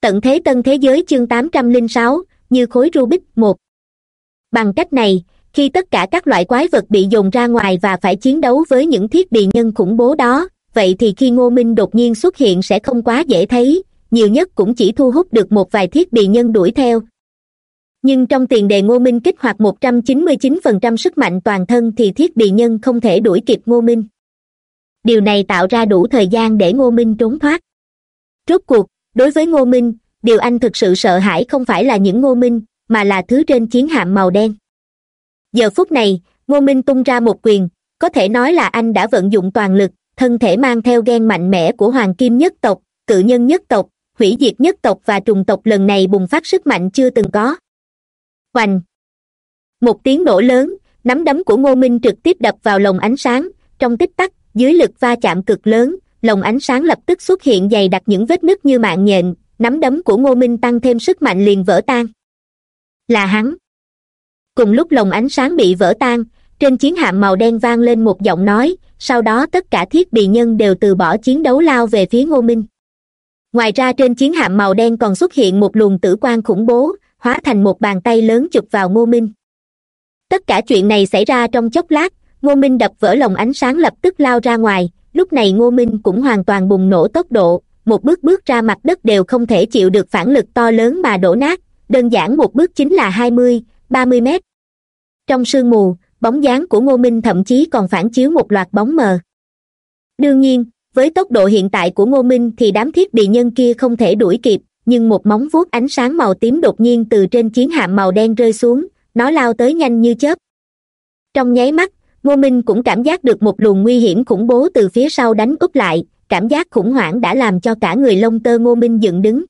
tận thế tân thế giới chương tám trăm linh sáu, như khối rubik một. Bằng cách này, khi tất cả các loại quái vật bị dồn ra ngoài và phải chiến đấu với những thiết bị nhân khủng bố đó, vậy thì khi ngô minh đột nhiên xuất hiện sẽ không quá dễ thấy, nhiều nhất cũng chỉ thu hút được một vài thiết bị nhân đuổi theo. Nhưng trong tiền đề ngô minh kích hoạt một trăm chín mươi chín phần trăm sức mạnh toàn thân thì thiết bị nhân không thể đuổi kịp ngô minh. Điều này tạo ra đủ thời gian để ngô minh trốn thoát. Rốt cuộc đối với ngô minh, điều anh thực sự sợ hãi không phải là những ngô minh, mà là thứ trên chiến hạm màu đen. Giờ phút này, ngô minh tung ra một quyền, có thể nói là anh đã vận dụng toàn lực, thân thể mang theo ghen mạnh mẽ của hoàng kim nhất tộc, cự nhân nhất tộc, hủy diệt nhất tộc và trùng tộc lần này bùng phát sức mạnh chưa từng có. Hoành một tiếng nổ lớn, nắm đấm của ngô minh trực tiếp đập vào lồng ánh sáng, trong tích tắc, dưới lực va chạm cực lớn lồng ánh sáng lập tức xuất hiện dày đặc những vết nứt như mạng nhện, nắm đấm của ngô minh tăng thêm sức mạnh liền vỡ tan. Là hắn. Cùng lúc lồng ánh sáng bị vỡ tan, trên chiến hạm màu đen vang lên một giọng nói, sau đó tất cả thiết bị nhân đều từ bỏ chiến đấu lao về phía ngô minh. Ngoài ra trên chiến hạm màu đen còn xuất hiện một luồng tử quan khủng bố, hóa thành một bàn tay lớn chụp vào ngô minh. Tất cả chuyện này xảy ra trong chốc lát, ngô minh đập vỡ lồng ánh sáng lập tức lao ra ngoài lúc này ngô minh cũng hoàn toàn bùng nổ tốc độ, một bước bước ra mặt đất đều không thể chịu được phản lực to lớn mà đổ nát, đơn giản một bước chính là hai mươi, ba mươi mét. Trong sương mù, bóng dáng của ngô minh thậm chí còn phản chiếu một loạt bóng mờ. Đương nhiên, với tốc độ hiện tại của ngô minh thì đám thiết bị nhân kia không thể đuổi kịp, nhưng một móng vuốt ánh sáng màu tím đột nhiên từ trên chiến hạm màu đen rơi xuống, nó lao tới nhanh như chớp. Trong nháy mắt ngô minh cũng cảm giác được một luồng nguy hiểm khủng bố từ phía sau đánh úp lại, cảm giác khủng hoảng đã làm cho cả người lông tơ ngô minh dựng đứng.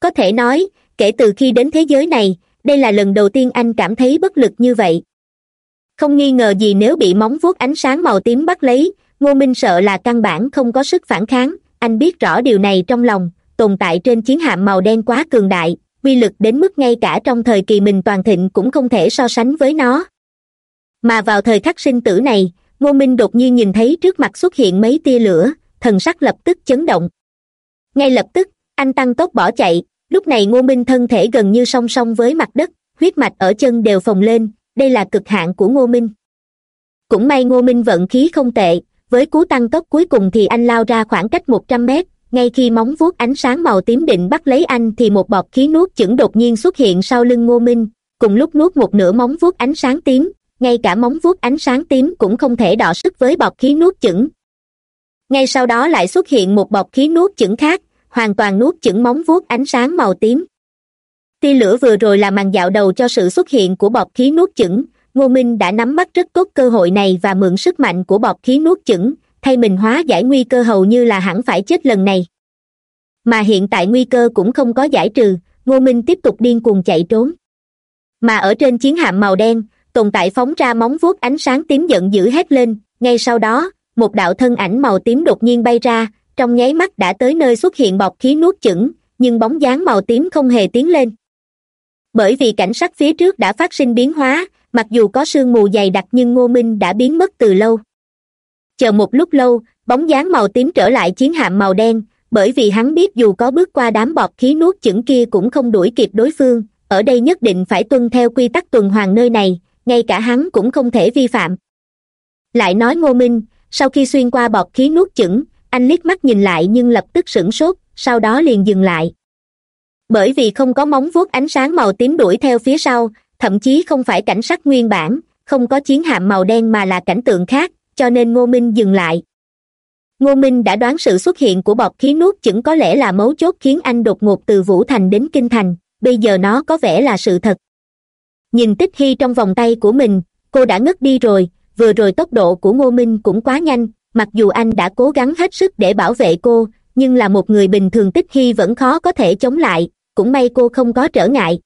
Có thể nói, kể từ khi đến thế giới này, đây là lần đầu tiên anh cảm thấy bất lực như vậy. Không nghi ngờ gì nếu bị móng vuốt ánh sáng màu tím bắt lấy, ngô minh sợ là căn bản không có sức phản kháng, anh biết rõ điều này trong lòng, tồn tại trên chiến hạm màu đen quá cường đại, uy lực đến mức ngay cả trong thời kỳ mình toàn thịnh cũng không thể so sánh với nó mà vào thời khắc sinh tử này, ngô minh đột nhiên nhìn thấy trước mặt xuất hiện mấy tia lửa, thần sắc lập tức chấn động. Ngay lập tức, anh tăng tốc bỏ chạy, lúc này ngô minh thân thể gần như song song với mặt đất, huyết mạch ở chân đều phồng lên, đây là cực hạn của ngô minh. Cũng may ngô minh vận khí không tệ, với cú tăng tốc cuối cùng thì anh lao ra khoảng cách một trăm mét, ngay khi móng vuốt ánh sáng màu tím định bắt lấy anh thì một bọt khí nuốt chửng đột nhiên xuất hiện sau lưng ngô minh, cùng lúc nuốt một nửa móng vuốt ánh sáng tím ngay cả móng vuốt ánh sáng tím cũng không thể đọ sức với bọt khí nuốt chửng. Ngay sau đó lại xuất hiện một bọt khí nuốt chửng khác, hoàn toàn nuốt chửng móng vuốt ánh sáng màu tím. Tia lửa vừa rồi là màn dạo đầu cho sự xuất hiện của bọt khí nuốt chửng. Ngô minh đã nắm bắt rất tốt cơ hội này và mượn sức mạnh của bọt khí nuốt chửng, thay mình hóa giải nguy cơ hầu như là hẳn phải chết lần này. Mà hiện tại nguy cơ cũng không có giải trừ, ngô minh tiếp tục điên cuồng chạy trốn. Mà ở trên chiến hạm màu đen tồn tại phóng ra móng vuốt ánh sáng tím giận dữ hét lên. Ngay sau đó, một đạo thân ảnh màu tím đột nhiên bay ra, trong nháy mắt đã tới nơi xuất hiện bọc khí nuốt chửng, nhưng bóng dáng màu tím không hề tiến lên. Bởi vì cảnh sắc phía trước đã phát sinh biến hóa, mặc dù có sương mù dày đặc nhưng ngô minh đã biến mất từ lâu. Chờ một lúc lâu, bóng dáng màu tím trở lại chiến hạm màu đen, bởi vì hắn biết dù có bước qua đám bọt khí nuốt chửng kia cũng không đuổi kịp đối phương, ở đây nhất định phải tuân theo quy tắc tuần hoàn nơi này ngay cả hắn cũng không thể vi phạm. Lại nói ngô minh, sau khi xuyên qua bọt khí nuốt chửng, anh liếc mắt nhìn lại nhưng lập tức sửng sốt, sau đó liền dừng lại. Bởi vì không có móng vuốt ánh sáng màu tím đuổi theo phía sau, thậm chí không phải cảnh sắc nguyên bản, không có chiến hạm màu đen mà là cảnh tượng khác, cho nên ngô minh dừng lại. Ngô minh đã đoán sự xuất hiện của bọt khí nuốt chửng có lẽ là mấu chốt khiến anh đột ngột từ vũ thành đến kinh thành, bây giờ nó có vẻ là sự thật nhìn tích hy trong vòng tay của mình, cô đã ngất đi rồi, vừa rồi tốc độ của ngô minh cũng quá nhanh, mặc dù anh đã cố gắng hết sức để bảo vệ cô, nhưng là một người bình thường tích hy vẫn khó có thể chống lại, cũng may cô không có trở ngại.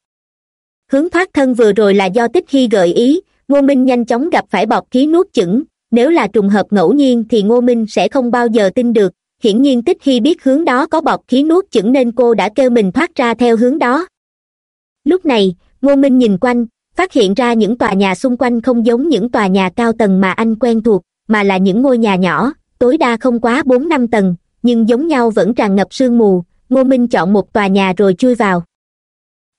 Hướng thoát thân vừa rồi là do tích hy gợi ý, ngô minh nhanh chóng gặp phải bọt khí nuốt chửng, nếu là trùng hợp ngẫu nhiên thì ngô minh sẽ không bao giờ tin được, hiển nhiên tích hy biết hướng đó có bọt khí nuốt chửng nên cô đã kêu mình thoát ra theo hướng đó. Lúc này ngô minh nhìn quanh, phát hiện ra những tòa nhà xung quanh không giống những tòa nhà cao tầng mà anh quen thuộc, mà là những ngôi nhà nhỏ, tối đa không quá bốn năm tầng, nhưng giống nhau vẫn tràn ngập sương mù. Ngô minh chọn một tòa nhà rồi chui vào.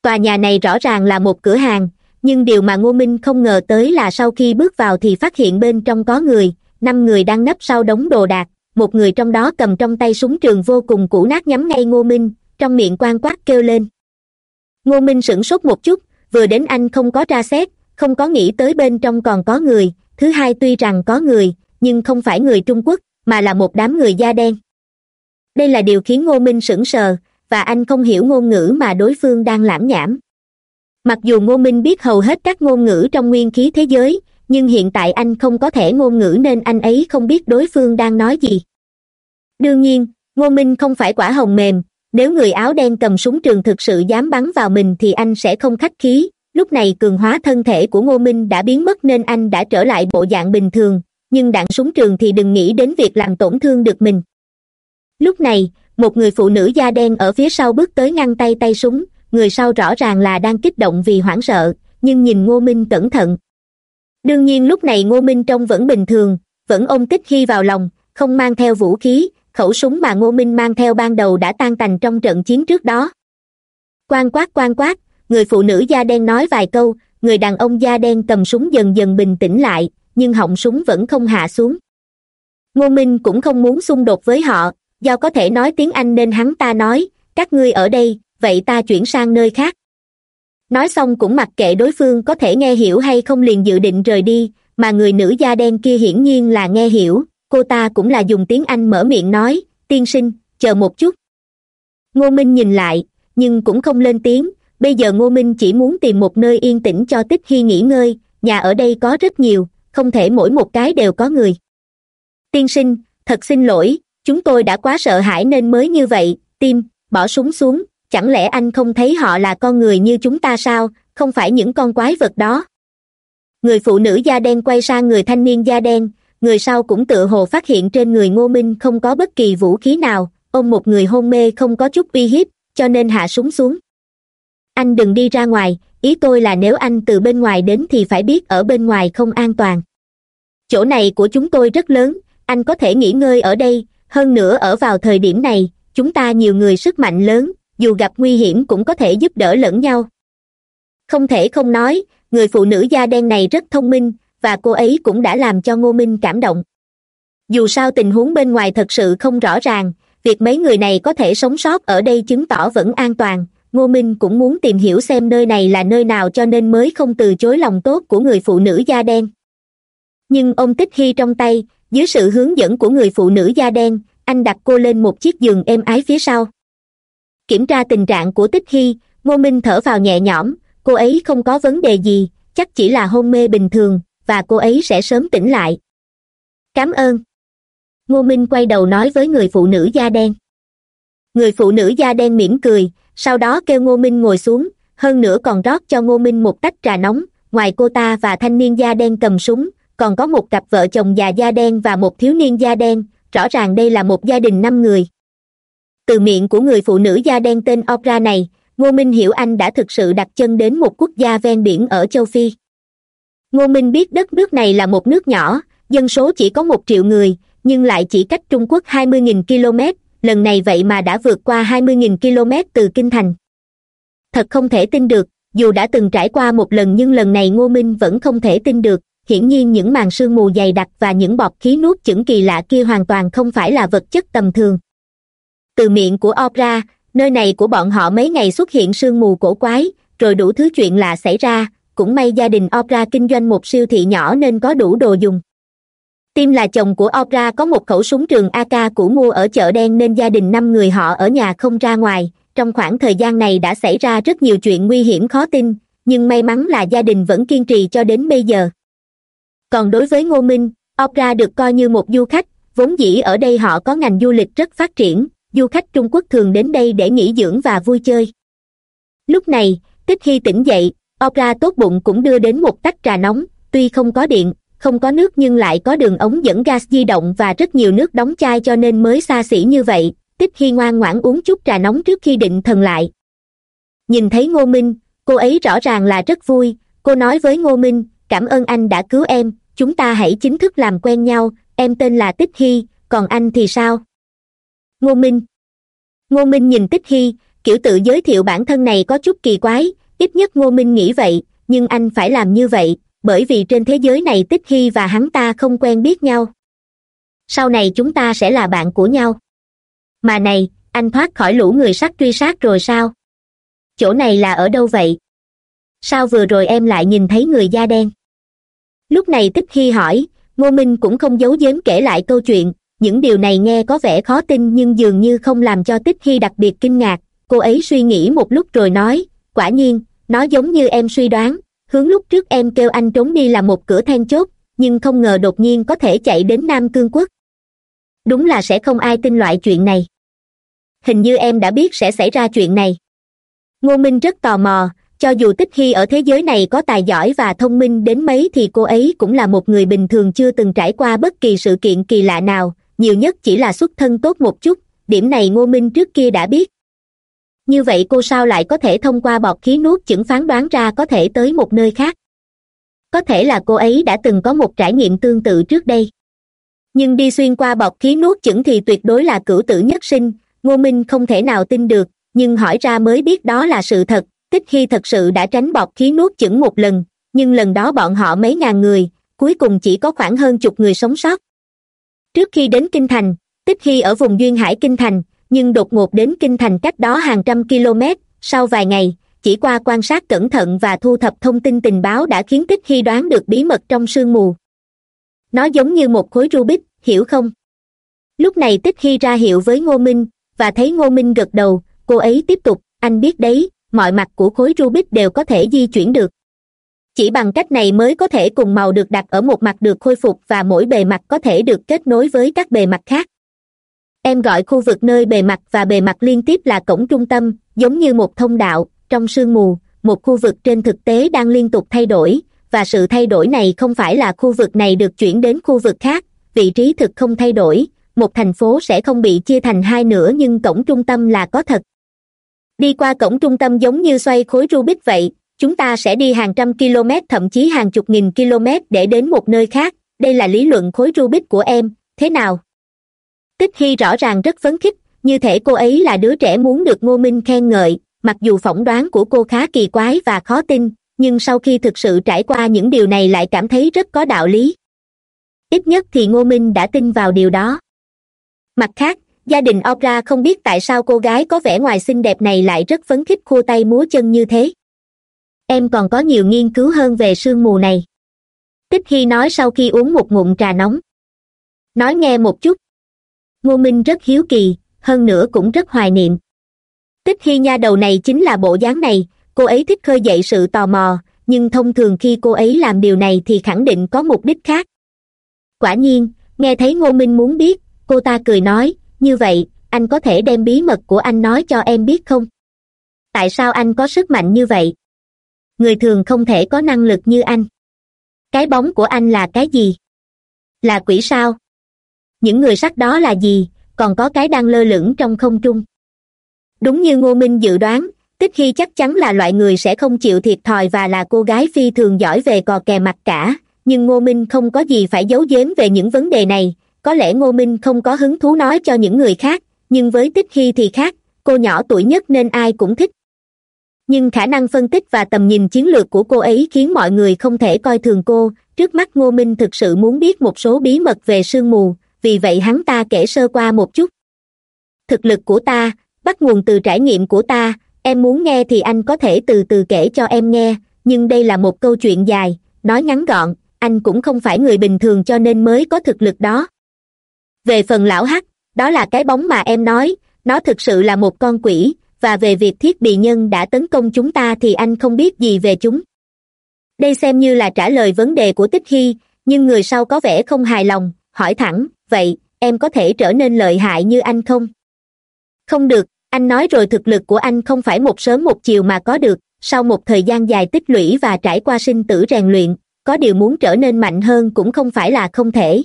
Tòa nhà này rõ ràng là một cửa hàng, nhưng điều mà ngô minh không ngờ tới là sau khi bước vào thì phát hiện bên trong có người, năm người đang nấp sau đống đồ đạc, một người trong đó cầm trong tay súng trường vô cùng cũ nát nhắm ngay ngô minh, trong miệng quan quát kêu lên. Ngô minh sửng sốt một chút vừa đến anh không có ra xét, không có nghĩ tới bên trong còn có người. Thứ hai tuy rằng có người, nhưng không phải người trung quốc, mà là một đám người da đen. Đây là điều khiến ngô minh sững sờ, và anh không hiểu ngôn ngữ mà đối phương đang lãm nhảm. Mặc dù ngô minh biết hầu hết các ngôn ngữ trong nguyên khí thế giới, nhưng hiện tại anh không có thể ngôn ngữ nên anh ấy không biết đối phương đang nói gì. Đương nhiên, ngô minh không phải quả hồng mềm nếu người áo đen cầm súng trường thực sự dám bắn vào mình thì anh sẽ không khách khí. Lúc này cường hóa thân thể của ngô minh đã biến mất nên anh đã trở lại bộ dạng bình thường. Nhưng đạn súng trường thì đừng nghĩ đến việc làm tổn thương được mình. Lúc này, một người phụ nữ da đen ở phía sau bước tới ngăn tay tay súng. Người sau rõ ràng là đang kích động vì hoảng sợ, nhưng nhìn ngô minh cẩn thận. Đương nhiên lúc này ngô minh trông vẫn bình thường, vẫn ôm tích khi vào lòng, không mang theo vũ khí khẩu súng mà ngô minh mang theo ban đầu đã tan tành trong trận chiến trước đó. Quan quát quan quát, người phụ nữ da đen nói vài câu, người đàn ông da đen cầm súng dần dần bình tĩnh lại, nhưng họng súng vẫn không hạ xuống. Ngô minh cũng không muốn xung đột với họ, do có thể nói tiếng anh nên hắn ta nói, các ngươi ở đây, vậy ta chuyển sang nơi khác. Nói xong cũng mặc kệ đối phương có thể nghe hiểu hay không liền dự định rời đi, mà người nữ da đen kia hiển nhiên là nghe hiểu cô ta cũng là dùng tiếng anh mở miệng nói, tiên sinh, chờ một chút. Ngô minh nhìn lại, nhưng cũng không lên tiếng. Bây giờ ngô minh chỉ muốn tìm một nơi yên tĩnh cho tích hy nghỉ ngơi, nhà ở đây có rất nhiều, không thể mỗi một cái đều có người. Tiên sinh, thật xin lỗi, chúng tôi đã quá sợ hãi nên mới như vậy, tim, bỏ súng xuống, chẳng lẽ anh không thấy họ là con người như chúng ta sao, không phải những con quái vật đó? Người phụ nữ da đen quay sang người thanh niên da đen người sau cũng tự hồ phát hiện trên người ngô minh không có bất kỳ vũ khí nào, ông một người hôn mê không có chút uy hiếp, cho nên hạ súng xuống. Anh đừng đi ra ngoài, ý tôi là nếu anh từ bên ngoài đến thì phải biết ở bên ngoài không an toàn. Chỗ này của chúng tôi rất lớn, anh có thể nghỉ ngơi ở đây, hơn nữa ở vào thời điểm này, chúng ta nhiều người sức mạnh lớn, dù gặp nguy hiểm cũng có thể giúp đỡ lẫn nhau. Không thể không nói, người phụ nữ da đen này rất thông minh và cô ấy cũng đã làm cho ngô minh cảm động. Dù sao tình huống bên ngoài thật sự không rõ ràng, việc mấy người này có thể sống sót ở đây chứng tỏ vẫn an toàn, ngô minh cũng muốn tìm hiểu xem nơi này là nơi nào cho nên mới không từ chối lòng tốt của người phụ nữ da đen. Nhưng ông tích hy trong tay, dưới sự hướng dẫn của người phụ nữ da đen, anh đặt cô lên một chiếc giường êm ái phía sau. Kiểm tra tình trạng của tích hy, ngô minh thở vào nhẹ nhõm, cô ấy không có vấn đề gì, chắc chỉ là hôn mê bình thường và cô ấy sẽ sớm tỉnh lại. Cảm ơn. Ngô minh quay đầu nói với người phụ nữ da đen. Người phụ nữ da đen mỉm cười, sau đó kêu ngô minh ngồi xuống, hơn nữa còn rót cho ngô minh một tách trà nóng, ngoài cô ta và thanh niên da đen cầm súng, còn có một cặp vợ chồng già da đen và một thiếu niên da đen, rõ ràng đây là một gia đình năm người. Từ miệng của người phụ nữ da đen tên opra này, ngô minh hiểu anh đã thực sự đặt chân đến một quốc gia ven biển ở châu phi ngô minh biết đất nước này là một nước nhỏ, dân số chỉ có một triệu người, nhưng lại chỉ cách trung quốc hai mươi nghìn km lần này vậy mà đã vượt qua hai mươi nghìn km từ kinh thành. Thật không thể tin được, dù đã từng trải qua một lần nhưng lần này ngô minh vẫn không thể tin được, hiển nhiên những màn sương mù dày đặc và những bọt khí nuốt chửng kỳ lạ kia hoàn toàn không phải là vật chất tầm thường. Từ miệng của opra nơi này của bọn họ mấy ngày xuất hiện sương mù cổ quái, rồi đủ thứ chuyện lạ xảy ra cũng may gia đình opra kinh doanh một siêu thị nhỏ nên có đủ đồ dùng. Tim là chồng của opra có một khẩu súng trường ak cũ mua ở chợ đen nên gia đình năm người họ ở nhà không ra ngoài. Trong khoảng thời gian này đã xảy ra rất nhiều chuyện nguy hiểm khó tin, nhưng may mắn là gia đình vẫn kiên trì cho đến bây giờ. Còn đối với ngô minh opra được coi như một du khách, vốn dĩ ở đây họ có ngành du lịch rất phát triển, du khách trung quốc thường đến đây để nghỉ dưỡng và vui chơi. Lúc này, tích khi tỉnh dậy opra tốt bụng cũng đưa đến một tách trà nóng, tuy không có điện, không có nước nhưng lại có đường ống dẫn gas di động và rất nhiều nước đóng chai cho nên mới xa xỉ như vậy. Tích khi ngoan ngoãn uống chút trà nóng trước khi định thần lại. Nhìn thấy ngô minh, cô ấy rõ ràng là rất vui. Cô nói với ngô minh, cảm ơn anh đã cứu em, chúng ta hãy chính thức làm quen nhau, em tên là tích hy, còn anh thì sao? Ngô minh. Ngô minh nhìn tích hy, kiểu tự giới thiệu bản thân này có chút kỳ quái ít nhất ngô minh nghĩ vậy, nhưng anh phải làm như vậy, bởi vì trên thế giới này tích hy và hắn ta không quen biết nhau. Sau này chúng ta sẽ là bạn của nhau. Mà này, anh thoát khỏi lũ người sắt truy sát rồi sao? Chỗ này là ở đâu vậy? Sao vừa rồi em lại nhìn thấy người da đen? Lúc này tích hy hỏi, ngô minh cũng không giấu giếm kể lại câu chuyện, những điều này nghe có vẻ khó tin nhưng dường như không làm cho tích hy đặc biệt kinh ngạc. Cô ấy suy nghĩ một lúc rồi nói, quả nhiên nó giống như em suy đoán, hướng lúc trước em kêu anh trốn đi là một cửa then chốt, nhưng không ngờ đột nhiên có thể chạy đến nam cương quốc. Đúng là sẽ không ai tin loại chuyện này. Hình như em đã biết sẽ xảy ra chuyện này. Ngô minh rất tò mò, cho dù tích hy ở thế giới này có tài giỏi và thông minh đến mấy thì cô ấy cũng là một người bình thường chưa từng trải qua bất kỳ sự kiện kỳ lạ nào, nhiều nhất chỉ là xuất thân tốt một chút, điểm này ngô minh trước kia đã biết như vậy cô sao lại có thể thông qua bọt khí nuốt chửng phán đoán ra có thể tới một nơi khác? Có thể là cô ấy đã từng có một trải nghiệm tương tự trước đây. Nhưng đi xuyên qua bọt khí nuốt chửng thì tuyệt đối là cửu tử nhất sinh, ngô minh không thể nào tin được, nhưng hỏi ra mới biết đó là sự thật, tích khi thật sự đã tránh bọt khí nuốt chửng một lần, nhưng lần đó bọn họ mấy ngàn người, cuối cùng chỉ có khoảng hơn chục người sống sót. Trước khi đến kinh thành, tích khi ở vùng duyên hải kinh thành nhưng đột ngột đến kinh thành cách đó hàng trăm km, sau vài ngày, chỉ qua quan sát cẩn thận và thu thập thông tin tình báo đã khiến tích Hy đoán được bí mật trong sương mù. Nó giống như một khối rubik, hiểu không? Lúc này tích Hy ra hiệu với ngô minh, và thấy ngô minh gật đầu, cô ấy tiếp tục, anh biết đấy, mọi mặt của khối rubik đều có thể di chuyển được. Chỉ bằng cách này mới có thể cùng màu được đặt ở một mặt được khôi phục và mỗi bề mặt có thể được kết nối với các bề mặt khác em gọi khu vực nơi bề mặt và bề mặt liên tiếp là cổng trung tâm, giống như một thông đạo. Trong sương mù, một khu vực trên thực tế đang liên tục thay đổi, và sự thay đổi này không phải là khu vực này được chuyển đến khu vực khác. Vị trí thực không thay đổi, một thành phố sẽ không bị chia thành hai nửa nhưng cổng trung tâm là có thật. Đi qua cổng trung tâm giống như xoay khối rubik vậy, chúng ta sẽ đi hàng trăm km, thậm chí hàng chục nghìn km để đến một nơi khác. Đây là lý luận khối rubik của em. Thế nào? Tích hy rõ ràng rất phấn khích, như thể cô ấy là đứa trẻ muốn được ngô minh khen ngợi, mặc dù phỏng đoán của cô khá kỳ quái và khó tin, nhưng sau khi thực sự trải qua những điều này lại cảm thấy rất có đạo lý. Ít nhất thì ngô minh đã tin vào điều đó. Mặt khác, gia đình opera không biết tại sao cô gái có vẻ ngoài xinh đẹp này lại rất phấn khích khua tay múa chân như thế. Em còn có nhiều nghiên cứu hơn về sương mù này. Tích hy nói sau khi uống một ngụm trà nóng. Nói nghe một chút ngô minh rất hiếu kỳ, hơn nữa cũng rất hoài niệm. Tích hy nha đầu này chính là bộ dáng này, cô ấy thích khơi dậy sự tò mò, nhưng thông thường khi cô ấy làm điều này thì khẳng định có mục đích khác. Quả nhiên, nghe thấy ngô minh muốn biết, cô ta cười nói, như vậy, anh có thể đem bí mật của anh nói cho em biết không? Tại sao anh có sức mạnh như vậy? Người thường không thể có năng lực như anh. Cái bóng của anh là cái gì? Là quỷ sao? Những người sắt đó là gì? Còn có cái đang lơ lửng trong không trung. Đúng như ngô minh dự đoán, tích khi chắc chắn là loại người sẽ không chịu thiệt thòi và là cô gái phi thường giỏi về cò kè mặt cả. Nhưng ngô minh không có gì phải giấu giếm về những vấn đề này. Có lẽ ngô minh không có hứng thú nói cho những người khác, nhưng với tích khi thì khác. Cô nhỏ tuổi nhất nên ai cũng thích. Nhưng khả năng phân tích và tầm nhìn chiến lược của cô ấy khiến mọi người không thể coi thường cô. Trước mắt ngô minh thực sự muốn biết một số bí mật về sương mù vì vậy hắn ta kể sơ qua một chút. Thực lực của ta, bắt nguồn từ trải nghiệm của ta, em muốn nghe thì anh có thể từ từ kể cho em nghe, nhưng đây là một câu chuyện dài, nói ngắn gọn, anh cũng không phải người bình thường cho nên mới có thực lực đó. Về phần lão hắc, đó là cái bóng mà em nói, nó thực sự là một con quỷ, và về việc thiết bị nhân đã tấn công chúng ta thì anh không biết gì về chúng. Đây xem như là trả lời vấn đề của tích hy, nhưng người sau có vẻ không hài lòng, hỏi thẳng vậy, em có thể trở nên lợi hại như anh không? Không được, anh nói rồi thực lực của anh không phải một sớm một chiều mà có được. Sau một thời gian dài tích lũy và trải qua sinh tử rèn luyện, có điều muốn trở nên mạnh hơn cũng không phải là không thể.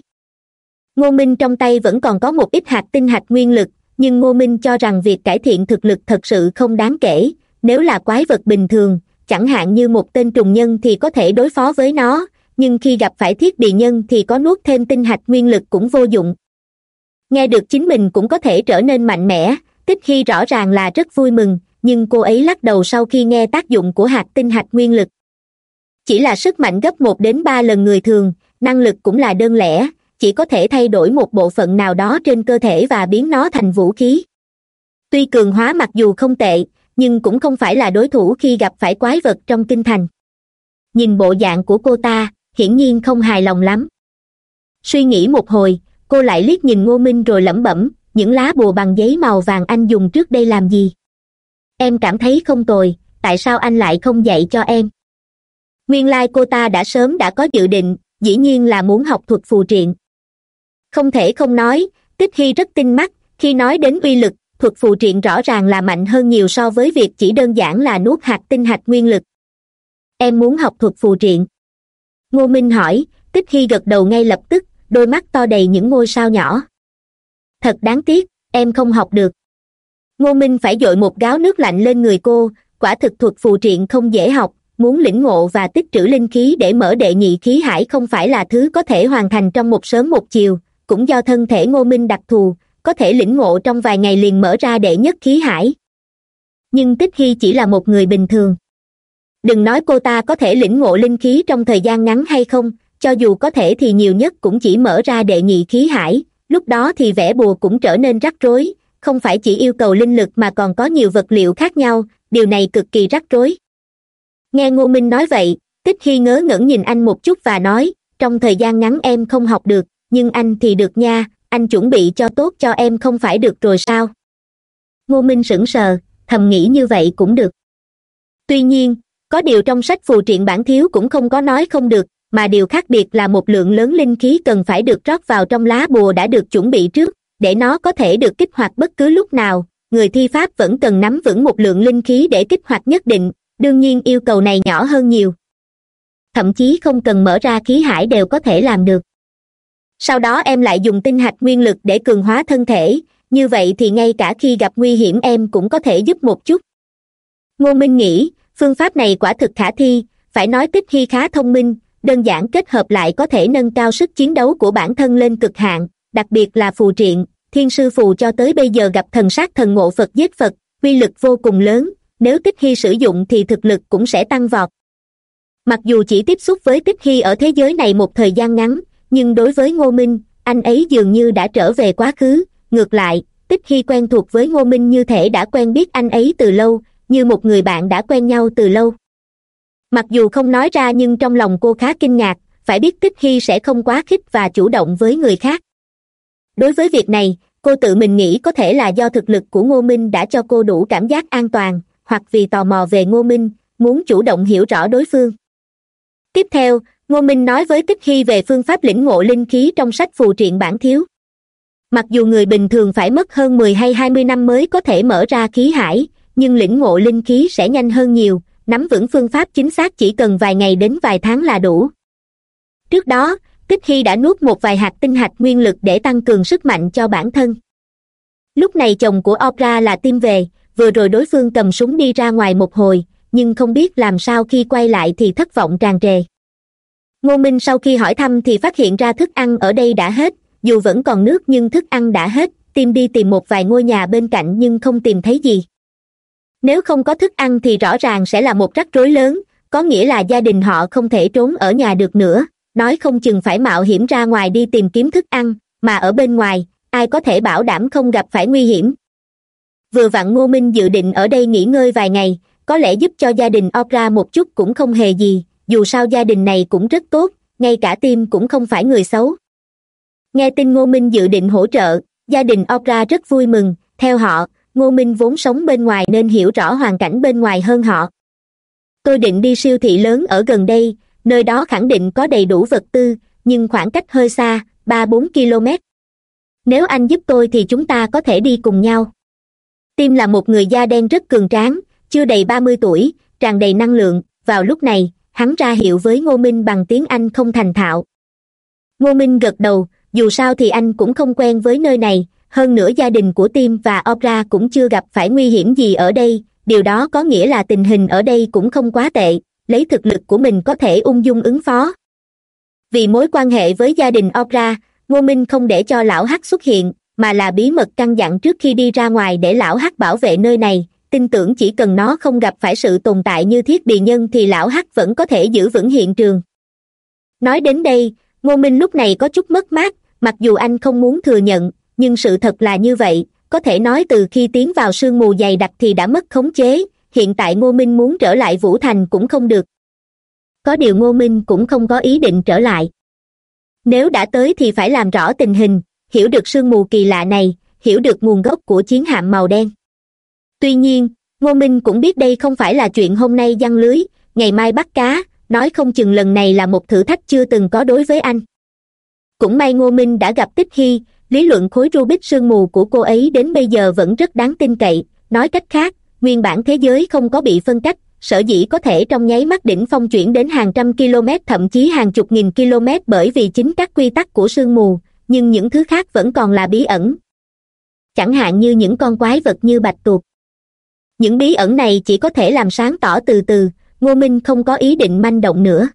Ngô minh trong tay vẫn còn có một ít hạt tinh hạch nguyên lực, nhưng ngô minh cho rằng việc cải thiện thực lực thật sự không đáng kể. Nếu là quái vật bình thường, chẳng hạn như một tên trùng nhân thì có thể đối phó với nó nhưng khi gặp phải thiết bị nhân thì có nuốt thêm tinh hạch nguyên lực cũng vô dụng. Nghe được chính mình cũng có thể trở nên mạnh mẽ. Tích khi rõ ràng là rất vui mừng, nhưng cô ấy lắc đầu sau khi nghe tác dụng của hạt tinh hạch nguyên lực. Chỉ là sức mạnh gấp một đến ba lần người thường, năng lực cũng là đơn lẻ, chỉ có thể thay đổi một bộ phận nào đó trên cơ thể và biến nó thành vũ khí. Tuy cường hóa mặc dù không tệ, nhưng cũng không phải là đối thủ khi gặp phải quái vật trong kinh thành. Nhìn bộ dạng của cô ta hiển nhiên không hài lòng lắm. Suy nghĩ một hồi, cô lại liếc nhìn ngô minh rồi lẩm bẩm, những lá bùa bằng giấy màu vàng anh dùng trước đây làm gì? Em cảm thấy không tồi, tại sao anh lại không dạy cho em? Nguyên lai、like、cô ta đã sớm đã có dự định, dĩ nhiên là muốn học thuật phù triện. Không thể không nói, tích hy rất tinh mắt, khi nói đến uy lực, thuật phù triện rõ ràng là mạnh hơn nhiều so với việc chỉ đơn giản là nuốt hạt tinh hạch nguyên lực. Em muốn học thuật phù triện ngô minh hỏi, tích hy gật đầu ngay lập tức, đôi mắt to đầy những ngôi sao nhỏ. Thật đáng tiếc, em không học được. Ngô minh phải dội một gáo nước lạnh lên người cô, quả thực thuật phù triện không dễ học, muốn lĩnh ngộ và tích trữ linh khí để mở đệ nhị khí hải không phải là thứ có thể hoàn thành trong một sớm một chiều, cũng do thân thể ngô minh đặc thù, có thể lĩnh ngộ trong vài ngày liền mở ra đệ nhất khí hải. Nhưng tích hy chỉ là một người bình thường đừng nói cô ta có thể lĩnh ngộ linh khí trong thời gian ngắn hay không, cho dù có thể thì nhiều nhất cũng chỉ mở ra đệ nhị khí hải, lúc đó thì vẽ bùa cũng trở nên rắc rối, không phải chỉ yêu cầu linh lực mà còn có nhiều vật liệu khác nhau, điều này cực kỳ rắc rối. Nghe ngô minh nói vậy, tích khi ngớ ngẩn nhìn anh một chút và nói, trong thời gian ngắn em không học được, nhưng anh thì được nha, anh chuẩn bị cho tốt cho em không phải được rồi sao? Ngô minh sững sờ, thầm nghĩ như vậy cũng được. Tuy nhiên có điều trong sách phù triện bản thiếu cũng không có nói không được, mà điều khác biệt là một lượng lớn linh khí cần phải được rót vào trong lá bùa đã được chuẩn bị trước, để nó có thể được kích hoạt bất cứ lúc nào. Người thi pháp vẫn cần nắm vững một lượng linh khí để kích hoạt nhất định, đương nhiên yêu cầu này nhỏ hơn nhiều. Thậm chí không cần mở ra khí hải đều có thể làm được. Sau đó em lại dùng tinh hạch nguyên lực để cường hóa thân thể, như vậy thì ngay cả khi gặp nguy hiểm em cũng có thể giúp một chút. Ngô minh nghĩ phương pháp này quả thực khả thi, phải nói tích hy khá thông minh, đơn giản kết hợp lại có thể nâng cao sức chiến đấu của bản thân lên cực hạn, đặc biệt là phù triện, thiên sư phù cho tới bây giờ gặp thần sát thần ngộ phật giết phật uy lực vô cùng lớn, nếu tích hy sử dụng thì thực lực cũng sẽ tăng vọt. Mặc dù chỉ tiếp xúc với tích hy ở thế giới này một thời gian ngắn, nhưng đối với ngô minh, anh ấy dường như đã trở về quá khứ, ngược lại, tích hy quen thuộc với ngô minh như thể đã quen biết anh ấy từ lâu như một người bạn đã quen nhau từ lâu. Mặc dù không nói ra nhưng trong lòng cô khá kinh ngạc, phải biết tích hy sẽ không quá khích và chủ động với người khác. Đối với việc này, cô tự mình nghĩ có thể là do thực lực của ngô minh đã cho cô đủ cảm giác an toàn, hoặc vì tò mò về ngô minh, muốn chủ động hiểu rõ đối phương. Tiếp theo, ngô minh nói với tích hy về phương pháp lĩnh ngộ linh khí trong sách phù triện bản thiếu. Mặc dù người bình thường phải mất hơn mười hay hai mươi năm mới có thể mở ra khí hải nhưng lĩnh ngộ linh khí sẽ nhanh hơn nhiều, nắm vững phương pháp chính xác chỉ cần vài ngày đến vài tháng là đủ. Trước đó, tích hy đã nuốt một vài hạt tinh hạch nguyên lực để tăng cường sức mạnh cho bản thân. Lúc này chồng của opra là tim về, vừa rồi đối phương cầm súng đi ra ngoài một hồi, nhưng không biết làm sao khi quay lại thì thất vọng tràn trề. Ngô minh sau khi hỏi thăm thì phát hiện ra thức ăn ở đây đã hết, dù vẫn còn nước nhưng thức ăn đã hết, tim đi tìm một vài ngôi nhà bên cạnh nhưng không tìm thấy gì nếu không có thức ăn thì rõ ràng sẽ là một rắc rối lớn, có nghĩa là gia đình họ không thể trốn ở nhà được nữa. Nói không chừng phải mạo hiểm ra ngoài đi tìm kiếm thức ăn, mà ở bên ngoài, ai có thể bảo đảm không gặp phải nguy hiểm? Vừa vặn ngô minh dự định ở đây nghỉ ngơi vài ngày, có lẽ giúp cho gia đình opera một chút cũng không hề gì, dù sao gia đình này cũng rất tốt, ngay cả tim cũng không phải người xấu. Nghe tin ngô minh dự định hỗ trợ, gia đình opera rất vui mừng, theo họ ngô minh vốn sống bên ngoài nên hiểu rõ hoàn cảnh bên ngoài hơn họ. Tôi định đi siêu thị lớn ở gần đây, nơi đó khẳng định có đầy đủ vật tư, nhưng khoảng cách hơi xa, ba bốn km nếu anh giúp tôi thì chúng ta có thể đi cùng nhau. Tim là một người da đen rất cường tráng, chưa đầy ba mươi tuổi, tràn đầy năng lượng. Vào lúc này, hắn ra hiệu với ngô minh bằng tiếng anh không thành thạo. Ngô minh gật đầu, dù sao thì anh cũng không quen với nơi này hơn nữa gia đình của tim và opra cũng chưa gặp phải nguy hiểm gì ở đây, điều đó có nghĩa là tình hình ở đây cũng không quá tệ, lấy thực lực của mình có thể ung dung ứng phó. Vì mối quan hệ với gia đình opra ngô minh không để cho lão hắc xuất hiện, mà là bí mật căn dặn trước khi đi ra ngoài để lão hắc bảo vệ nơi này, tin tưởng chỉ cần nó không gặp phải sự tồn tại như thiết bị nhân thì lão hắc vẫn có thể giữ vững hiện trường. Nói đến đây, ngô minh lúc này có chút mất mát, mặc dù anh không muốn thừa nhận nhưng sự thật là như vậy, có thể nói từ khi tiến vào sương mù dày đặc thì đã mất khống chế, hiện tại ngô minh muốn trở lại vũ thành cũng không được. Có điều ngô minh cũng không có ý định trở lại. Nếu đã tới thì phải làm rõ tình hình, hiểu được sương mù kỳ lạ này, hiểu được nguồn gốc của chiến hạm màu đen. Tuy nhiên, ngô minh cũng biết đây không phải là chuyện hôm nay giăng lưới, ngày mai bắt cá, nói không chừng lần này là một thử thách chưa từng có đối với anh. Cũng may ngô minh đã gặp tích hy lý luận khối rubik sương mù của cô ấy đến bây giờ vẫn rất đáng tin cậy. Nói cách khác, nguyên bản thế giới không có bị phân cách, sở dĩ có thể trong nháy mắt đỉnh phong chuyển đến hàng trăm km, thậm chí hàng chục nghìn km bởi vì chính các quy tắc của sương mù, nhưng những thứ khác vẫn còn là bí ẩn. Chẳng hạn như những con quái vật như bạch tuộc. Những bí ẩn này chỉ có thể làm sáng tỏ từ từ, ngô minh không có ý định manh động nữa.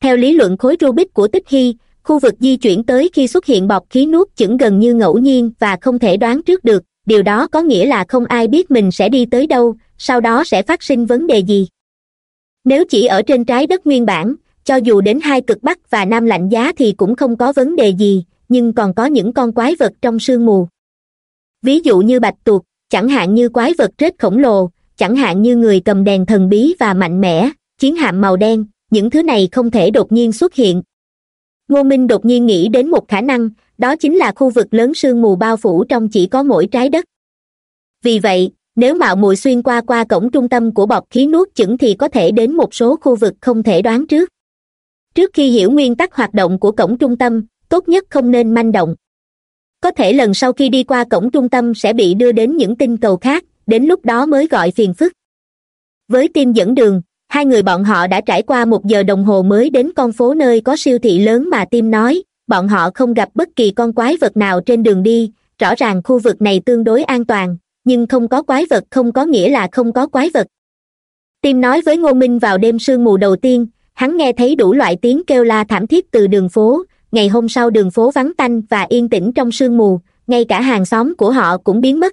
Theo lý luận khối rubik của tích hy khu vực di chuyển tới khi xuất hiện bọt khí nuốt chửng gần như ngẫu nhiên và không thể đoán trước được, điều đó có nghĩa là không ai biết mình sẽ đi tới đâu, sau đó sẽ phát sinh vấn đề gì. Nếu chỉ ở trên trái đất nguyên bản, cho dù đến hai cực bắc và nam lạnh giá thì cũng không có vấn đề gì, nhưng còn có những con quái vật trong sương mù. Ví dụ như bạch tuộc, chẳng hạn như quái vật rết khổng lồ, chẳng hạn như người cầm đèn thần bí và mạnh mẽ, chiến hạm màu đen, những thứ này không thể đột nhiên xuất hiện ngô minh đột nhiên nghĩ đến một khả năng, đó chính là khu vực lớn sương mù bao phủ trong chỉ có mỗi trái đất. Vì vậy, nếu mạo muội xuyên qua qua cổng trung tâm của bọt khí nuốt chửng thì có thể đến một số khu vực không thể đoán trước. Trước khi hiểu nguyên tắc hoạt động của cổng trung tâm, tốt nhất không nên manh động. Có thể lần sau khi đi qua cổng trung tâm sẽ bị đưa đến những tinh cầu khác, đến lúc đó mới gọi phiền phức. Với tim dẫn đường hai người bọn họ đã trải qua một giờ đồng hồ mới đến con phố nơi có siêu thị lớn mà tim nói. Bọn họ không gặp bất kỳ con quái vật nào trên đường đi. Rõ ràng khu vực này tương đối an toàn, nhưng không có quái vật không có nghĩa là không có quái vật. Tim nói với ngô minh vào đêm sương mù đầu tiên, hắn nghe thấy đủ loại tiếng kêu la thảm thiết từ đường phố. Ngày hôm sau đường phố vắng tanh và yên tĩnh trong sương mù, ngay cả hàng xóm của họ cũng biến mất.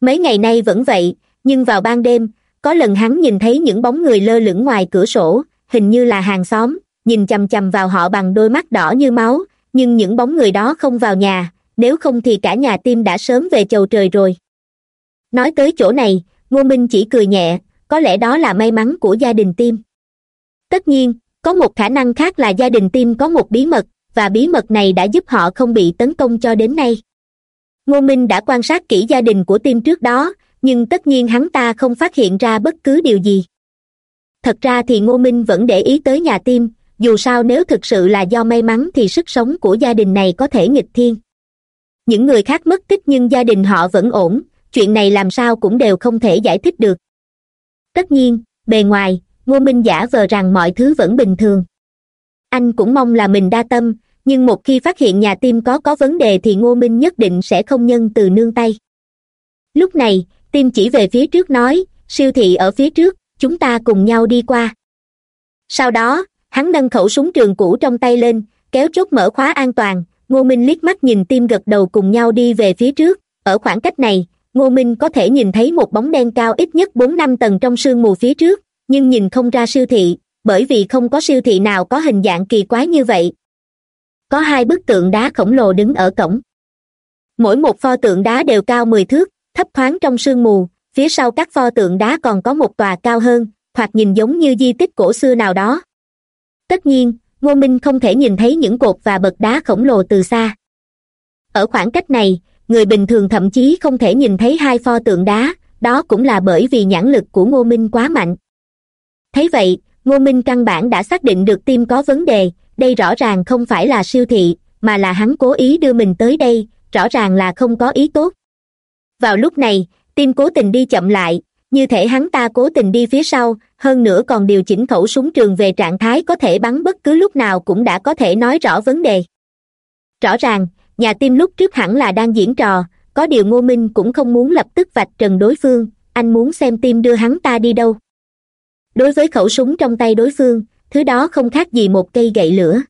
Mấy ngày nay vẫn vậy, nhưng vào ban đêm có lần hắn nhìn thấy những bóng người lơ lửng ngoài cửa sổ, hình như là hàng xóm, nhìn chằm chằm vào họ bằng đôi mắt đỏ như máu, nhưng những bóng người đó không vào nhà, nếu không thì cả nhà tim đã sớm về chầu trời rồi. Nói tới chỗ này, ngô minh chỉ cười nhẹ, có lẽ đó là may mắn của gia đình tim. Tất nhiên, có một khả năng khác là gia đình tim có một bí mật, và bí mật này đã giúp họ không bị tấn công cho đến nay. Ngô minh đã quan sát kỹ gia đình của tim trước đó nhưng tất nhiên hắn ta không phát hiện ra bất cứ điều gì. Thật ra thì ngô minh vẫn để ý tới nhà tim, dù sao nếu thực sự là do may mắn thì sức sống của gia đình này có thể nghịch thiên. Những người khác mất tích nhưng gia đình họ vẫn ổn, chuyện này làm sao cũng đều không thể giải thích được. Tất nhiên, bề ngoài, ngô minh giả vờ rằng mọi thứ vẫn bình thường. Anh cũng mong là mình đa tâm, nhưng một khi phát hiện nhà tim có có vấn đề thì ngô minh nhất định sẽ không nhân từ nương tay. Lúc này tim chỉ về phía trước nói, siêu thị ở phía trước, chúng ta cùng nhau đi qua. Sau đó, hắn nâng khẩu súng trường cũ trong tay lên, kéo chốt mở khóa an toàn. Ngô minh liếc mắt nhìn tim gật đầu cùng nhau đi về phía trước. Ở khoảng cách này, ngô minh có thể nhìn thấy một bóng đen cao ít nhất bốn năm tầng trong sương mù phía trước, nhưng nhìn không ra siêu thị, bởi vì không có siêu thị nào có hình dạng kỳ quái như vậy. Có hai bức tượng đá khổng lồ đứng ở cổng. Mỗi một pho tượng đá đều cao mười thước thấp thoáng trong sương mù, phía sau các pho tượng đá còn có một tòa cao hơn, thoạt nhìn giống như di tích cổ xưa nào đó. Tất nhiên, ngô minh không thể nhìn thấy những cột và bậc đá khổng lồ từ xa. Ở khoảng cách này, người bình thường thậm chí không thể nhìn thấy hai pho tượng đá, đó cũng là bởi vì nhãn lực của ngô minh quá mạnh. Thấy vậy, ngô minh căn bản đã xác định được tim có vấn đề, đây rõ ràng không phải là siêu thị, mà là hắn cố ý đưa mình tới đây, rõ ràng là không có ý tốt vào lúc này tim cố tình đi chậm lại, như thể hắn ta cố tình đi phía sau, hơn nữa còn điều chỉnh khẩu súng trường về trạng thái có thể bắn bất cứ lúc nào cũng đã có thể nói rõ vấn đề. Rõ ràng, nhà tim lúc trước hẳn là đang diễn trò, có điều ngô minh cũng không muốn lập tức vạch trần đối phương, anh muốn xem tim đưa hắn ta đi đâu. Đối với khẩu súng trong tay đối phương, thứ đó không khác gì một cây gậy lửa.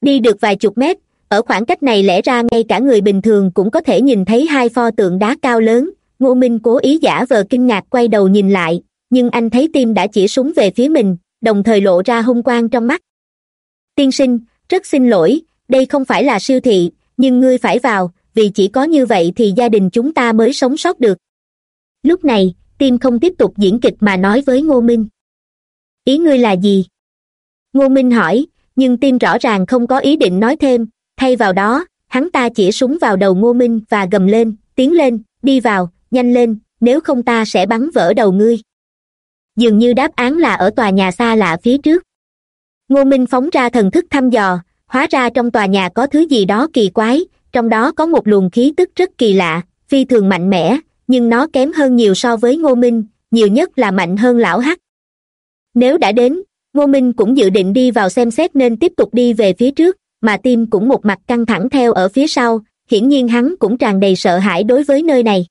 Đi được vài chục mét ở khoảng cách này lẽ ra ngay cả người bình thường cũng có thể nhìn thấy hai pho tượng đá cao lớn. Ngô minh cố ý giả vờ kinh ngạc quay đầu nhìn lại, nhưng anh thấy tim đã chỉ súng về phía mình, đồng thời lộ ra hung quang trong mắt. Tiên sinh, rất xin lỗi, đây không phải là siêu thị, nhưng ngươi phải vào, vì chỉ có như vậy thì gia đình chúng ta mới sống sót được. Lúc này, tim không tiếp tục diễn kịch mà nói với ngô minh. Ý ngươi là gì? Ngô minh hỏi, nhưng tim rõ ràng không có ý định nói thêm thay vào đó, hắn ta chỉ súng vào đầu ngô minh và gầm lên, tiến lên, đi vào, nhanh lên, nếu không ta sẽ bắn vỡ đầu ngươi. Dường như đáp án là ở tòa nhà xa lạ phía trước. Ngô minh phóng ra thần thức thăm dò, hóa ra trong tòa nhà có thứ gì đó kỳ quái, trong đó có một luồng khí tức rất kỳ lạ, phi thường mạnh mẽ, nhưng nó kém hơn nhiều so với ngô minh, nhiều nhất là mạnh hơn lão hắc. Nếu đã đến, ngô minh cũng dự định đi vào xem xét nên tiếp tục đi về phía trước mà tim cũng một mặt căng thẳng theo ở phía sau, hiển nhiên hắn cũng tràn đầy sợ hãi đối với nơi này.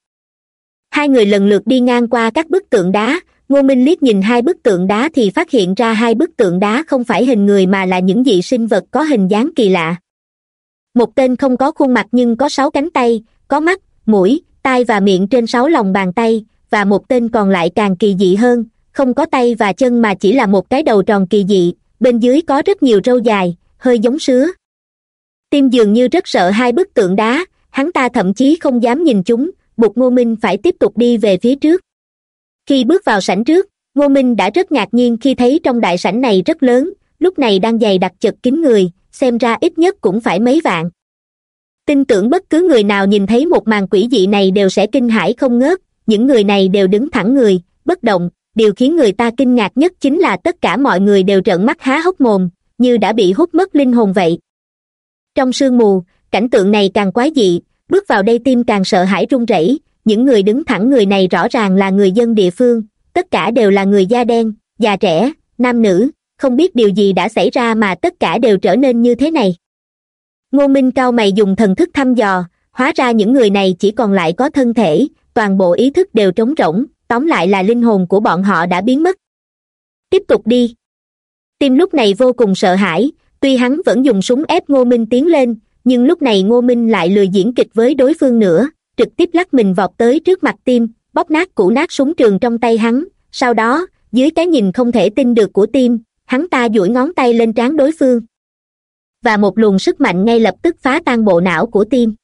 Hai người lần lượt đi ngang qua các bức tượng đá, ngô minh liếc nhìn hai bức tượng đá thì phát hiện ra hai bức tượng đá không phải hình người mà là những dị sinh vật có hình dáng kỳ lạ. Một tên không có khuôn mặt nhưng có sáu cánh tay, có mắt, mũi, tai và miệng trên sáu lòng bàn tay, và một tên còn lại càng kỳ dị hơn, không có tay và chân mà chỉ là một cái đầu tròn kỳ dị, bên dưới có rất nhiều râu dài, hơi giống sứa tim dường như rất sợ hai bức tượng đá, hắn ta thậm chí không dám nhìn chúng, buộc ngô minh phải tiếp tục đi về phía trước. Khi bước vào sảnh trước, ngô minh đã rất ngạc nhiên khi thấy trong đại sảnh này rất lớn, lúc này đang dày đặc chật kín người, xem ra ít nhất cũng phải mấy vạn. Tin tưởng bất cứ người nào nhìn thấy một màn quỷ dị này đều sẽ kinh hãi không ngớt, những người này đều đứng thẳng người, bất động, điều khiến người ta kinh ngạc nhất chính là tất cả mọi người đều trợn mắt há hốc mồm, như đã bị hút mất linh hồn vậy trong sương mù, cảnh tượng này càng quái dị, bước vào đây tim càng sợ hãi run rẩy, những người đứng thẳng người này rõ ràng là người dân địa phương, tất cả đều là người da đen, già trẻ, nam nữ, không biết điều gì đã xảy ra mà tất cả đều trở nên như thế này. Ngô minh cao mày dùng thần thức thăm dò, hóa ra những người này chỉ còn lại có thân thể, toàn bộ ý thức đều trống rỗng, tóm lại là linh hồn của bọn họ đã biến mất. Tiếp tục đi. Tim lúc này vô cùng sợ hãi tuy hắn vẫn dùng súng ép ngô minh tiến lên, nhưng lúc này ngô minh lại lười diễn kịch với đối phương nữa, trực tiếp lắc mình vọt tới trước mặt tim bóp nát củ nát súng trường trong tay hắn. Sau đó, dưới cái nhìn không thể tin được của tim hắn ta duỗi ngón tay lên trán đối phương. Và một luồng sức mạnh ngay lập tức phá tan bộ não của tim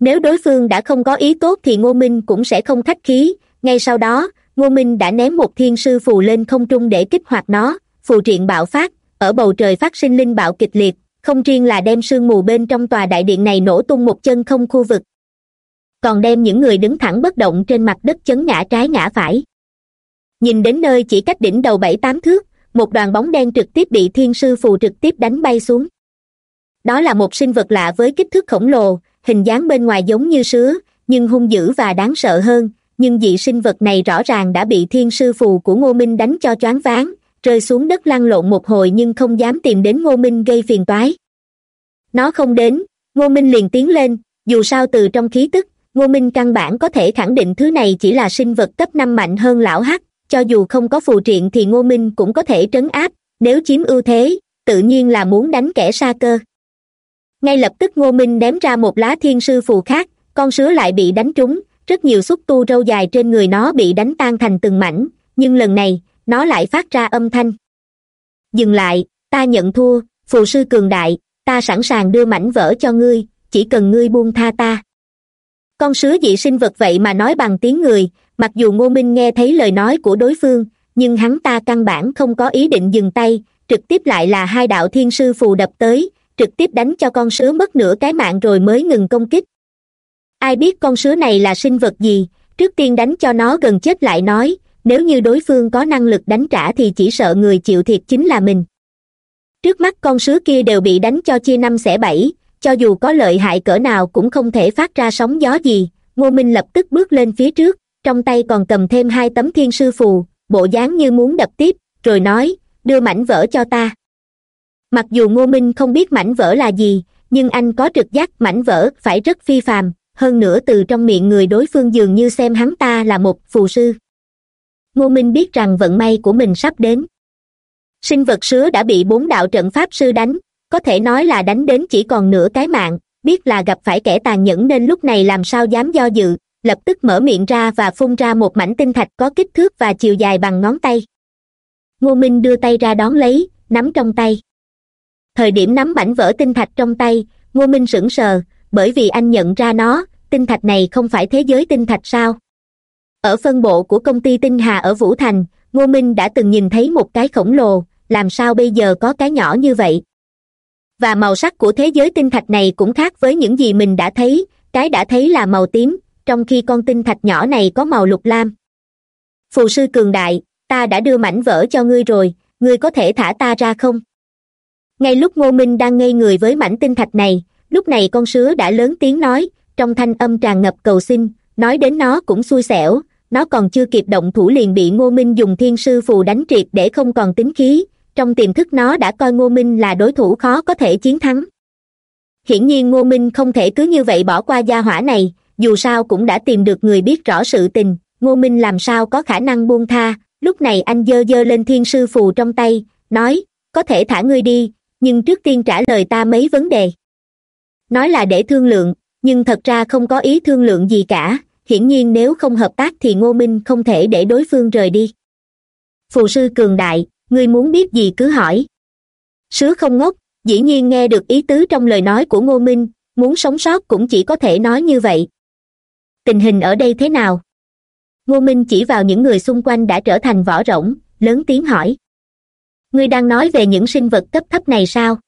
nếu đối phương đã không có ý tốt thì ngô minh cũng sẽ không khách khí. Ngay sau đó, ngô minh đã ném một thiên sư phù lên không trung để kích hoạt nó. Phù triện bạo phát ở bầu trời phát sinh linh bạo kịch liệt, không riêng là đem sương mù bên trong tòa đại điện này nổ tung một chân không khu vực, còn đem những người đứng thẳng bất động trên mặt đất chấn ngã trái ngã phải. Nhìn đến nơi chỉ cách đỉnh đầu bảy tám thước, một đoàn bóng đen trực tiếp bị thiên sư phù trực tiếp đánh bay xuống. Đó là một sinh vật lạ với kích thước khổng lồ, hình dáng bên ngoài giống như sứa, nhưng hung dữ và đáng sợ hơn, nhưng dị sinh vật này rõ ràng đã bị thiên sư phù của ngô minh đánh cho choáng váng rơi xuống đất lăn lộn một hồi nhưng không dám tìm đến ngô minh gây phiền toái. Nó không đến, ngô minh liền tiến lên, dù sao từ trong khí tức, ngô minh căn bản có thể khẳng định thứ này chỉ là sinh vật cấp năm mạnh hơn lão hắc, cho dù không có phù triện thì ngô minh cũng có thể trấn áp, nếu chiếm ưu thế, tự nhiên là muốn đánh kẻ xa cơ. Ngay lập tức ngô minh ném ra một lá thiên sư phù khác, con sứa lại bị đánh trúng, rất nhiều xúc tu râu dài trên người nó bị đánh tan thành từng mảnh, nhưng lần này nó lại phát ra âm thanh. Dừng lại, ta nhận thua, phù sư cường đại, ta sẵn sàng đưa mảnh vỡ cho ngươi, chỉ cần ngươi buông tha ta. Con sứa dị sinh vật vậy mà nói bằng tiếng người, mặc dù ngô minh nghe thấy lời nói của đối phương, nhưng hắn ta căn bản không có ý định dừng tay, trực tiếp lại là hai đạo thiên sư phù đập tới, trực tiếp đánh cho con sứa mất nửa cái mạng rồi mới ngừng công kích. Ai biết con sứa này là sinh vật gì, trước tiên đánh cho nó gần chết lại nói nếu như đối phương có năng lực đánh trả thì chỉ sợ người chịu thiệt chính là mình. Trước mắt con sứa kia đều bị đánh cho chia năm xẻ bảy, cho dù có lợi hại cỡ nào cũng không thể phát ra sóng gió gì. Ngô minh lập tức bước lên phía trước, trong tay còn cầm thêm hai tấm thiên sư phù, bộ dáng như muốn đập tiếp, rồi nói, đưa mảnh vỡ cho ta. Mặc dù ngô minh không biết mảnh vỡ là gì, nhưng anh có trực giác mảnh vỡ phải rất phi phàm, hơn nữa từ trong miệng người đối phương dường như xem hắn ta là một phù sư ngô minh biết rằng vận may của mình sắp đến. Sinh vật sứa đã bị bốn đạo trận pháp sư đánh, có thể nói là đánh đến chỉ còn nửa cái mạng, biết là gặp phải kẻ tàn nhẫn nên lúc này làm sao dám do dự, lập tức mở miệng ra và phun ra một mảnh tinh thạch có kích thước và chiều dài bằng ngón tay. Ngô minh đưa tay ra đón lấy, nắm trong tay. Thời điểm nắm mảnh vỡ tinh thạch trong tay, ngô minh sững sờ, bởi vì anh nhận ra nó, tinh thạch này không phải thế giới tinh thạch sao? Ở phân bộ của công ty tinh hà ở vũ thành, ngô minh đã từng nhìn thấy một cái khổng lồ, làm sao bây giờ có cái nhỏ như vậy? Và màu sắc của thế giới tinh thạch này cũng khác với những gì mình đã thấy, cái đã thấy là màu tím, trong khi con tinh thạch nhỏ này có màu lục lam. Phù sư cường đại, ta đã đưa mảnh vỡ cho ngươi rồi, ngươi có thể thả ta ra không? Ngay lúc ngô minh đang ngây người với mảnh tinh thạch này, lúc này con sứa đã lớn tiếng nói, trong thanh âm tràn ngập cầu xin, nói đến nó cũng xui xẻo nó còn chưa kịp động thủ liền bị ngô minh dùng thiên sư phù đánh triệt để không còn tính khí. Trong tiềm thức nó đã coi ngô minh là đối thủ khó có thể chiến thắng. Hiển nhiên ngô minh không thể cứ như vậy bỏ qua gia hỏa này, dù sao cũng đã tìm được người biết rõ sự tình. Ngô minh làm sao có khả năng buông tha? Lúc này anh dơ dơ lên thiên sư phù trong tay, nói, có thể thả ngươi đi, nhưng trước tiên trả lời ta mấy vấn đề. Nói là để thương lượng, nhưng thật ra không có ý thương lượng gì cả hiển nhiên nếu không hợp tác thì ngô minh không thể để đối phương rời đi. Phù sư cường đại, ngươi muốn biết gì cứ hỏi. Sứ không ngốc, dĩ nhiên nghe được ý tứ trong lời nói của ngô minh, muốn sống sót cũng chỉ có thể nói như vậy. Tình hình ở đây thế nào? Ngô minh chỉ vào những người xung quanh đã trở thành vỏ rỗng, lớn tiếng hỏi. Ngươi đang nói về những sinh vật cấp thấp này sao?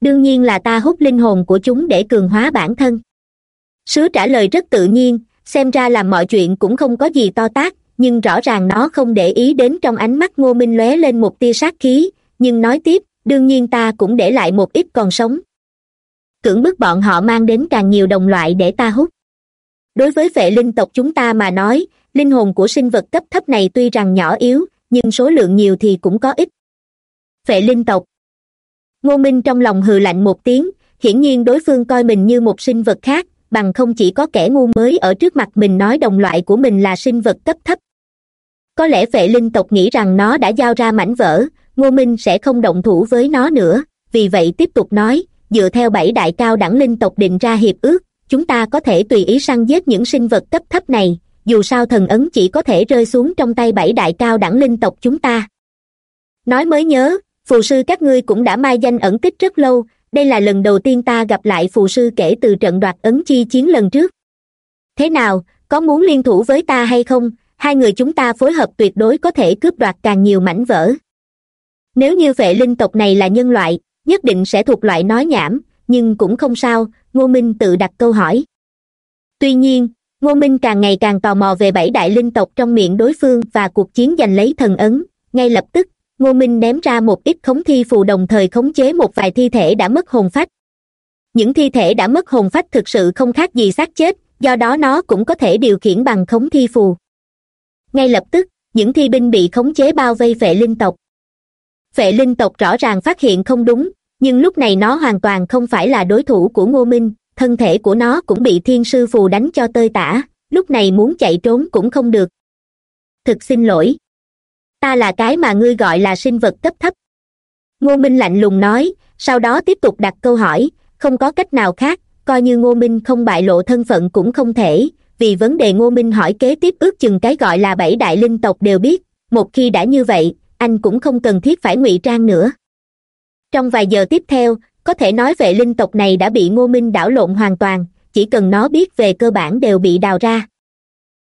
Đương nhiên là ta hút linh hồn của chúng để cường hóa bản thân. Sứ trả lời rất tự nhiên xem ra làm mọi chuyện cũng không có gì to tát, nhưng rõ ràng nó không để ý đến trong ánh mắt ngô minh lóe lên một tia sát khí, nhưng nói tiếp, đương nhiên ta cũng để lại một ít còn sống. Cưỡng bức bọn họ mang đến càng nhiều đồng loại để ta hút. Đối với vệ linh tộc chúng ta mà nói, linh hồn của sinh vật cấp thấp này tuy rằng nhỏ yếu, nhưng số lượng nhiều thì cũng có ít. Vệ linh tộc. Ngô minh trong lòng hừ lạnh một tiếng, hiển nhiên đối phương coi mình như một sinh vật khác bằng không chỉ có kẻ ngu mới ở trước mặt mình nói đồng loại của mình là sinh vật cấp thấp. Có lẽ vệ linh tộc nghĩ rằng nó đã giao ra mảnh vỡ, ngô minh sẽ không động thủ với nó nữa, vì vậy tiếp tục nói, dựa theo bảy đại cao đẳng linh tộc định ra hiệp ước, chúng ta có thể tùy ý săn giết những sinh vật cấp thấp này, dù sao thần ấn chỉ có thể rơi xuống trong tay bảy đại cao đẳng linh tộc chúng ta. Nói mới nhớ, phù sư các ngươi cũng đã mai danh ẩn tích rất lâu đây là lần đầu tiên ta gặp lại phù sư kể từ trận đoạt ấn chi chiến lần trước. Thế nào, có muốn liên thủ với ta hay không? Hai người chúng ta phối hợp tuyệt đối có thể cướp đoạt càng nhiều mảnh vỡ. Nếu như vệ linh tộc này là nhân loại, nhất định sẽ thuộc loại nói nhảm, nhưng cũng không sao, ngô minh tự đặt câu hỏi. Tuy nhiên, ngô minh càng ngày càng tò mò về bảy đại linh tộc trong miệng đối phương và cuộc chiến giành lấy thần ấn, ngay lập tức ngô minh ném ra một ít khống thi phù đồng thời khống chế một vài thi thể đã mất hồn phách. Những thi thể đã mất hồn phách thực sự không khác gì xác chết, do đó nó cũng có thể điều khiển bằng khống thi phù. Ngay lập tức, những thi binh bị khống chế bao vây vệ linh tộc. Vệ linh tộc rõ ràng phát hiện không đúng, nhưng lúc này nó hoàn toàn không phải là đối thủ của ngô minh, thân thể của nó cũng bị thiên sư phù đánh cho tơi tả, lúc này muốn chạy trốn cũng không được. Thực xin lỗi ta là cái mà ngươi gọi là sinh vật cấp thấp. Ngô minh lạnh lùng nói, sau đó tiếp tục đặt câu hỏi, không có cách nào khác, coi như ngô minh không bại lộ thân phận cũng không thể, vì vấn đề ngô minh hỏi kế tiếp ước chừng cái gọi là bảy đại linh tộc đều biết, một khi đã như vậy, anh cũng không cần thiết phải ngụy trang nữa. Trong vài giờ tiếp theo, có thể nói về linh tộc này đã bị ngô minh đảo lộn hoàn toàn, chỉ cần nó biết về cơ bản đều bị đào ra.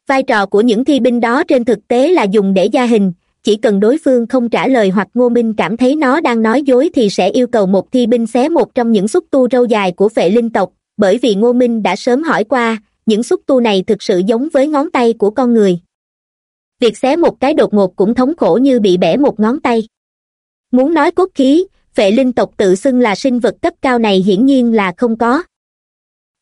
Vai trò của những thi binh đó trên thực tế là dùng để gia hình chỉ cần đối phương không trả lời hoặc ngô minh cảm thấy nó đang nói dối thì sẽ yêu cầu một thi binh xé một trong những xúc tu râu dài của vệ linh tộc, bởi vì ngô minh đã sớm hỏi qua, những xúc tu này thực sự giống với ngón tay của con người. Việc xé một cái đột ngột cũng thống khổ như bị bẻ một ngón tay. Muốn nói cốt khí, vệ linh tộc tự xưng là sinh vật cấp cao này hiển nhiên là không có.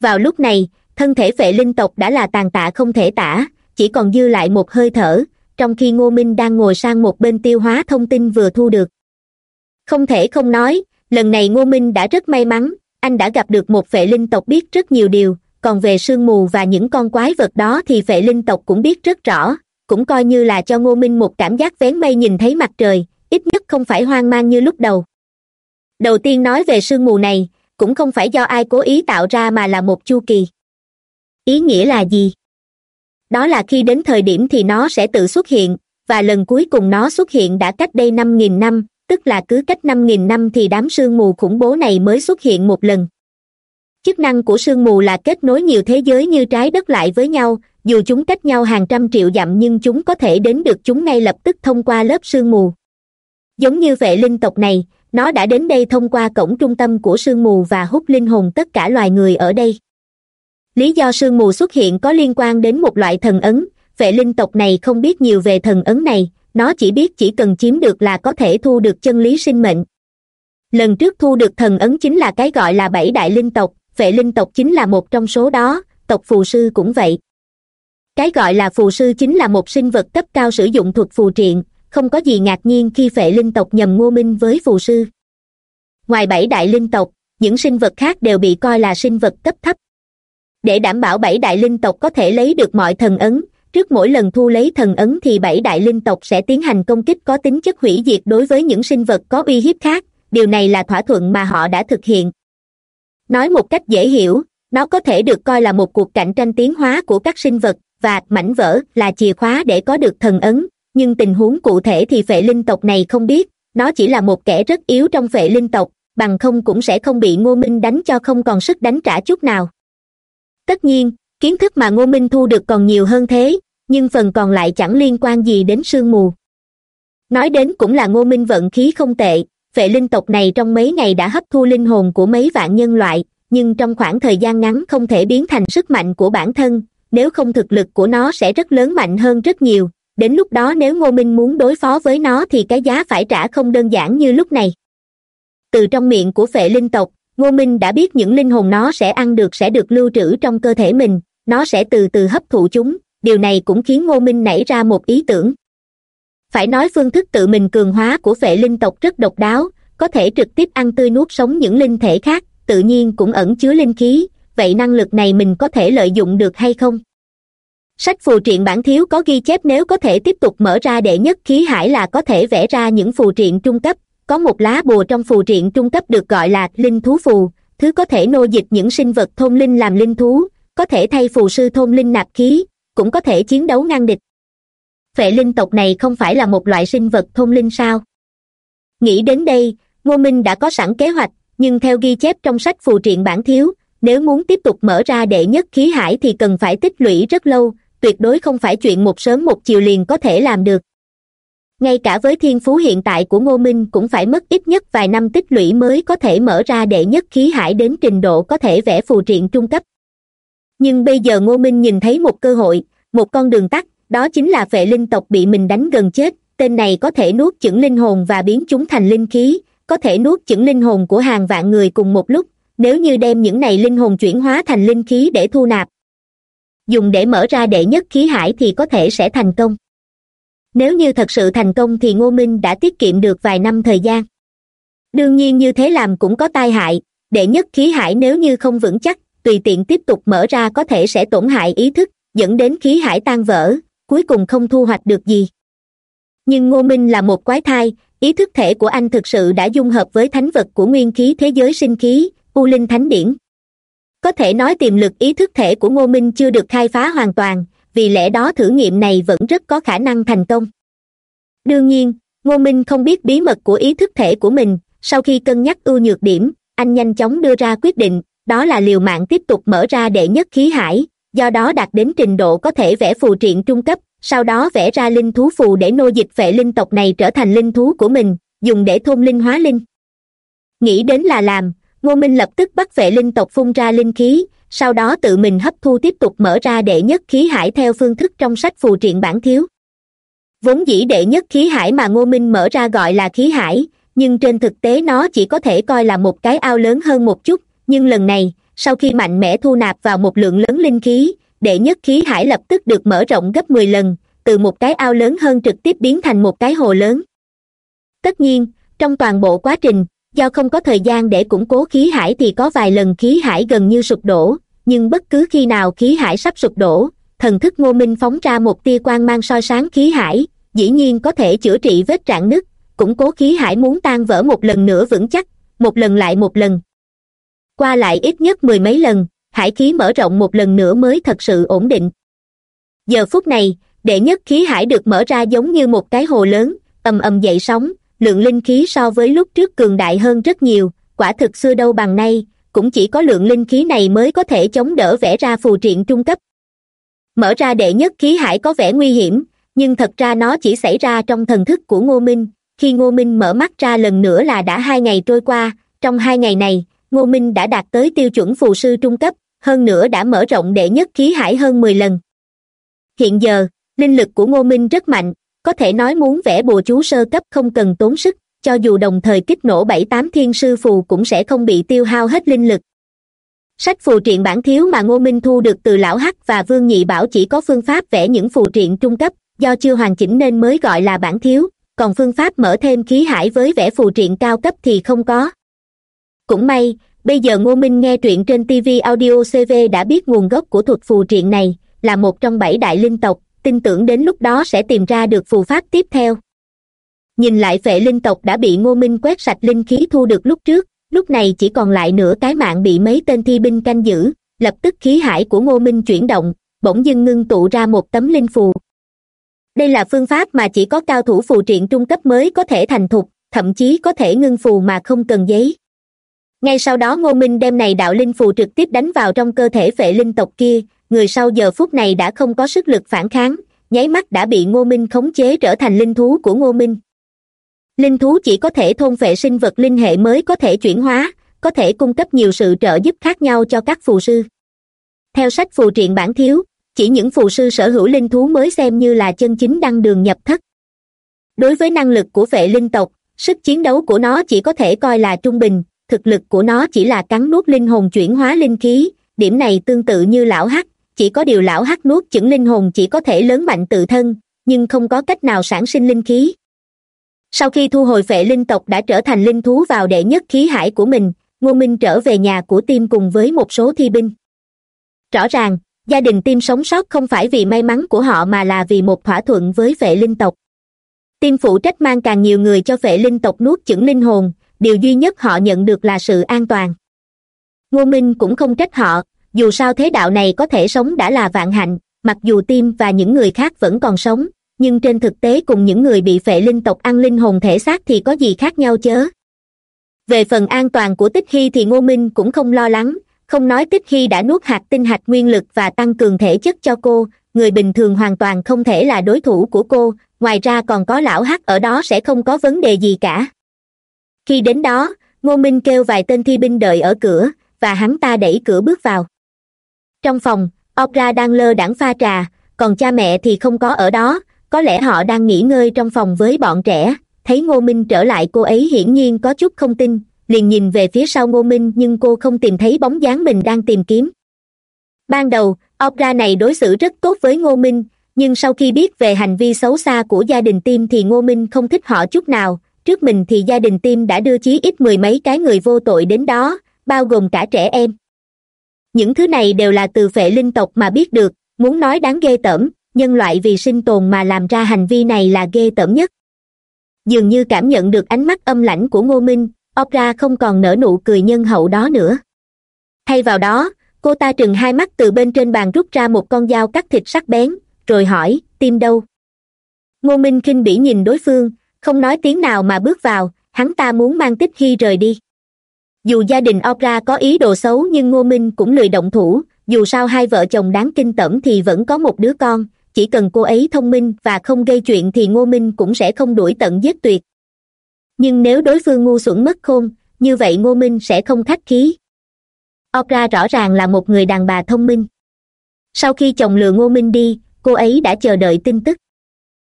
Vào lúc này, thân thể vệ linh tộc đã là tàn tạ không thể tả, chỉ còn dư lại một hơi thở trong khi ngô minh đang ngồi sang một bên tiêu hóa thông tin vừa thu được. Không thể không nói, lần này ngô minh đã rất may mắn, anh đã gặp được một vệ linh tộc biết rất nhiều điều, còn về sương mù và những con quái vật đó thì vệ linh tộc cũng biết rất rõ, cũng coi như là cho ngô minh một cảm giác vén mây nhìn thấy mặt trời, ít nhất không phải hoang mang như lúc đầu. Đầu tiên nói về sương mù này, cũng không phải do ai cố ý tạo ra mà là một chu kỳ. Ý nghĩa là gì? Đó là khi đến thời điểm thì nó sẽ tự xuất hiện, và lần cuối cùng nó xuất hiện đã cách đây năm nghìn năm, tức là cứ cách năm nghìn năm thì đám sương mù khủng bố này mới xuất hiện một lần. Chức năng của sương mù là kết nối nhiều thế giới như trái đất lại với nhau, dù chúng cách nhau hàng trăm triệu dặm nhưng chúng có thể đến được chúng ngay lập tức thông qua lớp sương mù. Giống như vệ linh tộc này, nó đã đến đây thông qua cổng trung tâm của sương mù và hút linh hồn tất cả loài người ở đây lý do sương mù xuất hiện có liên quan đến một loại thần ấn. Vệ linh tộc này không biết nhiều về thần ấn này, nó chỉ biết chỉ cần chiếm được là có thể thu được chân lý sinh mệnh. Lần trước thu được thần ấn chính là cái gọi là bảy đại linh tộc, vệ linh tộc chính là một trong số đó, tộc phù sư cũng vậy. Cái gọi là phù sư chính là một sinh vật cấp cao sử dụng thuật phù triện, không có gì ngạc nhiên khi phệ linh tộc nhầm ngô minh với phù sư. Ngoài bảy đại linh tộc, những sinh vật khác đều bị coi là sinh vật cấp thấp để đảm bảo bảy đại linh tộc có thể lấy được mọi thần ấn, trước mỗi lần thu lấy thần ấn thì bảy đại linh tộc sẽ tiến hành công kích có tính chất hủy diệt đối với những sinh vật có uy hiếp khác. Điều này là thỏa thuận mà họ đã thực hiện. Nói một cách dễ hiểu, nó có thể được coi là một cuộc cạnh tranh tiến hóa của các sinh vật và mảnh vỡ là chìa khóa để có được thần ấn. Nhưng tình huống cụ thể thì vệ linh tộc này không biết, nó chỉ là một kẻ rất yếu trong vệ linh tộc, bằng không cũng sẽ không bị ngô minh đánh cho không còn sức đánh trả chút nào tất nhiên, kiến thức mà ngô minh thu được còn nhiều hơn thế, nhưng phần còn lại chẳng liên quan gì đến sương mù. Nói đến cũng là ngô minh vận khí không tệ, vệ linh tộc này trong mấy ngày đã hấp thu linh hồn của mấy vạn nhân loại, nhưng trong khoảng thời gian ngắn không thể biến thành sức mạnh của bản thân, nếu không thực lực của nó sẽ rất lớn mạnh hơn rất nhiều, đến lúc đó nếu ngô minh muốn đối phó với nó thì cái giá phải trả không đơn giản như lúc này. Từ trong miệng của phệ linh tộc ngô minh đã biết những linh hồn nó sẽ ăn được, sẽ được lưu trữ trong cơ thể mình. Nó sẽ từ từ hấp thụ chúng. Điều này cũng khiến ngô minh nảy ra một ý tưởng. Phải nói phương thức tự mình cường hóa của vệ linh tộc rất độc đáo, có thể trực tiếp ăn tươi nuốt sống những linh thể khác, tự nhiên cũng ẩn chứa linh khí. Vậy năng lực này mình có thể lợi dụng được hay không? Sách phù triện bản thiếu có ghi chép nếu có thể tiếp tục mở ra đệ nhất khí hải là có thể vẽ ra những phù triện trung cấp có một lá bùa trong phù triện trung cấp được gọi là linh thú phù. Thứ có thể nô dịch những sinh vật thôn linh làm linh thú, có thể thay phù sư thôn linh nạp khí, cũng có thể chiến đấu ngăn địch. Phệ linh tộc này không phải là một loại sinh vật thôn linh sao? Nghĩ đến đây, ngô minh đã có sẵn kế hoạch, nhưng theo ghi chép trong sách phù triện bản thiếu, nếu muốn tiếp tục mở ra đệ nhất khí hải thì cần phải tích lũy rất lâu, tuyệt đối không phải chuyện một sớm một chiều liền có thể làm được ngay cả với thiên phú hiện tại của ngô minh cũng phải mất ít nhất vài năm tích lũy mới có thể mở ra đệ nhất khí hải đến trình độ có thể vẽ phù triện trung cấp. Nhưng bây giờ ngô minh nhìn thấy một cơ hội, một con đường tắt, đó chính là phệ linh tộc bị mình đánh gần chết, tên này có thể nuốt chửng linh hồn và biến chúng thành linh khí, có thể nuốt chửng linh hồn của hàng vạn người cùng một lúc, nếu như đem những này linh hồn chuyển hóa thành linh khí để thu nạp. Dùng để mở ra đệ nhất khí hải thì có thể sẽ thành công nếu như thật sự thành công thì ngô minh đã tiết kiệm được vài năm thời gian. Đương nhiên như thế làm cũng có tai hại đệ nhất khí hải nếu như không vững chắc, tùy tiện tiếp tục mở ra có thể sẽ tổn hại ý thức, dẫn đến khí hải tan vỡ, cuối cùng không thu hoạch được gì. Nhưng ngô minh là một quái thai, ý thức thể của anh thực sự đã dung hợp với thánh vật của nguyên khí thế giới sinh khí, u linh thánh điển. Có thể nói tiềm lực ý thức thể của ngô minh chưa được khai phá hoàn toàn vì lẽ đó thử nghiệm này vẫn rất có khả năng thành công. Đương nhiên, ngô minh không biết bí mật của ý thức thể của mình. Sau khi cân nhắc ưu nhược điểm, anh nhanh chóng đưa ra quyết định, đó là liều mạng tiếp tục mở ra đệ nhất khí hải, do đó đạt đến trình độ có thể vẽ phù triện trung cấp, sau đó vẽ ra linh thú phù để nô dịch vệ linh tộc này trở thành linh thú của mình, dùng để thôn linh hóa linh. Nghĩ đến là làm ngô minh lập tức bắt vệ linh tộc phun ra linh khí, sau đó tự mình hấp thu tiếp tục mở ra đệ nhất khí hải theo phương thức trong sách phù triện bản thiếu. Vốn dĩ đệ nhất khí hải mà ngô minh mở ra gọi là khí hải, nhưng trên thực tế nó chỉ có thể coi là một cái ao lớn hơn một chút, nhưng lần này, sau khi mạnh mẽ thu nạp vào một lượng lớn linh khí, đệ nhất khí hải lập tức được mở rộng gấp mười lần, từ một cái ao lớn hơn trực tiếp biến thành một cái hồ lớn. Tất nhiên, trong toàn bộ quá trình do không có thời gian để củng cố khí hải thì có vài lần khí hải gần như sụp đổ, nhưng bất cứ khi nào khí hải sắp sụp đổ, thần thức ngô minh phóng ra một tia quang mang soi sáng khí hải, dĩ nhiên có thể chữa trị vết rạn nứt, củng cố khí hải muốn tan vỡ một lần nữa vững chắc, một lần lại một lần. Qua lại ít nhất mười mấy lần, hải khí mở rộng một lần nữa mới thật sự ổn định. Giờ phút này, đệ nhất khí hải được mở ra giống như một cái hồ lớn, ầm ầm dậy sóng lượng linh khí so với lúc trước cường đại hơn rất nhiều, quả thực xưa đâu bằng nay, cũng chỉ có lượng linh khí này mới có thể chống đỡ vẽ ra phù triện trung cấp. Mở ra đệ nhất khí hải có vẻ nguy hiểm, nhưng thật ra nó chỉ xảy ra trong thần thức của ngô minh. Khi ngô minh mở mắt ra lần nữa là đã hai ngày trôi qua, trong hai ngày này, ngô minh đã đạt tới tiêu chuẩn phù sư trung cấp, hơn nữa đã mở rộng đệ nhất khí hải hơn mười lần. Hiện giờ, linh lực của ngô minh rất mạnh có thể nói muốn vẽ bùa chú sơ cấp không cần tốn sức, cho dù đồng thời kích nổ bảy tám thiên sư phù cũng sẽ không bị tiêu hao hết linh lực. Sách phù triện bản thiếu mà ngô minh thu được từ lão hắc và vương nhị bảo chỉ có phương pháp vẽ những phù triện trung cấp, do chưa hoàn chỉnh nên mới gọi là bản thiếu, còn phương pháp mở thêm khí hải với vẽ phù triện cao cấp thì không có. Cũng may, bây giờ ngô minh nghe truyện trên tv audio cv đã biết nguồn gốc của thuật phù triện này, là một trong bảy đại linh tộc tin tưởng đến lúc đó sẽ tìm ra được phù pháp tiếp theo. Nhìn lại phệ linh tộc đã bị ngô minh quét sạch linh khí thu được lúc trước, lúc này chỉ còn lại nửa cái mạng bị mấy tên thi binh canh giữ, lập tức khí hải của ngô minh chuyển động, bỗng dưng ngưng tụ ra một tấm linh phù. Đây là phương pháp mà chỉ có cao thủ phù triện trung cấp mới có thể thành thục, thậm chí có thể ngưng phù mà không cần giấy. Ngay sau đó ngô minh đem này đạo linh phù trực tiếp đánh vào trong cơ thể phệ linh tộc kia người sau giờ phút này đã không có sức lực phản kháng, nháy mắt đã bị ngô minh khống chế trở thành linh thú của ngô minh. Linh thú chỉ có thể thôn vệ sinh vật linh hệ mới có thể chuyển hóa, có thể cung cấp nhiều sự trợ giúp khác nhau cho các phù sư. Theo sách phù triện bản thiếu, chỉ những phù sư sở hữu linh thú mới xem như là chân chính đăng đường nhập thất. Đối với năng lực của vệ linh tộc, sức chiến đấu của nó chỉ có thể coi là trung bình, thực lực của nó chỉ là cắn nuốt linh hồn chuyển hóa linh khí, điểm này tương tự như lão hắc chỉ có điều lão hắc nuốt chửng linh hồn chỉ có thể lớn mạnh tự thân, nhưng không có cách nào sản sinh linh khí. Sau khi thu hồi phệ linh tộc đã trở thành linh thú vào đệ nhất khí hải của mình, ngô minh trở về nhà của tim cùng với một số thi binh. Rõ ràng, gia đình tim sống sót không phải vì may mắn của họ mà là vì một thỏa thuận với phệ linh tộc. Tim phụ trách mang càng nhiều người cho phệ linh tộc nuốt chửng linh hồn, điều duy nhất họ nhận được là sự an toàn. Ngô minh cũng không trách họ dù sao thế đạo này có thể sống đã là vạn hạnh, mặc dù tim và những người khác vẫn còn sống, nhưng trên thực tế cùng những người bị phệ linh tộc ăn linh hồn thể xác thì có gì khác nhau chớ? Về phần an toàn của tích hy thì ngô minh cũng không lo lắng, không nói tích hy đã nuốt hạt tinh hạch nguyên lực và tăng cường thể chất cho cô, người bình thường hoàn toàn không thể là đối thủ của cô, ngoài ra còn có lão hắc ở đó sẽ không có vấn đề gì cả. Khi đến đó, ngô minh kêu vài tên thi binh đợi ở cửa, và hắn ta đẩy cửa bước vào trong phòng opera đang lơ đãng pha trà, còn cha mẹ thì không có ở đó. Có lẽ họ đang nghỉ ngơi trong phòng với bọn trẻ. Thấy ngô minh trở lại, cô ấy hiển nhiên có chút không tin. Liền nhìn về phía sau ngô minh, nhưng cô không tìm thấy bóng dáng mình đang tìm kiếm. Ban đầu opera này đối xử rất tốt với ngô minh, nhưng sau khi biết về hành vi xấu xa của gia đình tim thì ngô minh không thích họ chút nào. Trước mình thì gia đình tim đã đưa chí ít mười mấy cái người vô tội đến đó, bao gồm cả trẻ em những thứ này đều là từ phệ linh tộc mà biết được, muốn nói đáng ghê tởm, nhân loại vì sinh tồn mà làm ra hành vi này là ghê tởm nhất. Dường như cảm nhận được ánh mắt âm lãnh của ngô minh, opera không còn nở nụ cười nhân hậu đó nữa. Thay vào đó, cô ta trừng hai mắt từ bên trên bàn rút ra một con dao cắt thịt sắc bén, rồi hỏi, tim đâu? Ngô minh khinh bỉ nhìn đối phương, không nói tiếng nào mà bước vào, hắn ta muốn mang tích hy rời đi dù gia đình opra có ý đồ xấu nhưng ngô minh cũng lười động thủ. Dù sao hai vợ chồng đáng kinh tởm thì vẫn có một đứa con. Chỉ cần cô ấy thông minh và không gây chuyện thì ngô minh cũng sẽ không đuổi tận giết tuyệt. Nhưng nếu đối phương ngu xuẩn mất khôn, như vậy ngô minh sẽ không khách khí. Opra rõ ràng là một người đàn bà thông minh. Sau khi chồng lừa ngô minh đi, cô ấy đã chờ đợi tin tức.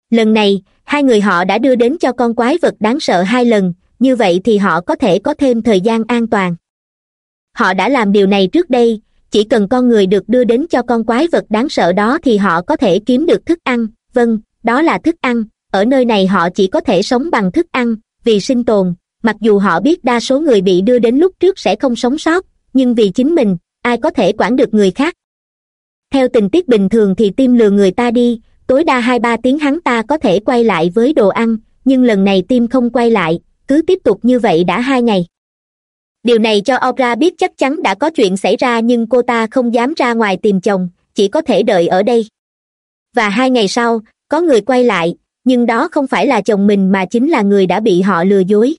Lần này, hai người họ đã đưa đến cho con quái vật đáng sợ hai lần như vậy thì họ có thể có thêm thời gian an toàn. Họ đã làm điều này trước đây, chỉ cần con người được đưa đến cho con quái vật đáng sợ đó thì họ có thể kiếm được thức ăn. Vâng đó là thức ăn. Ở nơi này họ chỉ có thể sống bằng thức ăn, vì sinh tồn. Mặc dù họ biết đa số người bị đưa đến lúc trước sẽ không sống sót, nhưng vì chính mình, ai có thể quản được người khác? Theo tình tiết bình thường thì tim lừa người ta đi, tối đa hai ba tiếng hắn ta có thể quay lại với đồ ăn, nhưng lần này tim không quay lại cứ tiếp tục như vậy đã hai ngày. Điều này cho opera biết chắc chắn đã có chuyện xảy ra nhưng cô ta không dám ra ngoài tìm chồng, chỉ có thể đợi ở đây. Và hai ngày sau, có người quay lại, nhưng đó không phải là chồng mình mà chính là người đã bị họ lừa dối.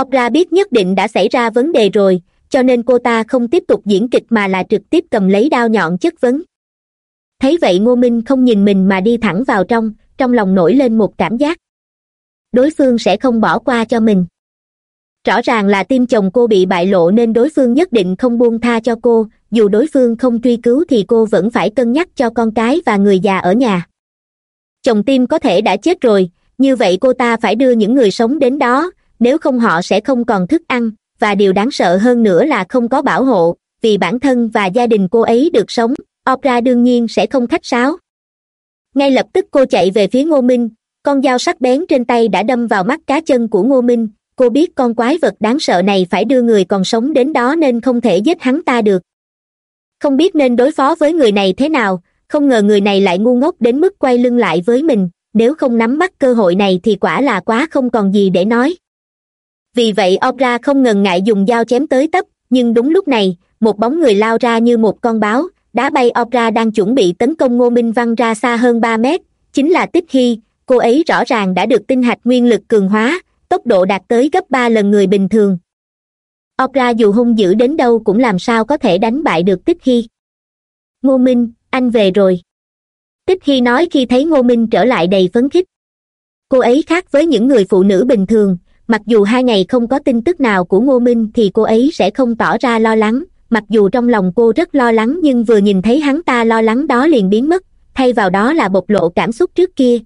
Opera biết nhất định đã xảy ra vấn đề rồi, cho nên cô ta không tiếp tục diễn kịch mà là trực tiếp cầm lấy đao nhọn chất vấn. Thấy vậy ngô minh không nhìn mình mà đi thẳng vào trong trong lòng nổi lên một cảm giác đối phương sẽ không bỏ qua cho mình. Rõ ràng là tim chồng cô bị bại lộ nên đối phương nhất định không buông tha cho cô, dù đối phương không truy cứu thì cô vẫn phải cân nhắc cho con cái và người già ở nhà. Chồng tim có thể đã chết rồi, như vậy cô ta phải đưa những người sống đến đó, nếu không họ sẽ không còn thức ăn, và điều đáng sợ hơn nữa là không có bảo hộ, vì bản thân và gia đình cô ấy được sống opra đương nhiên sẽ không khách sáo. Ngay lập tức cô chạy về phía ngô minh con dao sắc bén trên tay đã đâm vào mắt cá chân của ngô minh. Cô biết con quái vật đáng sợ này phải đưa người còn sống đến đó nên không thể giết hắn ta được. Không biết nên đối phó với người này thế nào, không ngờ người này lại ngu ngốc đến mức quay lưng lại với mình. Nếu không nắm bắt cơ hội này thì quả là quá không còn gì để nói. Vì vậy obra không ngần ngại dùng dao chém tới tấp, nhưng đúng lúc này, một bóng người lao ra như một con báo. Đá bay obra đang chuẩn bị tấn công ngô minh văng ra xa hơn ba mét, chính là tích hy cô ấy rõ ràng đã được tinh hạch nguyên lực cường hóa, tốc độ đạt tới gấp ba lần người bình thường. Opra dù hung dữ đến đâu cũng làm sao có thể đánh bại được tích hy. Ngô minh, anh về rồi. Tích hy nói khi thấy ngô minh trở lại đầy phấn khích. Cô ấy khác với những người phụ nữ bình thường, mặc dù hai ngày không có tin tức nào của ngô minh thì cô ấy sẽ không tỏ ra lo lắng, mặc dù trong lòng cô rất lo lắng nhưng vừa nhìn thấy hắn ta lo lắng đó liền biến mất, thay vào đó là bộc lộ cảm xúc trước kia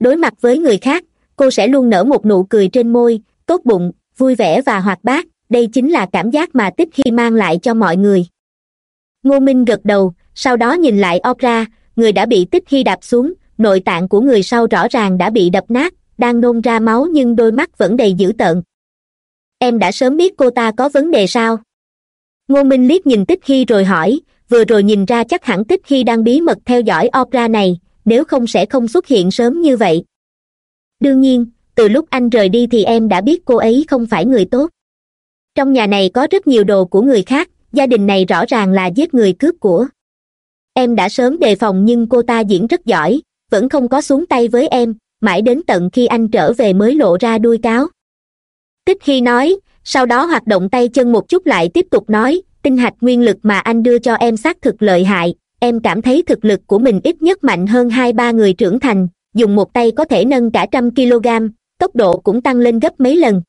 đối mặt với người khác, cô sẽ luôn nở một nụ cười trên môi, tốt bụng, vui vẻ và hoạt bát. Đây chính là cảm giác mà tích khi mang lại cho mọi người. Ngô minh gật đầu, sau đó nhìn lại opra người đã bị tích khi đạp xuống, nội tạng của người sau rõ ràng đã bị đập nát, đang nôn ra máu nhưng đôi mắt vẫn đầy dữ tợn. Em đã sớm biết cô ta có vấn đề sao? Ngô minh liếc nhìn tích khi rồi hỏi, vừa rồi nhìn ra chắc hẳn tích khi đang bí mật theo dõi opera này nếu không sẽ không xuất hiện sớm như vậy. Đương nhiên, từ lúc anh rời đi thì em đã biết cô ấy không phải người tốt. Trong nhà này có rất nhiều đồ của người khác, gia đình này rõ ràng là giết người cướp của. Em đã sớm đề phòng nhưng cô ta diễn rất giỏi, vẫn không có xuống tay với em, mãi đến tận khi anh trở về mới lộ ra đuôi cáo. Tích khi nói, sau đó hoạt động tay chân một chút lại tiếp tục nói, tinh hạch nguyên lực mà anh đưa cho em xác thực lợi hại em cảm thấy thực lực của mình ít nhất mạnh hơn hai ba người trưởng thành, dùng một tay có thể nâng cả trăm kg, tốc độ cũng tăng lên gấp mấy lần.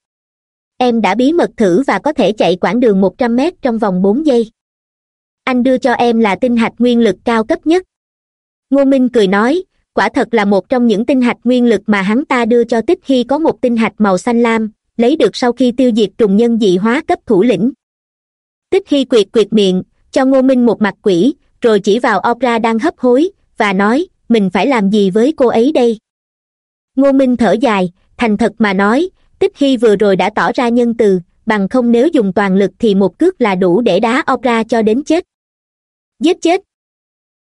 Em đã bí mật thử và có thể chạy quãng đường một trăm mét trong vòng bốn giây. Anh đưa cho em là tinh hạch nguyên lực cao cấp nhất. Ngô minh cười nói, quả thật là một trong những tinh hạch nguyên lực mà hắn ta đưa cho tích khi có một tinh hạch màu xanh lam, lấy được sau khi tiêu diệt trùng nhân dị hóa cấp thủ lĩnh. Tích khi quyệt quyệt miệng, cho ngô minh một mặt quỷ rồi chỉ vào opra đang hấp hối và nói, mình phải làm gì với cô ấy đây? Ngô minh thở dài, thành thật mà nói, tích khi vừa rồi đã tỏ ra nhân từ, bằng không nếu dùng toàn lực thì một cước là đủ để đá opra cho đến chết. Giết chết.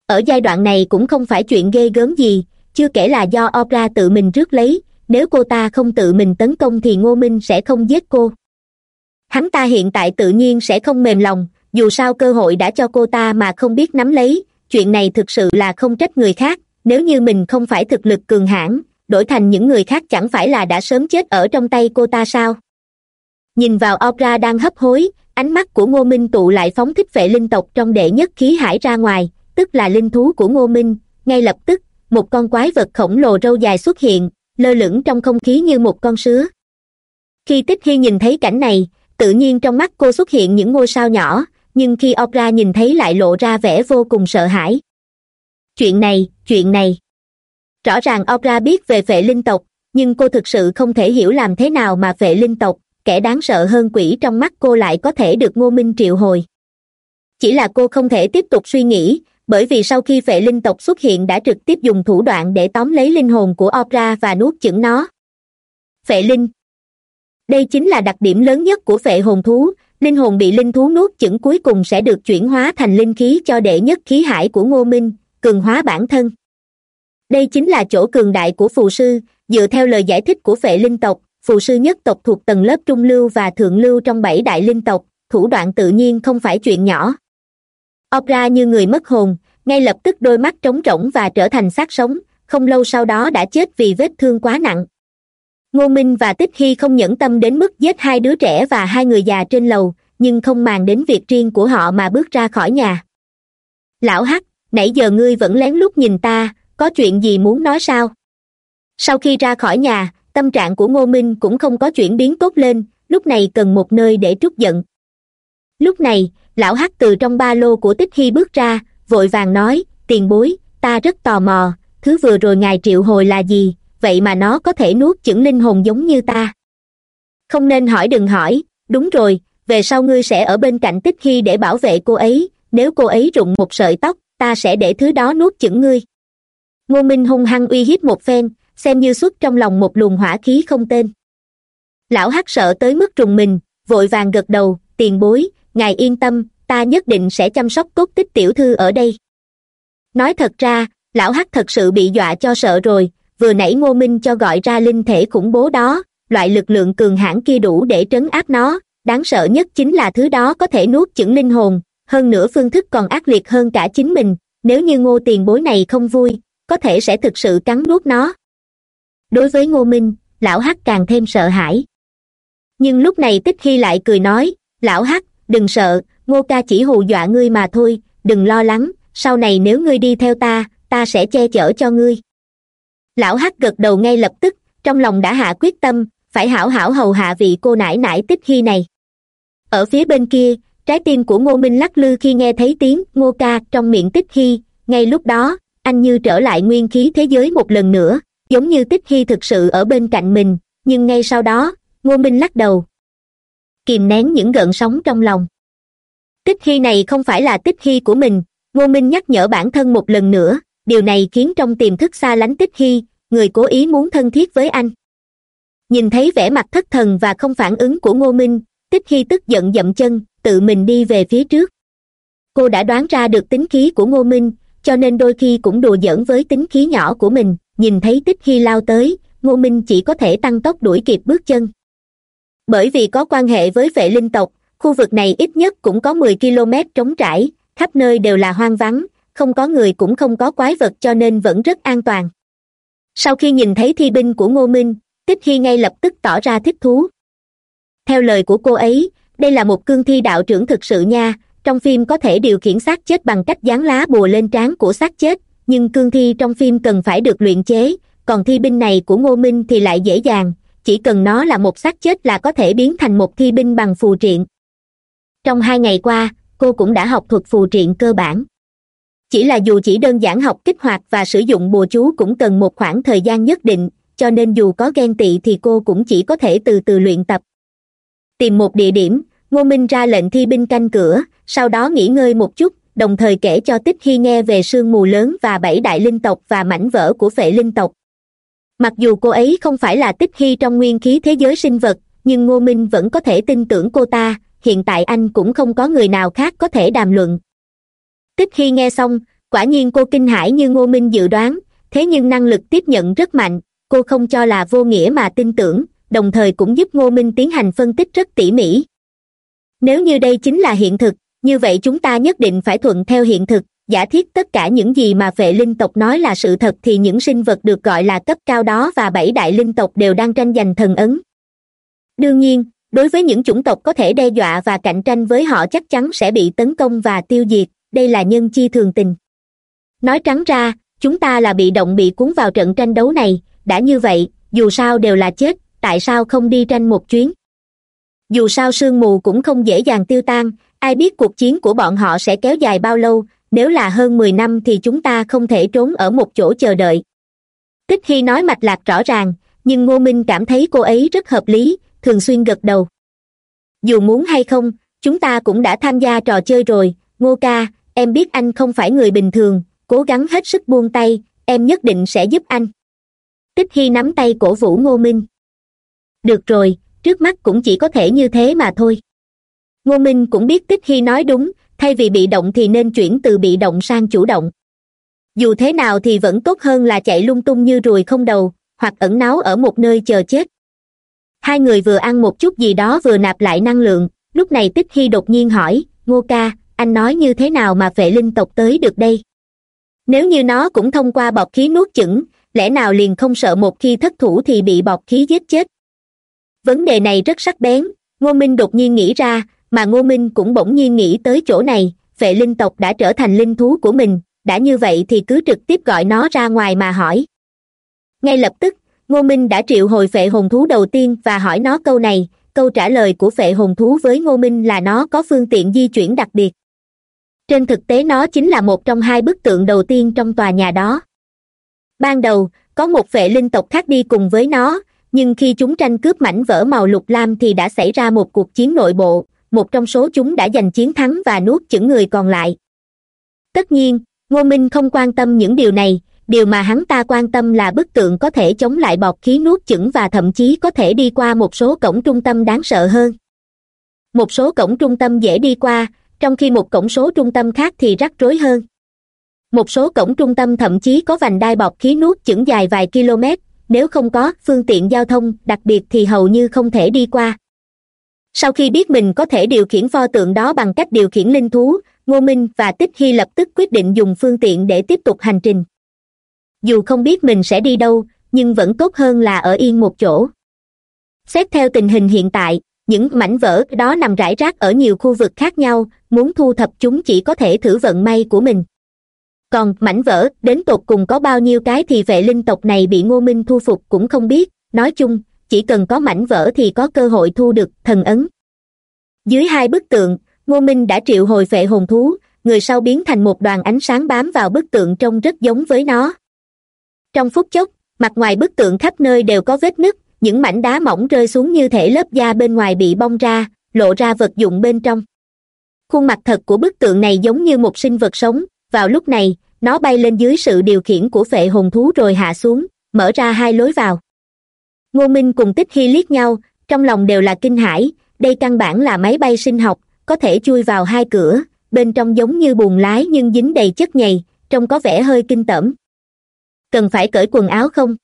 Ở giai đoạn này cũng không phải chuyện ghê gớm gì, chưa kể là do opra tự mình rước lấy, nếu cô ta không tự mình tấn công thì ngô minh sẽ không giết cô. Hắn ta hiện tại tự nhiên sẽ không mềm lòng dù sao cơ hội đã cho cô ta mà không biết nắm lấy, chuyện này thực sự là không trách người khác. Nếu như mình không phải thực lực cường hãn, đổi thành những người khác chẳng phải là đã sớm chết ở trong tay cô ta sao? Nhìn vào opra đang hấp hối, ánh mắt của ngô minh tụ lại phóng thích vệ linh tộc trong đệ nhất khí hải ra ngoài, tức là linh thú của ngô minh. Ngay lập tức, một con quái vật khổng lồ râu dài xuất hiện, lơ lửng trong không khí như một con sứa. Khi tích hy nhìn thấy cảnh này, tự nhiên trong mắt cô xuất hiện những ngôi sao nhỏ nhưng khi opera nhìn thấy lại lộ ra vẻ vô cùng sợ hãi. Chuyện này chuyện này. Rõ ràng opera biết về phệ linh tộc, nhưng cô thực sự không thể hiểu làm thế nào mà phệ linh tộc, kẻ đáng sợ hơn quỷ trong mắt cô lại có thể được ngô minh triệu hồi. Chỉ là cô không thể tiếp tục suy nghĩ, bởi vì sau khi phệ linh tộc xuất hiện đã trực tiếp dùng thủ đoạn để tóm lấy linh hồn của opera và nuốt chửng nó. Phệ linh. Đây chính là đặc điểm lớn nhất của phệ hồn thú linh hồn bị linh thú nuốt chửng cuối cùng sẽ được chuyển hóa thành linh khí cho đệ nhất khí hải của ngô minh, cường hóa bản thân. Đây chính là chỗ cường đại của phù sư, dựa theo lời giải thích của phệ linh tộc, phù sư nhất tộc thuộc tầng lớp trung lưu và thượng lưu trong bảy đại linh tộc, thủ đoạn tự nhiên không phải chuyện nhỏ. Opera như người mất hồn, ngay lập tức đôi mắt trống rỗng và trở thành xác sống, không lâu sau đó đã chết vì vết thương quá nặng ngô minh và tích hy không nhẫn tâm đến mức giết hai đứa trẻ và hai người già trên lầu, nhưng không màng đến việc riêng của họ mà bước ra khỏi nhà. Lão hắc, nãy giờ ngươi vẫn lén lút nhìn ta, có chuyện gì muốn nói sao? Sau khi ra khỏi nhà, tâm trạng của ngô minh cũng không có chuyển biến tốt lên, lúc này cần một nơi để trút giận. Lúc này, lão hắc từ trong ba lô của tích hy bước ra, vội vàng nói, tiền bối, ta rất tò mò, thứ vừa rồi ngài triệu hồi là gì? Vậy mà nó có thể nuốt chửng linh hồn giống như ta. Không nên hỏi đừng hỏi, đúng rồi, về sau ngươi sẽ ở bên cạnh tích hy để bảo vệ cô ấy, nếu cô ấy rụng một sợi tóc, ta sẽ để thứ đó nuốt chửng ngươi. Ngô minh hung hăng uy hiếp một phen, xem như xuất trong lòng một luồng hỏa khí không tên. Lão hắc sợ tới mức trùng mình, vội vàng gật đầu, tiền bối, ngài yên tâm, ta nhất định sẽ chăm sóc cốt tích tiểu thư ở đây. Nói thật ra, lão hắc thật sự bị dọa cho sợ rồi vừa nãy ngô minh cho gọi ra linh thể khủng bố đó, loại lực lượng cường hãn kia đủ để trấn áp nó. Đáng sợ nhất chính là thứ đó có thể nuốt chửng linh hồn. Hơn nữa phương thức còn ác liệt hơn cả chính mình. Nếu như ngô tiền bối này không vui, có thể sẽ thực sự cắn nuốt nó. Đối với ngô minh, lão hắc càng thêm sợ hãi. Nhưng lúc này tích khi lại cười nói, lão hắc, đừng sợ, ngô ca chỉ hù dọa ngươi mà thôi, đừng lo lắng. Sau này nếu ngươi đi theo ta ta sẽ che chở cho ngươi lão hắc gật đầu ngay lập tức, trong lòng đã hạ quyết tâm, phải hảo hảo hầu hạ vị cô nải nải tích khi này. Ở phía bên kia, trái tim của ngô minh lắc lư khi nghe thấy tiếng ngô ca trong miệng tích khi ngay lúc đó, anh như trở lại nguyên khí thế giới một lần nữa, giống như tích khi thực sự ở bên cạnh mình, nhưng ngay sau đó, ngô minh lắc đầu. Kìm nén những gợn sóng trong lòng. Tích khi này không phải là tích khi của mình, ngô minh nhắc nhở bản thân một lần nữa điều này khiến trong tiềm thức xa lánh tích Hy, người cố ý muốn thân thiết với anh. Nhìn thấy vẻ mặt thất thần và không phản ứng của ngô minh, tích Hy tức giận dậm chân, tự mình đi về phía trước. Cô đã đoán ra được tính khí của ngô minh, cho nên đôi khi cũng đùa giỡn với tính khí nhỏ của mình, nhìn thấy tích Hy lao tới, ngô minh chỉ có thể tăng tốc đuổi kịp bước chân. Bởi vì có quan hệ với vệ linh tộc, khu vực này ít nhất cũng có mười km trống trải, khắp nơi đều là hoang vắng không có người cũng không có quái vật cho nên vẫn rất an toàn. Sau khi nhìn thấy thi binh của ngô minh, tích hy ngay lập tức tỏ ra thích thú. Theo lời của cô ấy, đây là một cương thi đạo trưởng thực sự nha, trong phim có thể điều khiển xác chết bằng cách dán lá bùa lên trán của xác chết, nhưng cương thi trong phim cần phải được luyện chế, còn thi binh này của ngô minh thì lại dễ dàng, chỉ cần nó là một xác chết là có thể biến thành một thi binh bằng phù triện. Trong hai ngày qua, cô cũng đã học thuật phù triện cơ bản chỉ là dù chỉ đơn giản học kích hoạt và sử dụng bùa chú cũng cần một khoảng thời gian nhất định, cho nên dù có ghen tị thì cô cũng chỉ có thể từ từ luyện tập. Tìm một địa điểm, ngô minh ra lệnh thi binh canh cửa, sau đó nghỉ ngơi một chút, đồng thời kể cho tích hy nghe về sương mù lớn và bảy đại linh tộc và mảnh vỡ của phệ linh tộc. Mặc dù cô ấy không phải là tích hy trong nguyên khí thế giới sinh vật, nhưng ngô minh vẫn có thể tin tưởng cô ta, hiện tại anh cũng không có người nào khác có thể đàm luận tích khi nghe xong, quả nhiên cô kinh hãi như ngô minh dự đoán, thế nhưng năng lực tiếp nhận rất mạnh, cô không cho là vô nghĩa mà tin tưởng, đồng thời cũng giúp ngô minh tiến hành phân tích rất tỉ mỉ. Nếu như đây chính là hiện thực, như vậy chúng ta nhất định phải thuận theo hiện thực, giả thiết tất cả những gì mà vệ linh tộc nói là sự thật thì những sinh vật được gọi là cấp cao đó và bảy đại linh tộc đều đang tranh giành thần ấn. Đương nhiên, đối với những chủng tộc có thể đe dọa và cạnh tranh với họ chắc chắn sẽ bị tấn công và tiêu diệt đây là nhân chi thường tình. Nói trắng ra, chúng ta là bị động bị cuốn vào trận tranh đấu này, đã như vậy, dù sao đều là chết, tại sao không đi tranh một chuyến? Dù sao sương mù cũng không dễ dàng tiêu tan, ai biết cuộc chiến của bọn họ sẽ kéo dài bao lâu, nếu là hơn mười năm thì chúng ta không thể trốn ở một chỗ chờ đợi. Tích khi nói mạch lạc rõ ràng, nhưng ngô minh cảm thấy cô ấy rất hợp lý, thường xuyên gật đầu. Dù muốn hay không, chúng ta cũng đã tham gia trò chơi rồi, ngô ca em biết anh không phải người bình thường, cố gắng hết sức buông tay, em nhất định sẽ giúp anh. Tích hy nắm tay cổ vũ ngô minh. Được rồi, trước mắt cũng chỉ có thể như thế mà thôi. Ngô minh cũng biết tích hy nói đúng, thay vì bị động thì nên chuyển từ bị động sang chủ động. Dù thế nào thì vẫn tốt hơn là chạy lung tung như ruồi không đầu, hoặc ẩn náu ở một nơi chờ chết. Hai người vừa ăn một chút gì đó vừa nạp lại năng lượng, lúc này tích hy đột nhiên hỏi, ngô ca anh nói như thế nào mà vệ linh tộc tới được đây? Nếu như nó cũng thông qua bọt khí nuốt chửng, lẽ nào liền không sợ một khi thất thủ thì bị bọt khí giết chết? Vấn đề này rất sắc bén, ngô minh đột nhiên nghĩ ra, mà ngô minh cũng bỗng nhiên nghĩ tới chỗ này, vệ linh tộc đã trở thành linh thú của mình, đã như vậy thì cứ trực tiếp gọi nó ra ngoài mà hỏi. Ngay lập tức, ngô minh đã triệu hồi vệ hồn thú đầu tiên và hỏi nó câu này, câu trả lời của vệ hồn thú với ngô minh là nó có phương tiện di chuyển đặc biệt trên thực tế nó chính là một trong hai bức tượng đầu tiên trong tòa nhà đó. Ban đầu, có một vệ linh tộc khác đi cùng với nó, nhưng khi chúng tranh cướp mảnh vỡ màu lục lam thì đã xảy ra một cuộc chiến nội bộ, một trong số chúng đã giành chiến thắng và nuốt chửng người còn lại. Tất nhiên, ngô minh không quan tâm những điều này, điều mà hắn ta quan tâm là bức tượng có thể chống lại bọt khí nuốt chửng và thậm chí có thể đi qua một số cổng trung tâm đáng sợ hơn. Một số cổng trung tâm dễ đi qua trong khi một cổng số trung tâm khác thì rắc rối hơn. Một số cổng trung tâm thậm chí có vành đai bọc khí nuốt chửng dài vài km, nếu không có phương tiện giao thông đặc biệt thì hầu như không thể đi qua. Sau khi biết mình có thể điều khiển pho tượng đó bằng cách điều khiển linh thú, ngô minh và tích hy lập tức quyết định dùng phương tiện để tiếp tục hành trình. Dù không biết mình sẽ đi đâu, nhưng vẫn tốt hơn là ở yên một chỗ. Xét theo tình hình hiện tại những mảnh vỡ đó nằm rải rác ở nhiều khu vực khác nhau, muốn thu thập chúng chỉ có thể thử vận may của mình. Còn mảnh vỡ, đến tột cùng có bao nhiêu cái thì vệ linh tộc này bị ngô minh thu phục cũng không biết. Nói chung, chỉ cần có mảnh vỡ thì có cơ hội thu được thần ấn. Dưới hai bức tượng, ngô minh đã triệu hồi vệ hồn thú, người sau biến thành một đoàn ánh sáng bám vào bức tượng trông rất giống với nó. Trong phút chốc, mặt ngoài bức tượng khắp nơi đều có vết nứt những mảnh đá mỏng rơi xuống như thể lớp da bên ngoài bị bong ra, lộ ra vật dụng bên trong. Khuôn mặt thật của bức tượng này giống như một sinh vật sống. Vào lúc này, nó bay lên dưới sự điều khiển của phệ hồn thú rồi hạ xuống, mở ra hai lối vào. Ngô minh cùng tích hy liếc nhau, trong lòng đều là kinh hãi, đây căn bản là máy bay sinh học, có thể chui vào hai cửa, bên trong giống như buồng lái nhưng dính đầy chất nhầy, trông có vẻ hơi kinh tởm. Cần phải cởi quần áo không?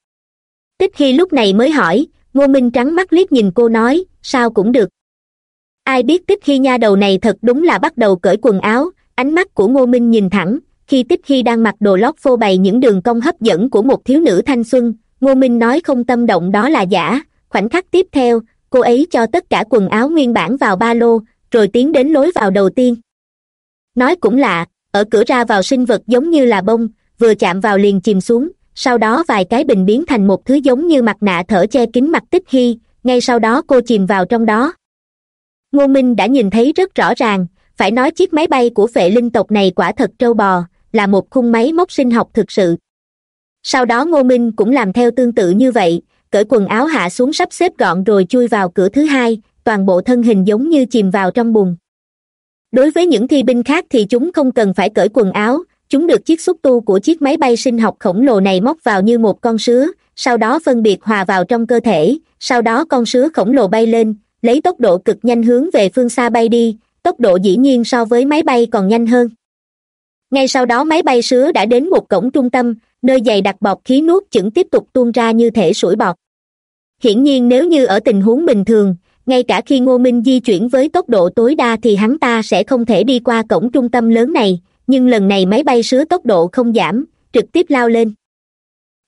Tích khi lúc này mới hỏi, ngô minh trắng mắt liếc nhìn cô nói, sao cũng được. Ai biết tích khi nha đầu này thật đúng là bắt đầu cởi quần áo, ánh mắt của ngô minh nhìn thẳng, khi tích khi đang mặc đồ lót phô bày những đường cong hấp dẫn của một thiếu nữ thanh xuân, ngô minh nói không tâm động đó là giả, khoảnh khắc tiếp theo, cô ấy cho tất cả quần áo nguyên bản vào ba lô, rồi tiến đến lối vào đầu tiên. Nói cũng lạ, ở cửa ra vào sinh vật giống như là bông, vừa chạm vào liền chìm xuống sau đó vài cái bình biến thành một thứ giống như mặt nạ thở che kín mặt tích hy, ngay sau đó cô chìm vào trong đó. Ngô minh đã nhìn thấy rất rõ ràng, phải nói chiếc máy bay của vệ linh tộc này quả thật trâu bò, là một khung máy móc sinh học thực sự. Sau đó ngô minh cũng làm theo tương tự như vậy, cởi quần áo hạ xuống sắp xếp gọn rồi chui vào cửa thứ hai, toàn bộ thân hình giống như chìm vào trong bùn. Đối với những thi binh khác thì chúng không cần phải cởi quần áo chúng được chiếc xúc tu của chiếc máy bay sinh học khổng lồ này móc vào như một con sứa, sau đó phân biệt hòa vào trong cơ thể, sau đó con sứa khổng lồ bay lên, lấy tốc độ cực nhanh hướng về phương xa bay đi, tốc độ dĩ nhiên so với máy bay còn nhanh hơn. Ngay sau đó máy bay sứa đã đến một cổng trung tâm, nơi dày đặc bọt khí nuốt chửng tiếp tục tuôn ra như thể sủi bọt. Hiển nhiên nếu như ở tình huống bình thường, ngay cả khi ngô minh di chuyển với tốc độ tối đa thì hắn ta sẽ không thể đi qua cổng trung tâm lớn này nhưng lần này máy bay sứa tốc độ không giảm, trực tiếp lao lên.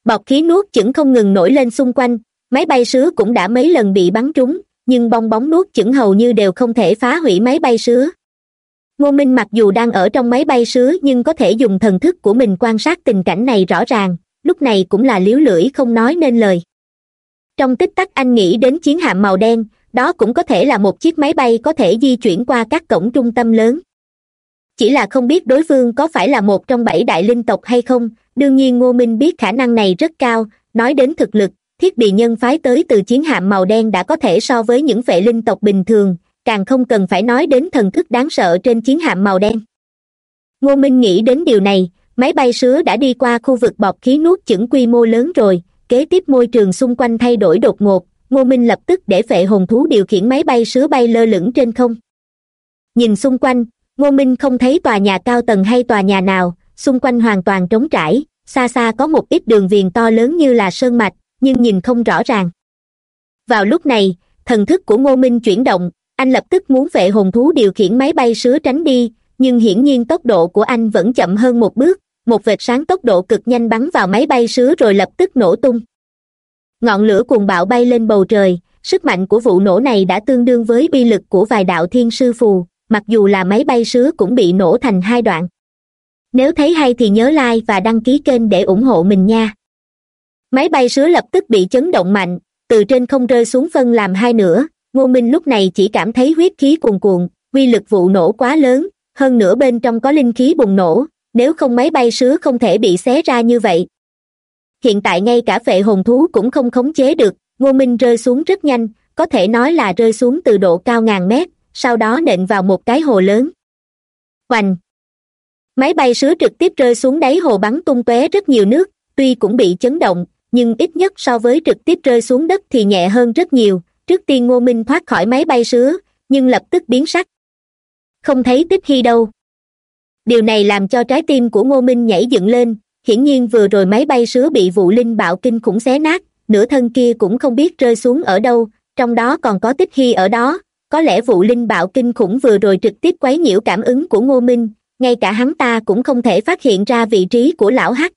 Bọt khí nuốt chửng không ngừng nổi lên xung quanh, máy bay sứa cũng đã mấy lần bị bắn trúng, nhưng bong bóng nuốt chửng hầu như đều không thể phá hủy máy bay sứa ngô minh mặc dù đang ở trong máy bay sứa nhưng có thể dùng thần thức của mình quan sát tình cảnh này rõ ràng, lúc này cũng là liếu lưỡi không nói nên lời. Trong tích tắc anh nghĩ đến chiến hạm màu đen, đó cũng có thể là một chiếc máy bay có thể di chuyển qua các cổng trung tâm lớn chỉ là không biết đối phương có phải là một trong bảy đại linh tộc hay không, đương nhiên ngô minh biết khả năng này rất cao, nói đến thực lực, thiết bị nhân phái tới từ chiến hạm màu đen đã có thể so với những vệ linh tộc bình thường, càng không cần phải nói đến thần thức đáng sợ trên chiến hạm màu đen. Ngô minh nghĩ đến điều này, máy bay sứa đã đi qua khu vực bọt khí nuốt chửng quy mô lớn rồi, kế tiếp môi trường xung quanh thay đổi đột ngột, ngô minh lập tức để vệ hồn thú điều khiển máy bay sứa bay lơ lửng trên không. Nhìn xung quanh ngô minh không thấy tòa nhà cao tầng hay tòa nhà nào, xung quanh hoàn toàn trống trải, xa xa có một ít đường viền to lớn như là sơn mạch, nhưng nhìn không rõ ràng. Vào lúc này, thần thức của ngô minh chuyển động, anh lập tức muốn vệ hồn thú điều khiển máy bay sứa tránh đi, nhưng hiển nhiên tốc độ của anh vẫn chậm hơn một bước, một vệt sáng tốc độ cực nhanh bắn vào máy bay sứa rồi lập tức nổ tung. Ngọn lửa cuồng bạo bay lên bầu trời, sức mạnh của vụ nổ này đã tương đương với bi lực của vài đạo thiên sư phù mặc dù là máy bay sứa cũng bị nổ thành hai đoạn. Nếu thấy hay thì nhớ like và đăng ký kênh để ủng hộ mình nha. Máy bay sứa lập tức bị chấn động mạnh, từ trên không rơi xuống phân làm hai nửa. Ngô minh lúc này chỉ cảm thấy huyết khí cuồn cuộn uy lực vụ nổ quá lớn, hơn nữa bên trong có linh khí bùng nổ, nếu không máy bay sứa không thể bị xé ra như vậy. Hiện tại ngay cả vệ hồn thú cũng không khống chế được, ngô minh rơi xuống rất nhanh, có thể nói là rơi xuống từ độ cao ngàn mét sau đó nện vào một cái hồ lớn. Hoành máy bay sứa trực tiếp rơi xuống đáy hồ bắn tung tóe rất nhiều nước, tuy cũng bị chấn động, nhưng ít nhất so với trực tiếp rơi xuống đất thì nhẹ hơn rất nhiều. Trước tiên ngô minh thoát khỏi máy bay sứa nhưng lập tức biến sắc. Không thấy tích hy đâu. Điều này làm cho trái tim của ngô minh nhảy dựng lên. Hiển nhiên vừa rồi máy bay sứa bị vụ linh bạo kinh khủng xé nát, nửa thân kia cũng không biết rơi xuống ở đâu, trong đó còn có tích hy ở đó có lẽ vụ linh bạo kinh khủng vừa rồi trực tiếp quấy nhiễu cảm ứng của ngô minh, ngay cả hắn ta cũng không thể phát hiện ra vị trí của lão hắc.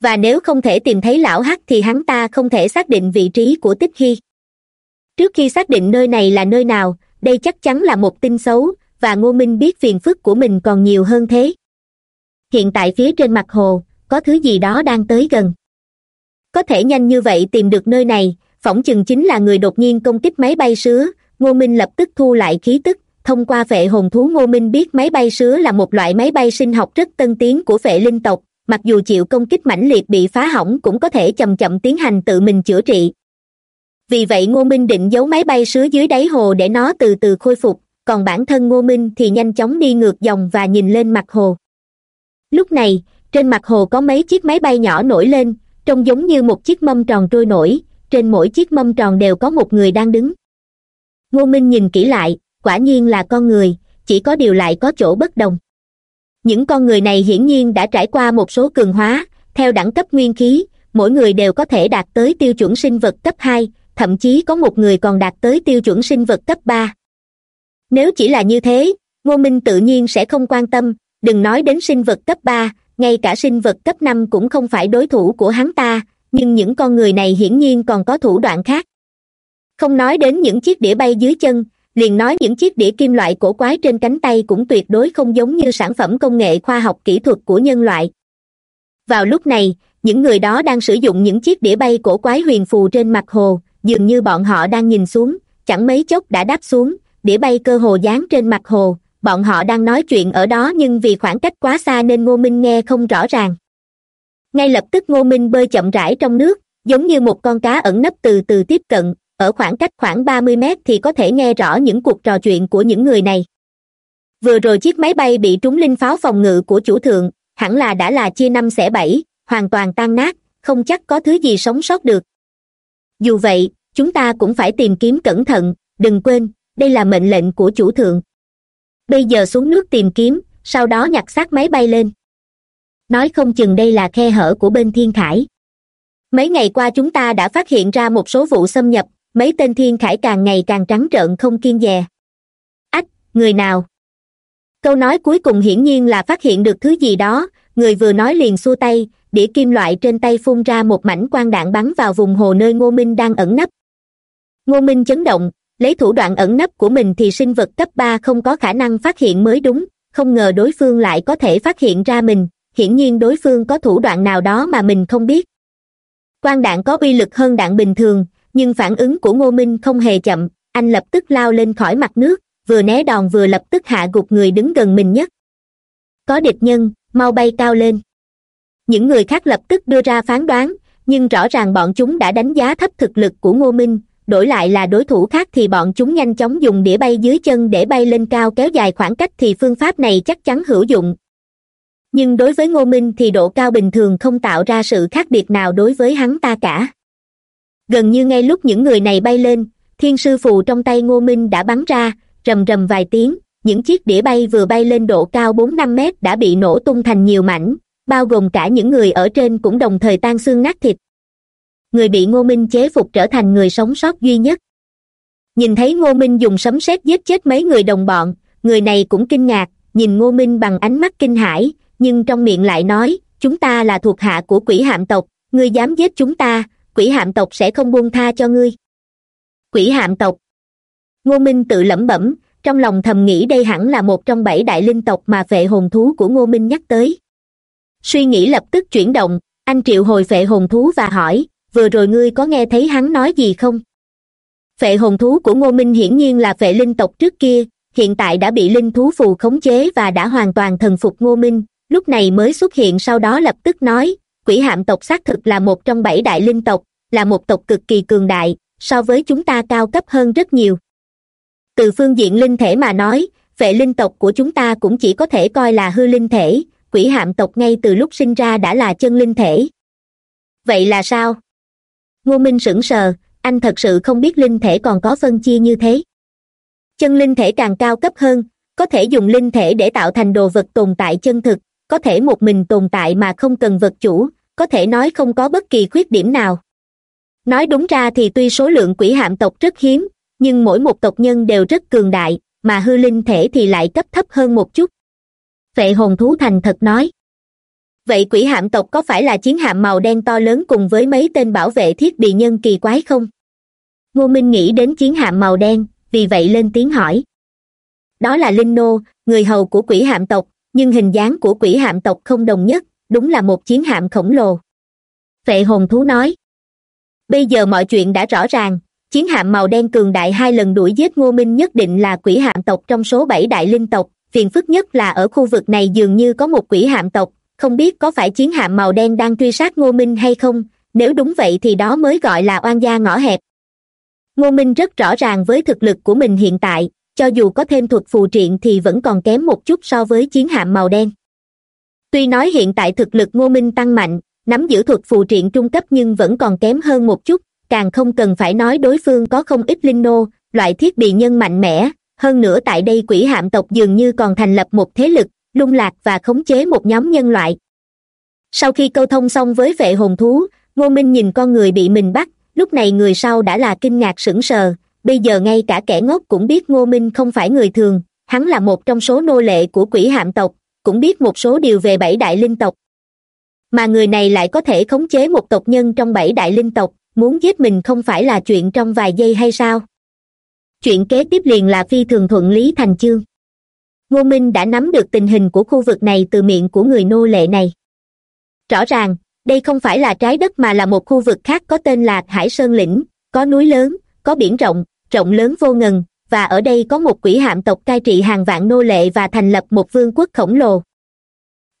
Và nếu không thể tìm thấy lão hắc thì hắn ta không thể xác định vị trí của tích hy. Trước khi xác định nơi này là nơi nào, đây chắc chắn là một tin xấu, và ngô minh biết phiền phức của mình còn nhiều hơn thế. Hiện tại phía trên mặt hồ, có thứ gì đó đang tới gần. Có thể nhanh như vậy tìm được nơi này, phỏng chừng chính là người đột nhiên công kích máy bay sứa ngô minh lập tức thu lại khí tức, thông qua vệ hồn thú ngô minh biết máy bay sứa là một loại máy bay sinh học rất tân tiến của vệ linh tộc, mặc dù chịu công kích mãnh liệt bị phá hỏng cũng có thể chậm chậm tiến hành tự mình chữa trị. Vì vậy ngô minh định giấu máy bay sứa dưới đáy hồ để nó từ từ khôi phục, còn bản thân ngô minh thì nhanh chóng đi ngược dòng và nhìn lên mặt hồ. Lúc này, trên mặt hồ có mấy chiếc máy bay nhỏ nổi lên, trông giống như một chiếc mâm tròn trôi nổi, trên mỗi chiếc mâm tròn đều có một người đang đứng ngô minh nhìn kỹ lại, quả nhiên là con người, chỉ có điều lại có chỗ bất đồng. Những con người này hiển nhiên đã trải qua một số cường hóa, theo đẳng cấp nguyên khí, mỗi người đều có thể đạt tới tiêu chuẩn sinh vật cấp hai, thậm chí có một người còn đạt tới tiêu chuẩn sinh vật cấp ba. Nếu chỉ là như thế, ngô minh tự nhiên sẽ không quan tâm, đừng nói đến sinh vật cấp ba, ngay cả sinh vật cấp năm cũng không phải đối thủ của hắn ta, nhưng những con người này hiển nhiên còn có thủ đoạn khác không nói đến những chiếc đĩa bay dưới chân, liền nói những chiếc đĩa kim loại cổ quái trên cánh tay cũng tuyệt đối không giống như sản phẩm công nghệ khoa học kỹ thuật của nhân loại. Vào lúc này, những người đó đang sử dụng những chiếc đĩa bay cổ quái huyền phù trên mặt hồ, dường như bọn họ đang nhìn xuống, chẳng mấy chốc đã đáp xuống, đĩa bay cơ hồ dán trên mặt hồ, bọn họ đang nói chuyện ở đó nhưng vì khoảng cách quá xa nên ngô minh nghe không rõ ràng. Ngay lập tức ngô minh bơi chậm rãi trong nước, giống như một con cá ẩn nấp từ từ tiếp cận ở khoảng cách khoảng ba mươi mét thì có thể nghe rõ những cuộc trò chuyện của những người này. Vừa rồi chiếc máy bay bị trúng linh pháo phòng ngự của chủ thượng, hẳn là đã là chia năm xẻ bảy, hoàn toàn tan nát, không chắc có thứ gì sống sót được. Dù vậy, chúng ta cũng phải tìm kiếm cẩn thận, đừng quên, đây là mệnh lệnh của chủ thượng. Bây giờ xuống nước tìm kiếm, sau đó nhặt xác máy bay lên. Nói không chừng đây là khe hở của bên thiên khải. Mấy ngày qua chúng ta đã phát hiện ra một số vụ xâm nhập mấy tên thiên khải càng ngày càng trắng trợn không kiên dè. Ách, người nào? Câu nói cuối cùng hiển nhiên là phát hiện được thứ gì đó, người vừa nói liền xua tay, đĩa kim loại trên tay phun ra một mảnh quang đạn bắn vào vùng hồ nơi ngô minh đang ẩn nấp. Ngô minh chấn động, lấy thủ đoạn ẩn nấp của mình thì sinh vật cấp ba không có khả năng phát hiện mới đúng, không ngờ đối phương lại có thể phát hiện ra mình, hiển nhiên đối phương có thủ đoạn nào đó mà mình không biết. Quan đạn có uy lực hơn đạn bình thường nhưng phản ứng của ngô minh không hề chậm, anh lập tức lao lên khỏi mặt nước, vừa né đòn vừa lập tức hạ gục người đứng gần mình nhất. Có địch nhân, mau bay cao lên. Những người khác lập tức đưa ra phán đoán, nhưng rõ ràng bọn chúng đã đánh giá thấp thực lực của ngô minh, đổi lại là đối thủ khác thì bọn chúng nhanh chóng dùng đĩa bay dưới chân để bay lên cao kéo dài khoảng cách thì phương pháp này chắc chắn hữu dụng. Nhưng đối với ngô minh thì độ cao bình thường không tạo ra sự khác biệt nào đối với hắn ta cả gần như ngay lúc những người này bay lên, thiên sư phù trong tay ngô minh đã bắn ra, rầm rầm vài tiếng, những chiếc đĩa bay vừa bay lên độ cao bốn năm mét đã bị nổ tung thành nhiều mảnh, bao gồm cả những người ở trên cũng đồng thời tan xương nát thịt. Người bị ngô minh chế phục trở thành người sống sót duy nhất. Nhìn thấy ngô minh dùng sấm sét giết chết mấy người đồng bọn, người này cũng kinh ngạc, nhìn ngô minh bằng ánh mắt kinh hãi, nhưng trong miệng lại nói, chúng ta là thuộc hạ của quỷ hạm tộc, ngươi dám giết chúng ta quỷ hạm tộc sẽ không buông tha cho ngươi. Quỷ hạm tộc. Ngô minh tự lẩm bẩm, trong lòng thầm nghĩ đây hẳn là một trong bảy đại linh tộc mà vệ hồn thú của ngô minh nhắc tới. Suy nghĩ lập tức chuyển động, anh triệu hồi vệ hồn thú và hỏi, vừa rồi ngươi có nghe thấy hắn nói gì không? Vệ hồn thú của ngô minh hiển nhiên là vệ linh tộc trước kia, hiện tại đã bị linh thú phù khống chế và đã hoàn toàn thần phục ngô minh, lúc này mới xuất hiện sau đó lập tức nói, quỷ hạm tộc xác thực là một trong bảy đại linh tộc là một tộc cực kỳ cường đại, so với chúng ta cao cấp hơn rất nhiều. Từ phương diện linh thể mà nói, vệ linh tộc của chúng ta cũng chỉ có thể coi là hư linh thể, quỷ hạm tộc ngay từ lúc sinh ra đã là chân linh thể. Vậy là sao? Ngô minh sững sờ, anh thật sự không biết linh thể còn có phân chia như thế. Chân linh thể càng cao cấp hơn, có thể dùng linh thể để tạo thành đồ vật tồn tại chân thực, có thể một mình tồn tại mà không cần vật chủ, có thể nói không có bất kỳ khuyết điểm nào nói đúng ra thì tuy số lượng quỷ hạm tộc rất hiếm, nhưng mỗi một tộc nhân đều rất cường đại, mà hư linh thể thì lại cấp thấp hơn một chút. Vệ hồn thú thành thật nói. Vậy quỷ hạm tộc có phải là chiến hạm màu đen to lớn cùng với mấy tên bảo vệ thiết bị nhân kỳ quái không? Ngô minh nghĩ đến chiến hạm màu đen, vì vậy lên tiếng hỏi. Đó là linh nô, người hầu của quỷ hạm tộc, nhưng hình dáng của quỷ hạm tộc không đồng nhất, đúng là một chiến hạm khổng lồ. Vệ hồn thú nói bây giờ mọi chuyện đã rõ ràng. Chiến hạm màu đen cường đại hai lần đuổi giết ngô minh nhất định là quỷ hạm tộc trong số bảy đại linh tộc. Phiền phức nhất là ở khu vực này dường như có một quỷ hạm tộc. Không biết có phải chiến hạm màu đen đang truy sát ngô minh hay không. Nếu đúng vậy thì đó mới gọi là oan gia ngõ hẹp. Ngô minh rất rõ ràng với thực lực của mình hiện tại. Cho dù có thêm thuật phù triện thì vẫn còn kém một chút so với chiến hạm màu đen. Tuy nói hiện tại thực lực ngô minh tăng mạnh nắm giữ thuật phù triện trung cấp nhưng vẫn còn kém hơn một chút, càng không cần phải nói đối phương có không ít linh nô, loại thiết bị nhân mạnh mẽ. Hơn nữa tại đây quỷ hạm tộc dường như còn thành lập một thế lực, lung lạc và khống chế một nhóm nhân loại. Sau khi câu thông xong với vệ hồn thú, ngô minh nhìn con người bị mình bắt, lúc này người sau đã là kinh ngạc sững sờ. Bây giờ ngay cả kẻ ngốc cũng biết ngô minh không phải người thường, hắn là một trong số nô lệ của quỷ hạm tộc, cũng biết một số điều về bảy đại linh tộc mà người này lại có thể khống chế một tộc nhân trong bảy đại linh tộc, muốn giết mình không phải là chuyện trong vài giây hay sao? Chuyện kế tiếp liền là phi thường thuận lý thành chương. Ngô minh đã nắm được tình hình của khu vực này từ miệng của người nô lệ này. Rõ ràng, đây không phải là trái đất mà là một khu vực khác có tên là hải sơn lĩnh, có núi lớn, có biển rộng rộng lớn vô ngần, và ở đây có một quỷ hạm tộc cai trị hàng vạn nô lệ và thành lập một vương quốc khổng lồ.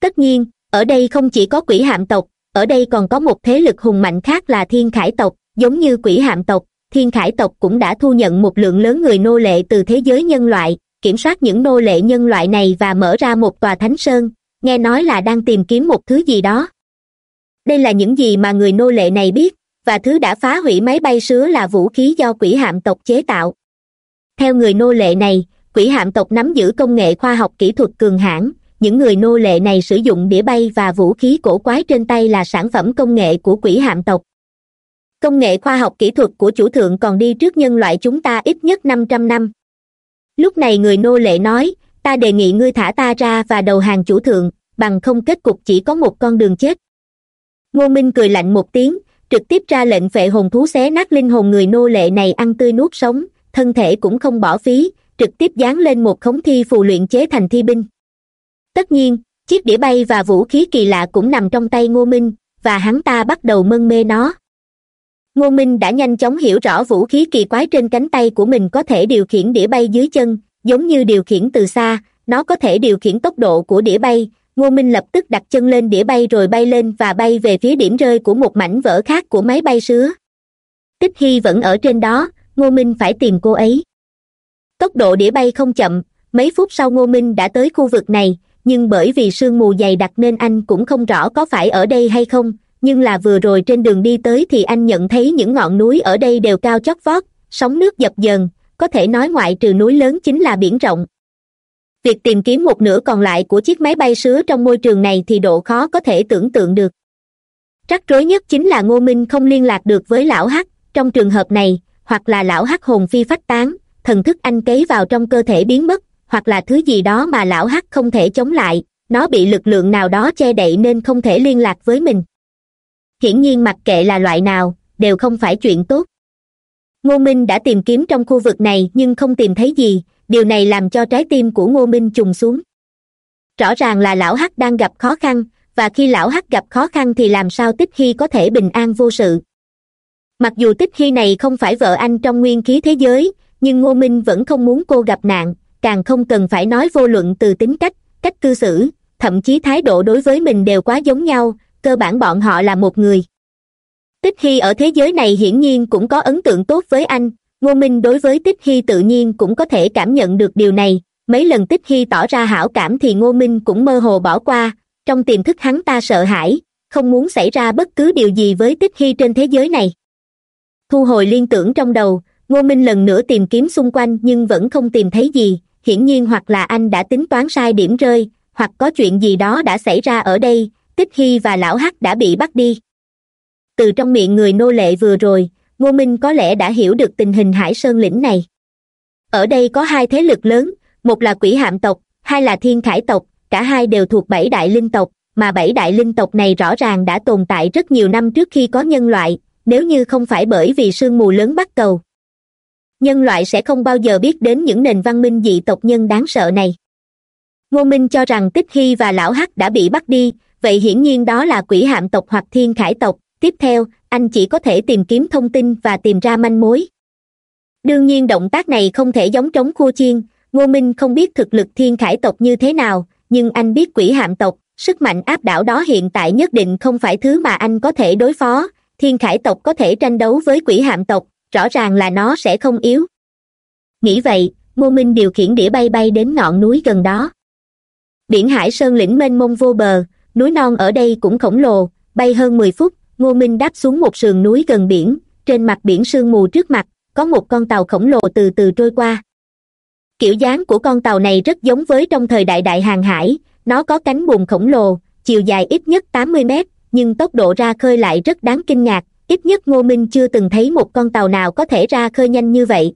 Tất nhiên ở đây không chỉ có quỷ hạm tộc, ở đây còn có một thế lực hùng mạnh khác là thiên khải tộc, giống như quỷ hạm tộc. Thiên khải tộc cũng đã thu nhận một lượng lớn người nô lệ từ thế giới nhân loại, kiểm soát những nô lệ nhân loại này và mở ra một tòa thánh sơn. Nghe nói là đang tìm kiếm một thứ gì đó. Đây là những gì mà người nô lệ này biết, và thứ đã phá hủy máy bay sứa là vũ khí do quỷ hạm tộc chế tạo. Theo người nô lệ này, quỷ hạm tộc nắm giữ công nghệ khoa học kỹ thuật cường hãn những người nô lệ này sử dụng đĩa bay và vũ khí cổ quái trên tay là sản phẩm công nghệ của quỷ hạm tộc. Công nghệ khoa học kỹ thuật của chủ thượng còn đi trước nhân loại chúng ta ít nhất năm trăm năm. Lúc này người nô lệ nói, ta đề nghị ngươi thả ta ra và đầu hàng chủ thượng, bằng không kết cục chỉ có một con đường chết. Ngô minh cười lạnh một tiếng, trực tiếp ra lệnh phệ hồn thú xé nát linh hồn người nô lệ này ăn tươi nuốt sống, thân thể cũng không bỏ phí, trực tiếp dán lên một khống thi phù luyện chế thành thi binh tất nhiên, chiếc đĩa bay và vũ khí kỳ lạ cũng nằm trong tay ngô minh, và hắn ta bắt đầu mân mê nó. Ngô minh đã nhanh chóng hiểu rõ vũ khí kỳ quái trên cánh tay của mình có thể điều khiển đĩa bay dưới chân, giống như điều khiển từ xa, nó có thể điều khiển tốc độ của đĩa bay. Ngô minh lập tức đặt chân lên đĩa bay rồi bay lên và bay về phía điểm rơi của một mảnh vỡ khác của máy bay sứa tích hy vẫn ở trên đó, ngô minh phải tìm cô ấy. Tốc độ đĩa bay không chậm, mấy phút sau ngô minh đã tới khu vực này nhưng bởi vì sương mù dày đặc nên anh cũng không rõ có phải ở đây hay không, nhưng là vừa rồi trên đường đi tới thì anh nhận thấy những ngọn núi ở đây đều cao chót vót, sóng nước dập dờn, có thể nói ngoại trừ núi lớn chính là biển rộng. Việc tìm kiếm một nửa còn lại của chiếc máy bay sứa trong môi trường này thì độ khó có thể tưởng tượng được. Rắc rối nhất chính là ngô minh không liên lạc được với lão hắc, trong trường hợp này, hoặc là lão hắc hồn phi phách tán, thần thức anh cấy vào trong cơ thể biến mất hoặc là thứ gì đó mà lão hắc không thể chống lại, nó bị lực lượng nào đó che đậy nên không thể liên lạc với mình. Hiển nhiên mặc kệ là loại nào, đều không phải chuyện tốt. Ngô minh đã tìm kiếm trong khu vực này nhưng không tìm thấy gì, điều này làm cho trái tim của ngô minh trùng xuống. Rõ ràng là lão hắc đang gặp khó khăn, và khi lão hắc gặp khó khăn thì làm sao tích hy có thể bình an vô sự. Mặc dù tích hy này không phải vợ anh trong nguyên khí thế giới, nhưng ngô minh vẫn không muốn cô gặp nạn càng không cần phải nói vô luận từ tính cách cách cư xử, thậm chí thái độ đối với mình đều quá giống nhau, cơ bản bọn họ là một người. Tích hy ở thế giới này hiển nhiên cũng có ấn tượng tốt với anh, ngô minh đối với tích hy tự nhiên cũng có thể cảm nhận được điều này. Mấy lần tích hy tỏ ra hảo cảm thì ngô minh cũng mơ hồ bỏ qua, trong tiềm thức hắn ta sợ hãi, không muốn xảy ra bất cứ điều gì với tích hy trên thế giới này. Thu hồi liên tưởng trong đầu, ngô minh lần nữa tìm kiếm xung quanh nhưng vẫn không tìm thấy gì hiển nhiên hoặc là anh đã tính toán sai điểm rơi, hoặc có chuyện gì đó đã xảy ra ở đây, tích hy và lão hắc đã bị bắt đi. Từ trong miệng người nô lệ vừa rồi, ngô minh có lẽ đã hiểu được tình hình hải sơn lĩnh này. Ở đây có hai thế lực lớn, một là quỷ hạm tộc, hai là thiên khải tộc, cả hai đều thuộc bảy đại linh tộc, mà bảy đại linh tộc này rõ ràng đã tồn tại rất nhiều năm trước khi có nhân loại, nếu như không phải bởi vì sương mù lớn bắt cầu nhân loại sẽ không bao giờ biết đến những nền văn minh dị tộc nhân đáng sợ này. Ngô minh cho rằng tích hy và lão hắc đã bị bắt đi, vậy hiển nhiên đó là quỷ hạm tộc hoặc thiên khải tộc. Tiếp theo, anh chỉ có thể tìm kiếm thông tin và tìm ra manh mối. Đương nhiên động tác này không thể giống trống khua chiên, ngô minh không biết thực lực thiên khải tộc như thế nào, nhưng anh biết quỷ hạm tộc, sức mạnh áp đảo đó hiện tại nhất định không phải thứ mà anh có thể đối phó. Thiên khải tộc có thể tranh đấu với quỷ hạm tộc rõ ràng là nó sẽ không yếu. Nghĩ vậy, ngô minh điều khiển đĩa bay bay đến ngọn núi gần đó. Biển hải sơn lĩnh mênh mông vô bờ, núi non ở đây cũng khổng lồ, bay hơn mười phút, ngô minh đáp xuống một sườn núi gần biển, trên mặt biển sương mù trước mặt, có một con tàu khổng lồ từ từ trôi qua. Kiểu dáng của con tàu này rất giống với trong thời đại đại hàng hải, nó có cánh buồm khổng lồ, chiều dài ít nhất tám mươi mét, nhưng tốc độ ra khơi lại rất đáng kinh ngạc ít nhất ngô minh chưa từng thấy một con tàu nào có thể ra khơi nhanh như vậy.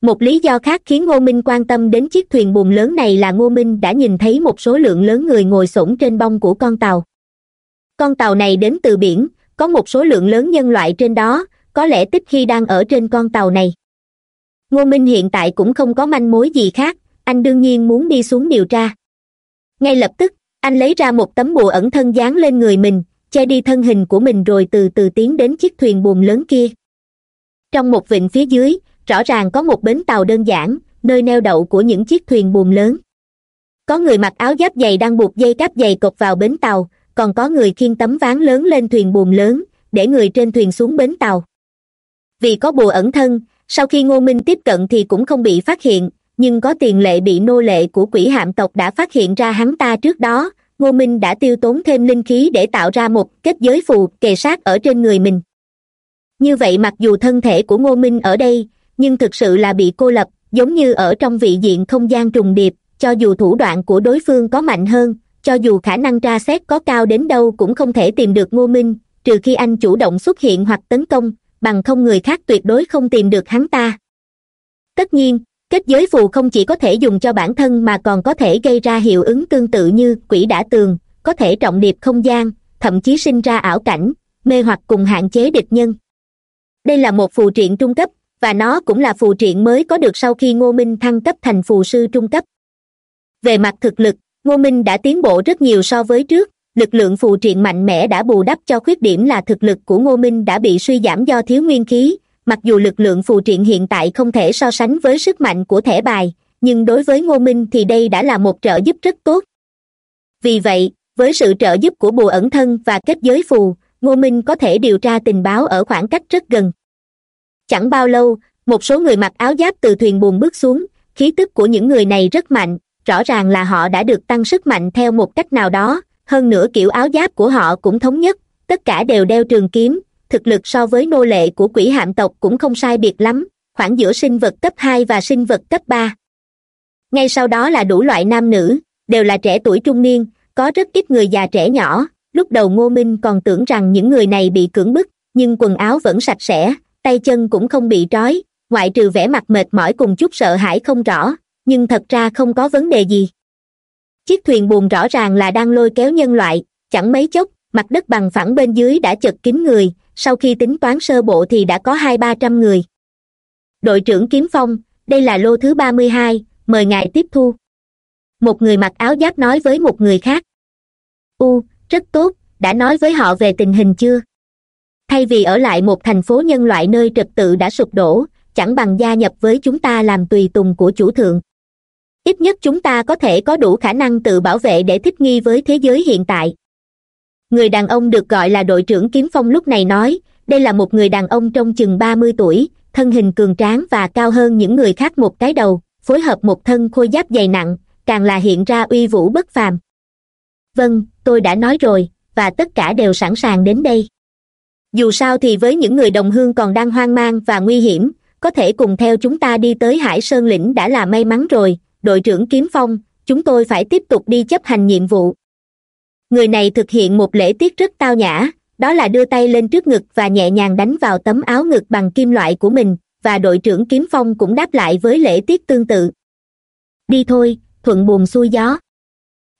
Một lý do khác khiến ngô minh quan tâm đến chiếc thuyền buồm lớn này là ngô minh đã nhìn thấy một số lượng lớn người ngồi xổm trên bông của con tàu. Con tàu này đến từ biển, có một số lượng lớn nhân loại trên đó, có lẽ tích khi đang ở trên con tàu này. Ngô minh hiện tại cũng không có manh mối gì khác, anh đương nhiên muốn đi xuống điều tra. Ngay lập tức, anh lấy ra một tấm bùa ẩn thân dán lên người mình che đi thân hình của mình rồi từ từ tiến đến chiếc thuyền buồm lớn kia. Trong một vịnh phía dưới, rõ ràng có một bến tàu đơn giản, nơi neo đậu của những chiếc thuyền buồm lớn. Có người mặc áo giáp dày đang buộc dây cáp dày cột vào bến tàu, còn có người khiêng tấm ván lớn lên thuyền buồm lớn, để người trên thuyền xuống bến tàu. Vì có bùa ẩn thân, sau khi ngô minh tiếp cận thì cũng không bị phát hiện, nhưng có tiền lệ bị nô lệ của quỷ hạm tộc đã phát hiện ra hắn ta trước đó ngô minh đã tiêu tốn thêm linh khí để tạo ra một kết giới phù kề sát ở trên người mình. Như vậy mặc dù thân thể của ngô minh ở đây, nhưng thực sự là bị cô lập, giống như ở trong vị diện không gian trùng điệp, cho dù thủ đoạn của đối phương có mạnh hơn, cho dù khả năng tra xét có cao đến đâu cũng không thể tìm được ngô minh, trừ khi anh chủ động xuất hiện hoặc tấn công, bằng không người khác tuyệt đối không tìm được hắn ta. Tất nhiên kết giới phù không chỉ có thể dùng cho bản thân mà còn có thể gây ra hiệu ứng tương tự như quỷ đã tường, có thể trọng điệp không gian, thậm chí sinh ra ảo cảnh, mê hoặc cùng hạn chế địch nhân. Đây là một phù triện trung cấp, và nó cũng là phù triện mới có được sau khi ngô minh thăng cấp thành phù sư trung cấp. Về mặt thực lực, ngô minh đã tiến bộ rất nhiều so với trước, lực lượng phù triện mạnh mẽ đã bù đắp cho khuyết điểm là thực lực của ngô minh đã bị suy giảm do thiếu nguyên khí mặc dù lực lượng phù triện hiện tại không thể so sánh với sức mạnh của thẻ bài, nhưng đối với ngô minh thì đây đã là một trợ giúp rất tốt. Vì vậy, với sự trợ giúp của bùa ẩn thân và kết giới phù, ngô minh có thể điều tra tình báo ở khoảng cách rất gần. Chẳng bao lâu, một số người mặc áo giáp từ thuyền buồn bước xuống, khí tức của những người này rất mạnh, rõ ràng là họ đã được tăng sức mạnh theo một cách nào đó, hơn nữa kiểu áo giáp của họ cũng thống nhất, tất cả đều đeo trường kiếm thực lực so với nô lệ của quỷ hạm tộc cũng không sai biệt lắm, khoảng giữa sinh vật cấp hai và sinh vật cấp ba. Ngay sau đó là đủ loại nam nữ, đều là trẻ tuổi trung niên, có rất ít người già trẻ nhỏ. Lúc đầu ngô minh còn tưởng rằng những người này bị cưỡng bức, nhưng quần áo vẫn sạch sẽ, tay chân cũng không bị trói, ngoại trừ vẻ mặt mệt mỏi cùng chút sợ hãi không rõ, nhưng thật ra không có vấn đề gì. Chiếc thuyền buồn rõ ràng là đang lôi kéo nhân loại, chẳng mấy chốc, mặt đất bằng phẳng bên dưới đã chật kín người sau khi tính toán sơ bộ thì đã có hai ba trăm người. Đội trưởng kiếm phong, đây là lô thứ ba mươi hai, mời ngài tiếp thu. Một người mặc áo giáp nói với một người khác. U, rất tốt, đã nói với họ về tình hình chưa? Thay vì ở lại một thành phố nhân loại nơi trật tự đã sụp đổ, chẳng bằng gia nhập với chúng ta làm tùy tùng của chủ thượng. Ít nhất chúng ta có thể có đủ khả năng tự bảo vệ để thích nghi với thế giới hiện tại người đàn ông được gọi là đội trưởng kiếm phong lúc này nói, đây là một người đàn ông trong chừng ba mươi tuổi, thân hình cường tráng và cao hơn những người khác một cái đầu, phối hợp một thân khôi giáp dày nặng, càng là hiện ra uy vũ bất phàm. Vâng tôi đã nói rồi, và tất cả đều sẵn sàng đến đây. Dù sao thì với những người đồng hương còn đang hoang mang và nguy hiểm, có thể cùng theo chúng ta đi tới hải sơn lĩnh đã là may mắn rồi, đội trưởng kiếm phong, chúng tôi phải tiếp tục đi chấp hành nhiệm vụ người này thực hiện một lễ tiết rất tao nhã, đó là đưa tay lên trước ngực và nhẹ nhàng đánh vào tấm áo ngực bằng kim loại của mình, và đội trưởng kiếm phong cũng đáp lại với lễ tiết tương tự. Đi thôi, thuận buồm xuôi gió.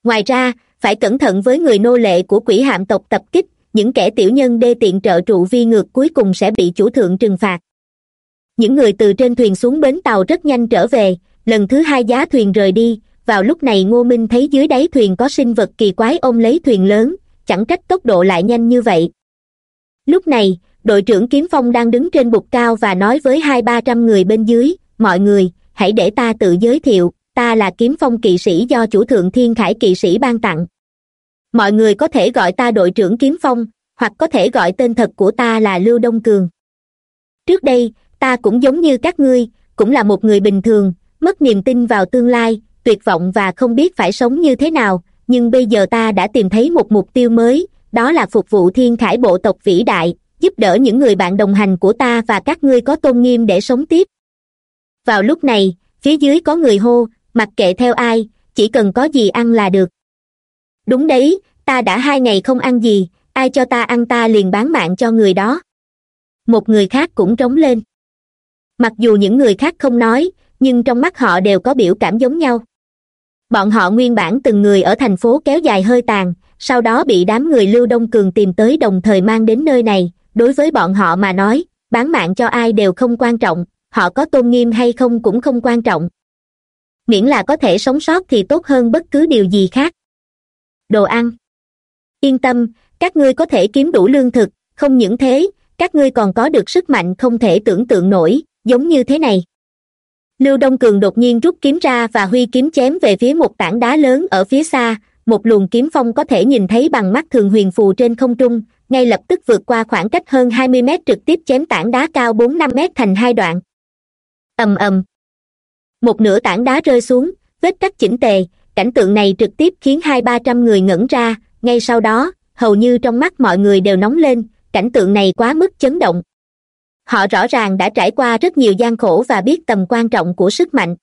Ngoài ra, phải cẩn thận với người nô lệ của quỷ hạm tộc tập kích, những kẻ tiểu nhân đê tiện trợ trụ vi ngược cuối cùng sẽ bị chủ thượng trừng phạt. Những người từ trên thuyền xuống bến tàu rất nhanh trở về, lần thứ hai giá thuyền rời đi vào lúc này ngô minh thấy dưới đáy thuyền có sinh vật kỳ quái ôm lấy thuyền lớn, chẳng trách tốc độ lại nhanh như vậy. Lúc này, đội trưởng kiếm phong đang đứng trên bục cao và nói với hai ba trăm người bên dưới, mọi người, hãy để ta tự giới thiệu, ta là kiếm phong kỵ sĩ do chủ thượng thiên khải kỵ sĩ ban tặng. Mọi người có thể gọi ta đội trưởng kiếm phong, hoặc có thể gọi tên thật của ta là lưu đông cường. Trước đây, ta cũng giống như các ngươi, cũng là một người bình thường, mất niềm tin vào tương lai tuyệt vọng và không biết phải sống như thế nào, nhưng bây giờ ta đã tìm thấy một mục tiêu mới, đó là phục vụ thiên khải bộ tộc vĩ đại, giúp đỡ những người bạn đồng hành của ta và các ngươi có tôn nghiêm để sống tiếp. Vào lúc này, phía dưới có người hô, mặc kệ theo ai, chỉ cần có gì ăn là được. Đúng đấy, ta đã hai ngày không ăn gì, ai cho ta ăn ta liền bán mạng cho người đó. Một người khác cũng trống lên. Mặc dù những người khác không nói, nhưng trong mắt họ đều có biểu cảm giống nhau bọn họ nguyên bản từng người ở thành phố kéo dài hơi tàn, sau đó bị đám người lưu đông cường tìm tới đồng thời mang đến nơi này. Đối với bọn họ mà nói, bán mạng cho ai đều không quan trọng, họ có tôn nghiêm hay không cũng không quan trọng. Miễn là có thể sống sót thì tốt hơn bất cứ điều gì khác. Đồ ăn. Yên tâm, các ngươi có thể kiếm đủ lương thực, không những thế, các ngươi còn có được sức mạnh không thể tưởng tượng nổi, giống như thế này lưu đông cường đột nhiên rút kiếm ra và huy kiếm chém về phía một tảng đá lớn ở phía xa. Một luồng kiếm phong có thể nhìn thấy bằng mắt thường huyền phù trên không trung, ngay lập tức vượt qua khoảng cách hơn hai mươi mét trực tiếp chém tảng đá cao bốn năm mét thành hai đoạn. Ầm ầm. Một nửa tảng đá rơi xuống, vết cắt chỉnh tề, cảnh tượng này trực tiếp khiến hai ba trăm người ngẩn ra. Ngay sau đó, hầu như trong mắt mọi người đều nóng lên, cảnh tượng này quá mức chấn động họ rõ ràng đã trải qua rất nhiều gian khổ và biết tầm quan trọng của sức mạnh.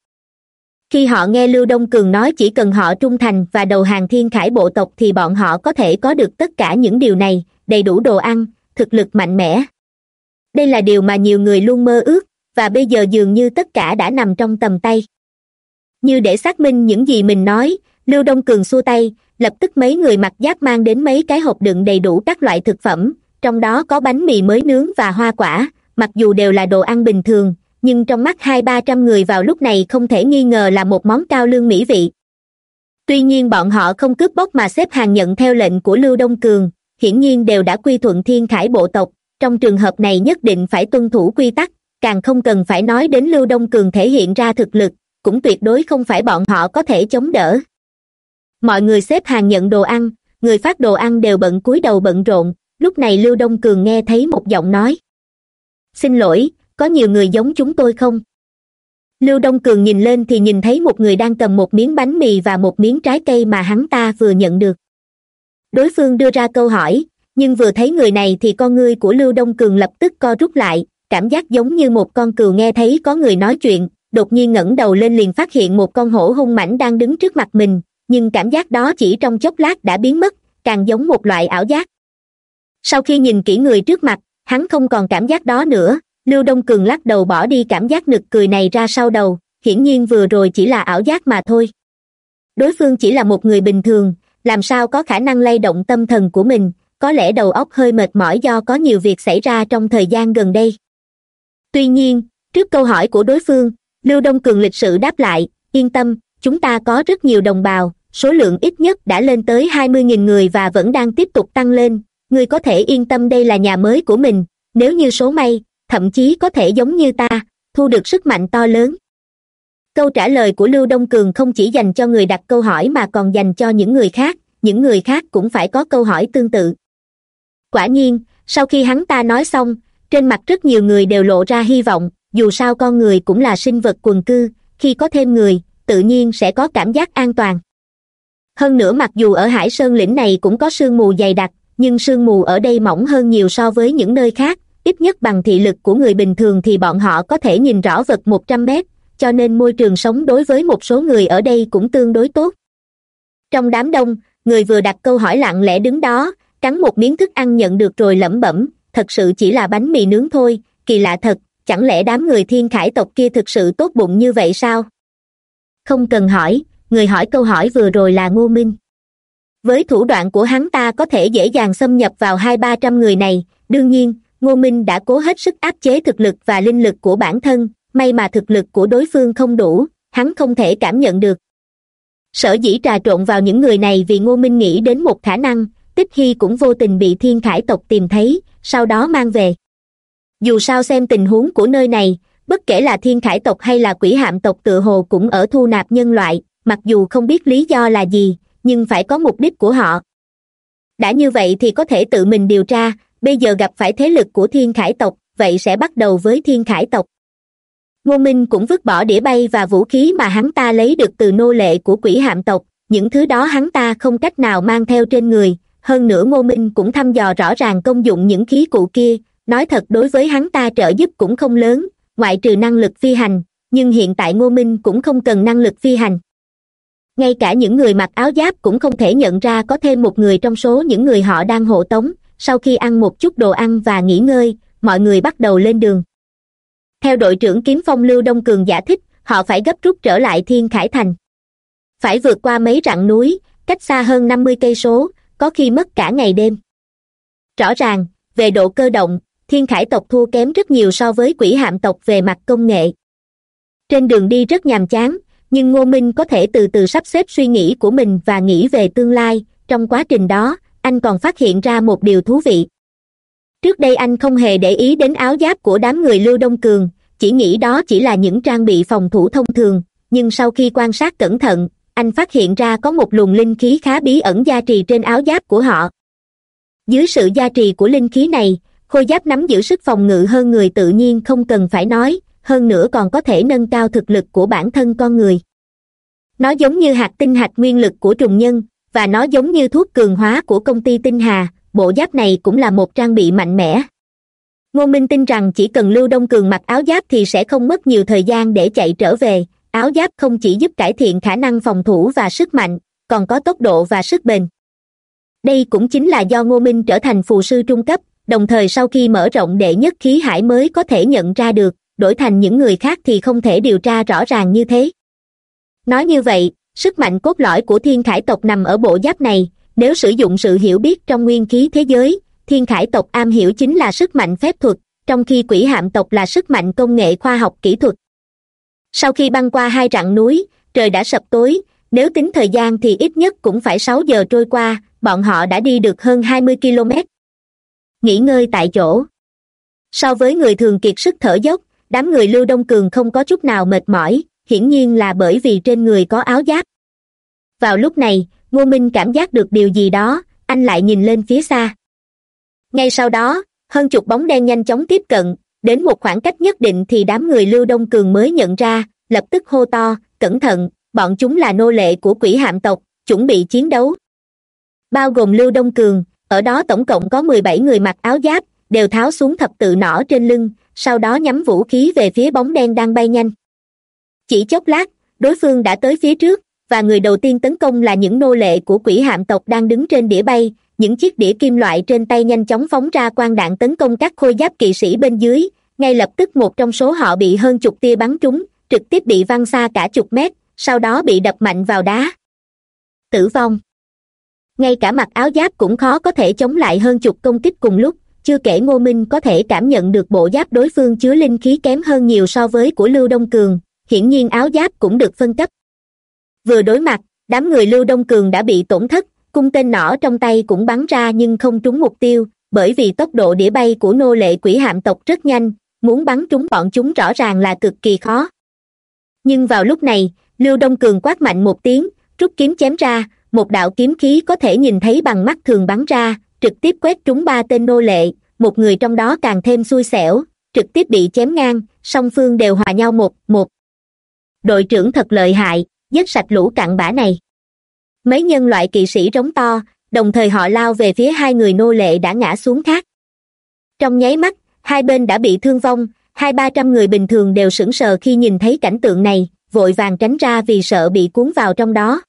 Khi họ nghe lưu đông cường nói chỉ cần họ trung thành và đầu hàng thiên khải bộ tộc thì bọn họ có thể có được tất cả những điều này, đầy đủ đồ ăn, thực lực mạnh mẽ. Đây là điều mà nhiều người luôn mơ ước, và bây giờ dường như tất cả đã nằm trong tầm tay. Như để xác minh những gì mình nói, lưu đông cường xua tay, lập tức mấy người mặc giáp mang đến mấy cái hộp đựng đầy đủ các loại thực phẩm, trong đó có bánh mì mới nướng và hoa quả mặc dù đều là đồ ăn bình thường, nhưng trong mắt hai ba trăm người vào lúc này không thể nghi ngờ là một món cao lương mỹ vị. Tuy nhiên bọn họ không cướp bóc mà xếp hàng nhận theo lệnh của lưu đông cường, hiển nhiên đều đã quy thuận thiên khải bộ tộc, trong trường hợp này nhất định phải tuân thủ quy tắc, càng không cần phải nói đến lưu đông cường thể hiện ra thực lực, cũng tuyệt đối không phải bọn họ có thể chống đỡ. Mọi người xếp hàng nhận đồ ăn, người phát đồ ăn đều bận cúi đầu bận rộn, lúc này lưu đông cường nghe thấy một giọng nói xin lỗi, có nhiều người giống chúng tôi không? Lưu đông cường nhìn lên thì nhìn thấy một người đang cầm một miếng bánh mì và một miếng trái cây mà hắn ta vừa nhận được. Đối phương đưa ra câu hỏi, nhưng vừa thấy người này thì con ngươi của lưu đông cường lập tức co rút lại, cảm giác giống như một con cừu nghe thấy có người nói chuyện, đột nhiên ngẩng đầu lên liền phát hiện một con hổ hung mãnh đang đứng trước mặt mình, nhưng cảm giác đó chỉ trong chốc lát đã biến mất, càng giống một loại ảo giác. Sau khi nhìn kỹ người trước mặt hắn không còn cảm giác đó nữa. Lưu đông cường lắc đầu bỏ đi cảm giác nực cười này ra sau đầu. Hiển nhiên vừa rồi chỉ là ảo giác mà thôi. Đối phương chỉ là một người bình thường. Làm sao có khả năng lay động tâm thần của mình? Có lẽ đầu óc hơi mệt mỏi do có nhiều việc xảy ra trong thời gian gần đây. Tuy nhiên, trước câu hỏi của đối phương, lưu đông cường lịch sự đáp lại, yên tâm, chúng ta có rất nhiều đồng bào, số lượng ít nhất đã lên tới hai mươi nghìn người và vẫn đang tiếp tục tăng lên ngươi có thể yên tâm đây là nhà mới của mình, nếu như số may, thậm chí có thể giống như ta, thu được sức mạnh to lớn. Câu trả lời của lưu đông cường không chỉ dành cho người đặt câu hỏi mà còn dành cho những người khác, những người khác cũng phải có câu hỏi tương tự. Quả nhiên, sau khi hắn ta nói xong, trên mặt rất nhiều người đều lộ ra hy vọng, dù sao con người cũng là sinh vật quần cư, khi có thêm người, tự nhiên sẽ có cảm giác an toàn. Hơn nữa mặc dù ở hải sơn lĩnh này cũng có sương mù dày đặc nhưng sương mù ở đây mỏng hơn nhiều so với những nơi khác, ít nhất bằng thị lực của người bình thường thì bọn họ có thể nhìn rõ vật một trăm mét, cho nên môi trường sống đối với một số người ở đây cũng tương đối tốt. Trong đám đông, người vừa đặt câu hỏi lặng lẽ đứng đó, cắn một miếng thức ăn nhận được rồi lẩm bẩm, thật sự chỉ là bánh mì nướng thôi, kỳ lạ thật, chẳng lẽ đám người thiên khải tộc kia thực sự tốt bụng như vậy sao? Không cần hỏi, người hỏi câu hỏi vừa rồi là ngô minh với thủ đoạn của hắn ta có thể dễ dàng xâm nhập vào hai ba trăm người này. Đương nhiên, ngô minh đã cố hết sức áp chế thực lực và linh lực của bản thân, may mà thực lực của đối phương không đủ, hắn không thể cảm nhận được. Sở dĩ trà trộn vào những người này vì ngô minh nghĩ đến một khả năng, tích hy cũng vô tình bị thiên khải tộc tìm thấy, sau đó mang về. Dù sao xem tình huống của nơi này, bất kể là thiên khải tộc hay là quỷ hạm tộc tự hồ cũng ở thu nạp nhân loại, mặc dù không biết lý do là gì nhưng phải có mục đích của họ. Đã như vậy thì có thể tự mình điều tra, bây giờ gặp phải thế lực của thiên khải tộc, vậy sẽ bắt đầu với thiên khải tộc. Ngô minh cũng vứt bỏ đĩa bay và vũ khí mà hắn ta lấy được từ nô lệ của quỷ hạm tộc. Những thứ đó hắn ta không cách nào mang theo trên người. Hơn nữa ngô minh cũng thăm dò rõ ràng công dụng những khí cụ kia. Nói thật đối với hắn ta trợ giúp cũng không lớn, ngoại trừ năng lực phi hành. Nhưng hiện tại ngô minh cũng không cần năng lực phi hành ngay cả những người mặc áo giáp cũng không thể nhận ra có thêm một người trong số những người họ đang hộ tống. Sau khi ăn một chút đồ ăn và nghỉ ngơi, mọi người bắt đầu lên đường. Theo đội trưởng kiếm phong lưu đông cường giải thích, họ phải gấp rút trở lại thiên khải thành. Phải vượt qua mấy rặng núi, cách xa hơn năm mươi cây số, có khi mất cả ngày đêm. Rõ ràng, về độ cơ động, thiên khải tộc thua kém rất nhiều so với quỷ hạm tộc về mặt công nghệ. Trên đường đi rất nhàm chán nhưng ngô minh có thể từ từ sắp xếp suy nghĩ của mình và nghĩ về tương lai. Trong quá trình đó, anh còn phát hiện ra một điều thú vị. Trước đây anh không hề để ý đến áo giáp của đám người lưu đông cường, chỉ nghĩ đó chỉ là những trang bị phòng thủ thông thường. Nhưng sau khi quan sát cẩn thận, anh phát hiện ra có một luồng linh khí khá bí ẩn gia trì trên áo giáp của họ. Dưới sự gia trì của linh khí này, khôi giáp nắm giữ sức phòng ngự hơn người tự nhiên không cần phải nói hơn nữa còn có thể nâng cao thực lực của bản thân con người. Nó giống như hạt tinh hạch nguyên lực của trùng nhân, và nó giống như thuốc cường hóa của công ty tinh hà, bộ giáp này cũng là một trang bị mạnh mẽ. Ngô minh tin rằng chỉ cần lưu đông cường mặc áo giáp thì sẽ không mất nhiều thời gian để chạy trở về. Áo giáp không chỉ giúp cải thiện khả năng phòng thủ và sức mạnh, còn có tốc độ và sức bền. Đây cũng chính là do ngô minh trở thành phù sư trung cấp, đồng thời sau khi mở rộng đệ nhất khí hải mới có thể nhận ra được đổi thành những người khác thì không thể điều tra rõ ràng như thế. Nói như vậy, sức mạnh cốt lõi của thiên khải tộc nằm ở bộ giáp này, nếu sử dụng sự hiểu biết trong nguyên khí thế giới, thiên khải tộc am hiểu chính là sức mạnh phép thuật, trong khi quỷ hạm tộc là sức mạnh công nghệ khoa học kỹ thuật. Sau khi băng qua hai rặng núi, trời đã sập tối, nếu tính thời gian thì ít nhất cũng phải sáu giờ trôi qua, bọn họ đã đi được hơn hai mươi km nghỉ ngơi tại chỗ. So với người thường kiệt sức thở dốc đám người lưu đông cường không có chút nào mệt mỏi, hiển nhiên là bởi vì trên người có áo giáp. Vào lúc này, ngô minh cảm giác được điều gì đó, anh lại nhìn lên phía xa. Ngay sau đó, hơn chục bóng đen nhanh chóng tiếp cận, đến một khoảng cách nhất định thì đám người lưu đông cường mới nhận ra, lập tức hô to, cẩn thận, bọn chúng là nô lệ của quỷ hạm tộc, chuẩn bị chiến đấu. Bao gồm lưu đông cường, ở đó tổng cộng có mười bảy người mặc áo giáp, đều tháo xuống thập tự nỏ trên lưng sau đó nhắm vũ khí về phía bóng đen đang bay nhanh. Chỉ chốc lát, đối phương đã tới phía trước, và người đầu tiên tấn công là những nô lệ của quỷ hạm tộc đang đứng trên đĩa bay. Những chiếc đĩa kim loại trên tay nhanh chóng phóng ra quang đạn tấn công các khôi giáp kỵ sĩ bên dưới. Ngay lập tức một trong số họ bị hơn chục tia bắn trúng, trực tiếp bị văng xa cả chục mét, sau đó bị đập mạnh vào đá. Tử vong. Ngay cả mặc áo giáp cũng khó có thể chống lại hơn chục công kích cùng lúc chưa kể ngô minh có thể cảm nhận được bộ giáp đối phương chứa linh khí kém hơn nhiều so với của lưu đông cường, hiển nhiên áo giáp cũng được phân cấp. Vừa đối mặt, đám người lưu đông cường đã bị tổn thất, cung tên nỏ trong tay cũng bắn ra nhưng không trúng mục tiêu, bởi vì tốc độ đĩa bay của nô lệ quỷ hạm tộc rất nhanh, muốn bắn trúng bọn chúng rõ ràng là cực kỳ khó. Nhưng vào lúc này, lưu đông cường quát mạnh một tiếng, rút kiếm chém ra, một đạo kiếm khí có thể nhìn thấy bằng mắt thường bắn ra trực tiếp quét trúng ba tên nô lệ, một người trong đó càng thêm xui xẻo, trực tiếp bị chém ngang, song phương đều hòa nhau một một. Đội trưởng thật lợi hại dứt sạch lũ cặn bã này. Mấy nhân loại kỵ sĩ rống to, đồng thời họ lao về phía hai người nô lệ đã ngã xuống khác trong nháy mắt, hai bên đã bị thương vong, hai ba trăm người bình thường đều sững sờ khi nhìn thấy cảnh tượng này, vội vàng tránh ra vì sợ bị cuốn vào trong đó.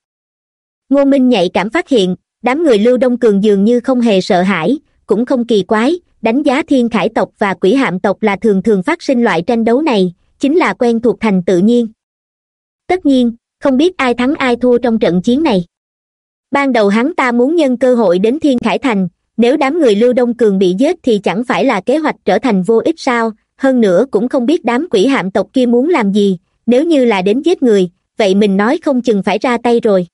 Ngô minh nhạy cảm phát hiện đám người lưu đông cường dường như không hề sợ hãi, cũng không kỳ quái, đánh giá thiên khải tộc và quỷ hạm tộc là thường thường phát sinh loại tranh đấu này, chính là quen thuộc thành tự nhiên. Tất nhiên, không biết ai thắng ai thua trong trận chiến này. Ban đầu hắn ta muốn nhân cơ hội đến thiên khải thành, nếu đám người lưu đông cường bị giết thì chẳng phải là kế hoạch trở thành vô ích sao, hơn nữa cũng không biết đám quỷ hạm tộc kia muốn làm gì, nếu như là đến giết người, vậy mình nói không chừng phải ra tay rồi.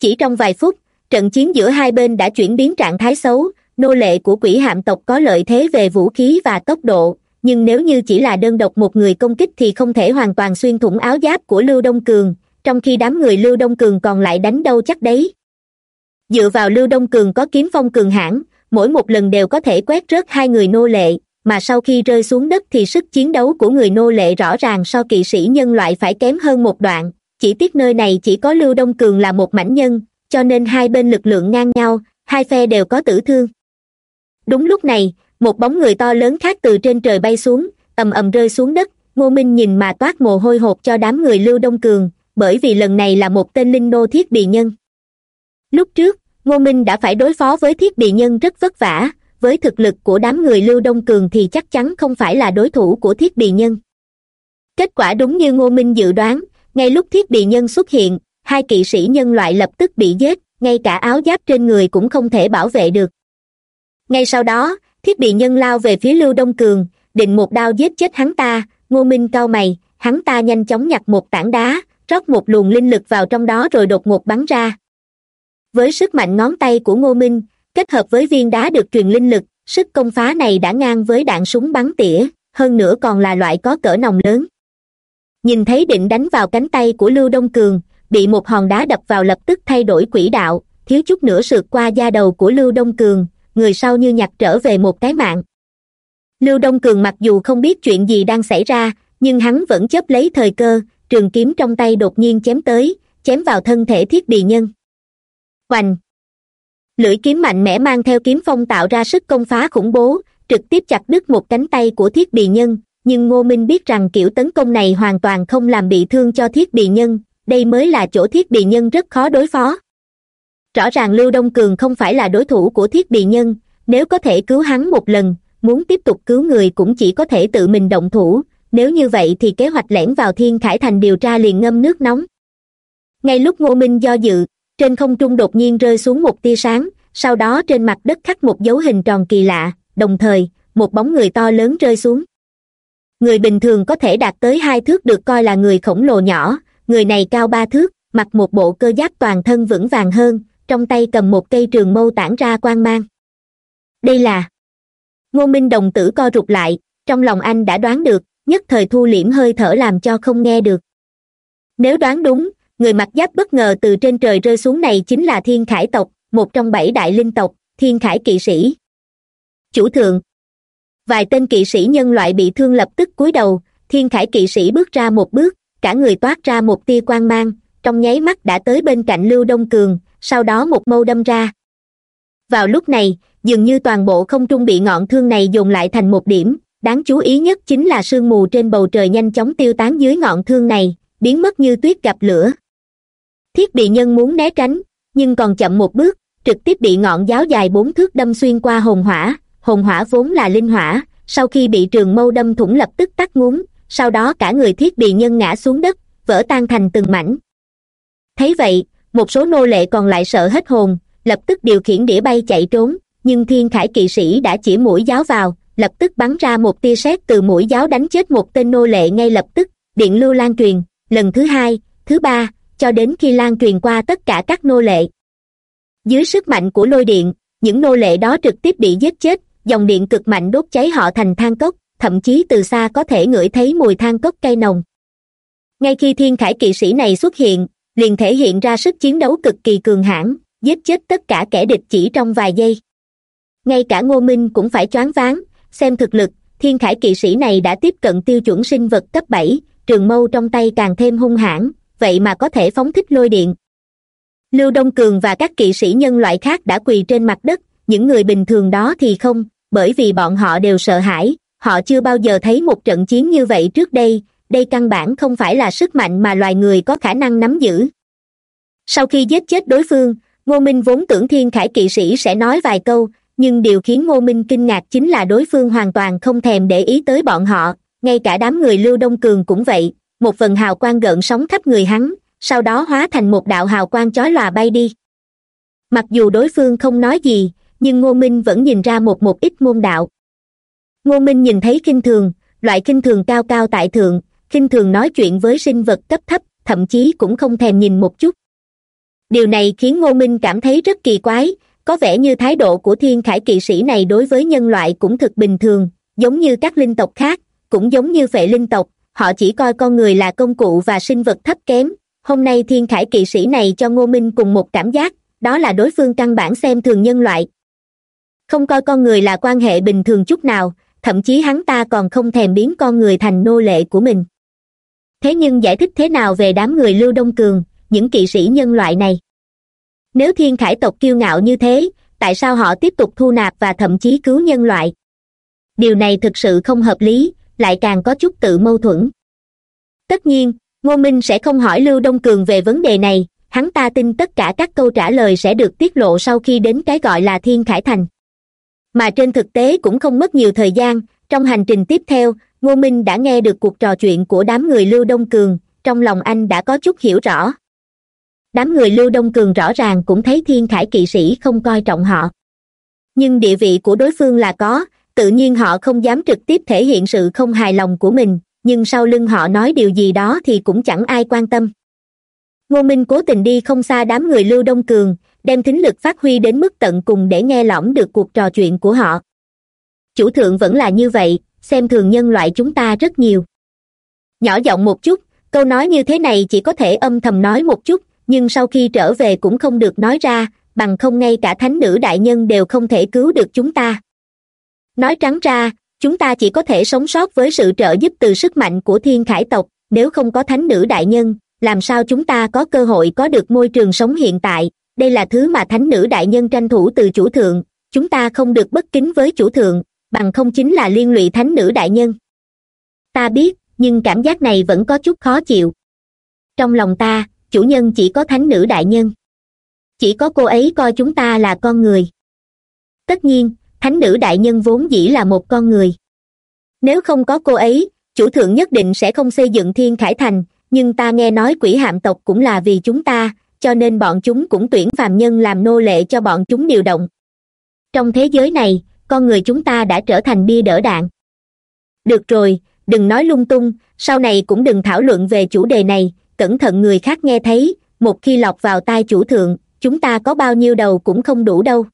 Chỉ trong vài phút trận chiến giữa hai bên đã chuyển biến trạng thái xấu, nô lệ của quỷ hạm tộc có lợi thế về vũ khí và tốc độ, nhưng nếu như chỉ là đơn độc một người công kích thì không thể hoàn toàn xuyên thủng áo giáp của lưu đông cường, trong khi đám người lưu đông cường còn lại đánh đâu chắc đấy. Dựa vào lưu đông cường có kiếm phong cường hãn, mỗi một lần đều có thể quét rớt hai người nô lệ, mà sau khi rơi xuống đất thì sức chiến đấu của người nô lệ rõ ràng so kỵ sĩ nhân loại phải kém hơn một đoạn. Chỉ tiếc nơi này chỉ có lưu đông cường là một mảnh nhân cho nên hai bên lực lượng ngang nhau, hai phe đều có tử thương. Đúng lúc này, một bóng người to lớn khác từ trên trời bay xuống, ầm ầm rơi xuống đất. Ngô minh nhìn mà toát mồ hôi hột cho đám người lưu đông cường, bởi vì lần này là một tên linh nô thiết bị nhân. Lúc trước, ngô minh đã phải đối phó với thiết bị nhân rất vất vả, với thực lực của đám người lưu đông cường thì chắc chắn không phải là đối thủ của thiết bị nhân. Kết quả đúng như ngô minh dự đoán, ngay lúc thiết bị nhân xuất hiện hai kỵ sĩ nhân loại lập tức bị giết, ngay cả áo giáp trên người cũng không thể bảo vệ được. Ngay sau đó, thiết bị nhân lao về phía lưu đông cường, định một đao giết chết hắn ta. Ngô minh cau mày, hắn ta nhanh chóng nhặt một tảng đá, rót một luồng linh lực vào trong đó rồi đột ngột bắn ra. Với sức mạnh ngón tay của ngô minh, kết hợp với viên đá được truyền linh lực, sức công phá này đã ngang với đạn súng bắn tỉa, hơn nữa còn là loại có cỡ nòng lớn. Nhìn thấy định đánh vào cánh tay của lưu đông cường bị một hòn đá đập vào lập tức thay đổi quỹ đạo, thiếu chút nữa sượt qua da đầu của lưu đông cường, người sau như nhặt trở về một cái mạng. Lưu đông cường mặc dù không biết chuyện gì đang xảy ra, nhưng hắn vẫn chấp lấy thời cơ, trường kiếm trong tay đột nhiên chém tới, chém vào thân thể thiết bị nhân. Hoành lưỡi kiếm mạnh mẽ mang theo kiếm phong tạo ra sức công phá khủng bố, trực tiếp chặt đứt một cánh tay của thiết bị nhân, nhưng ngô minh biết rằng kiểu tấn công này hoàn toàn không làm bị thương cho thiết bị nhân đây mới là chỗ thiết bị nhân rất khó đối phó. Rõ ràng lưu đông cường không phải là đối thủ của thiết bị nhân, nếu có thể cứu hắn một lần, muốn tiếp tục cứu người cũng chỉ có thể tự mình động thủ, nếu như vậy thì kế hoạch lẻn vào thiên khải thành điều tra liền ngâm nước nóng. Ngay lúc ngô minh do dự, trên không trung đột nhiên rơi xuống một tia sáng, sau đó trên mặt đất khắc một dấu hình tròn kỳ lạ, đồng thời, một bóng người to lớn rơi xuống. Người bình thường có thể đạt tới hai thước được coi là người khổng lồ nhỏ người này cao ba thước, mặc một bộ cơ giáp toàn thân vững vàng hơn, trong tay cầm một cây trường mâu tản ra quang mang. Đây là ngô minh đồng tử co rụt lại, trong lòng anh đã đoán được, nhất thời thu liễm hơi thở làm cho không nghe được. Nếu đoán đúng, người mặc giáp bất ngờ từ trên trời rơi xuống này chính là thiên khải tộc, một trong bảy đại linh tộc, thiên khải kỵ sĩ. Chủ thượng. Vài tên kỵ sĩ nhân loại bị thương lập tức cúi đầu, thiên khải kỵ sĩ bước ra một bước cả người toát ra một tia quang mang, trong nháy mắt đã tới bên cạnh lưu đông cường, sau đó một mâu đâm ra. Vào lúc này, dường như toàn bộ không trung bị ngọn thương này dồn lại thành một điểm, đáng chú ý nhất chính là sương mù trên bầu trời nhanh chóng tiêu tán dưới ngọn thương này, biến mất như tuyết gặp lửa. Thiết bị nhân muốn né tránh, nhưng còn chậm một bước, trực tiếp bị ngọn giáo dài bốn thước đâm xuyên qua hồn hỏa hồn hỏa vốn là linh hỏa, sau khi bị trường mâu đâm thủng lập tức tắt ngúng sau đó cả người thiết bị nhân ngã xuống đất, vỡ tan thành từng mảnh. Thấy vậy, một số nô lệ còn lại sợ hết hồn, lập tức điều khiển đĩa bay chạy trốn, nhưng thiên khải kỵ sĩ đã chỉ mũi giáo vào, lập tức bắn ra một tia sét từ mũi giáo đánh chết một tên nô lệ ngay lập tức, điện lưu lan truyền, lần thứ hai, thứ ba, cho đến khi lan truyền qua tất cả các nô lệ. Dưới sức mạnh của lôi điện, những nô lệ đó trực tiếp bị giết chết, dòng điện cực mạnh đốt cháy họ thành than cốc thậm chí từ xa có thể ngửi thấy mùi than cốc cây nồng. Ngay khi thiên khải kỵ sĩ này xuất hiện, liền thể hiện ra sức chiến đấu cực kỳ cường hãn, giết chết tất cả kẻ địch chỉ trong vài giây. Ngay cả ngô minh cũng phải choáng váng, xem thực lực, thiên khải kỵ sĩ này đã tiếp cận tiêu chuẩn sinh vật cấp bảy, trường mâu trong tay càng thêm hung hãn, vậy mà có thể phóng thích lôi điện. Lưu đông cường và các kỵ sĩ nhân loại khác đã quỳ trên mặt đất, những người bình thường đó thì không, bởi vì bọn họ đều sợ hãi họ chưa bao giờ thấy một trận chiến như vậy trước đây đây căn bản không phải là sức mạnh mà loài người có khả năng nắm giữ. Sau khi giết chết đối phương, ngô minh vốn tưởng thiên khải kỵ sĩ sẽ nói vài câu, nhưng điều khiến ngô minh kinh ngạc chính là đối phương hoàn toàn không thèm để ý tới bọn họ, ngay cả đám người lưu đông cường cũng vậy, một phần hào quang gợn sóng khắp người hắn, sau đó hóa thành một đạo hào quang chói lòa bay đi. Mặc dù đối phương không nói gì, nhưng ngô minh vẫn nhìn ra một một ít môn đạo ngô minh nhìn thấy kinh thường, loại kinh thường cao cao tại thượng kinh thường nói chuyện với sinh vật cấp thấp, thậm chí cũng không thèm nhìn một chút. Điều này khiến ngô minh cảm thấy rất kỳ quái, có vẻ như thái độ của thiên khải kỵ sĩ này đối với nhân loại cũng thực bình thường, giống như các linh tộc khác, cũng giống như vệ linh tộc, họ chỉ coi con người là công cụ và sinh vật thấp kém. Hôm nay thiên khải kỵ sĩ này cho ngô minh cùng một cảm giác, đó là đối phương căn bản xem thường nhân loại. Không coi con người là quan hệ bình thường chút nào thậm chí hắn ta còn không thèm biến con người thành nô lệ của mình. Thế nhưng giải thích thế nào về đám người lưu đông cường, những kỵ sĩ nhân loại này? Nếu thiên khải tộc kiêu ngạo như thế, tại sao họ tiếp tục thu nạp và thậm chí cứu nhân loại? Điều này thực sự không hợp lý, lại càng có chút tự mâu thuẫn. Tất nhiên, ngô minh sẽ không hỏi lưu đông cường về vấn đề này, hắn ta tin tất cả các câu trả lời sẽ được tiết lộ sau khi đến cái gọi là thiên khải thành mà trên thực tế cũng không mất nhiều thời gian, trong hành trình tiếp theo, ngô minh đã nghe được cuộc trò chuyện của đám người lưu đông cường, trong lòng anh đã có chút hiểu rõ. Đám người lưu đông cường rõ ràng cũng thấy thiên khải kỵ sĩ không coi trọng họ. Nhưng địa vị của đối phương là có, tự nhiên họ không dám trực tiếp thể hiện sự không hài lòng của mình, nhưng sau lưng họ nói điều gì đó thì cũng chẳng ai quan tâm. Ngô minh cố tình đi không xa đám người lưu đông cường đem thính lực phát huy đến mức tận cùng để nghe lỏng được cuộc trò chuyện của họ. Chủ thượng vẫn là như vậy, xem thường nhân loại chúng ta rất nhiều. Nhỏ giọng một chút, câu nói như thế này chỉ có thể âm thầm nói một chút, nhưng sau khi trở về cũng không được nói ra, bằng không ngay cả thánh nữ đại nhân đều không thể cứu được chúng ta. Nói trắng ra, chúng ta chỉ có thể sống sót với sự trợ giúp từ sức mạnh của thiên khải tộc, nếu không có thánh nữ đại nhân, làm sao chúng ta có cơ hội có được môi trường sống hiện tại? Đây là thứ mà thánh nữ đại nhân tranh thủ từ chủ thượng. Chúng ta không được bất kính với chủ thượng, bằng không chính là liên lụy thánh nữ đại nhân. Ta biết, nhưng cảm giác này vẫn có chút khó chịu. Trong lòng ta, chủ nhân chỉ có thánh nữ đại nhân. Chỉ có cô ấy coi chúng ta là con người. Tất nhiên, thánh nữ đại nhân vốn dĩ là một con người. Nếu không có cô ấy, chủ thượng nhất định sẽ không xây dựng thiên khải thành, nhưng ta nghe nói quỷ hạm tộc cũng là vì chúng ta cho nên bọn chúng cũng tuyển phàm nhân làm nô lệ cho bọn chúng điều động. Trong thế giới này, con người chúng ta đã trở thành bia đỡ đạn. Được rồi, đừng nói lung tung, sau này cũng đừng thảo luận về chủ đề này, cẩn thận người khác nghe thấy, một khi lọc vào tai chủ thượng, chúng ta có bao nhiêu đầu cũng không đủ đâu.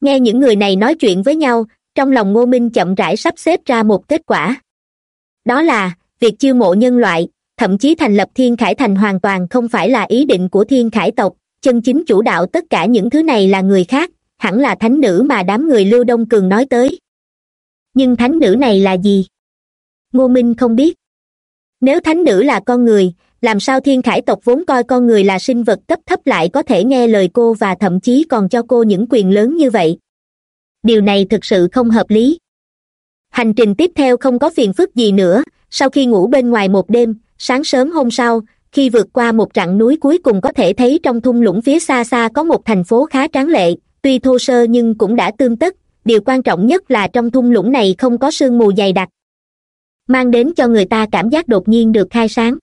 Nghe những người này nói chuyện với nhau, trong lòng ngô minh chậm rãi sắp xếp ra một kết quả. Đó là, việc chiêu mộ nhân loại thậm chí thành lập thiên khải thành hoàn toàn không phải là ý định của thiên khải tộc. Chân chính chủ đạo tất cả những thứ này là người khác, hẳn là thánh nữ mà đám người lưu đông cường nói tới. Nhưng thánh nữ này là gì? Ngô minh không biết. Nếu thánh nữ là con người, làm sao thiên khải tộc vốn coi con người là sinh vật cấp thấp lại có thể nghe lời cô và thậm chí còn cho cô những quyền lớn như vậy? Điều này thực sự không hợp lý. Hành trình tiếp theo không có phiền phức gì nữa. Sau khi ngủ bên ngoài một đêm sáng sớm hôm sau, khi vượt qua một rặng núi cuối cùng có thể thấy trong thung lũng phía xa xa có một thành phố khá tráng lệ, tuy thô sơ nhưng cũng đã tương tất. Điều quan trọng nhất là trong thung lũng này không có sương mù dày đặc, mang đến cho người ta cảm giác đột nhiên được khai sáng.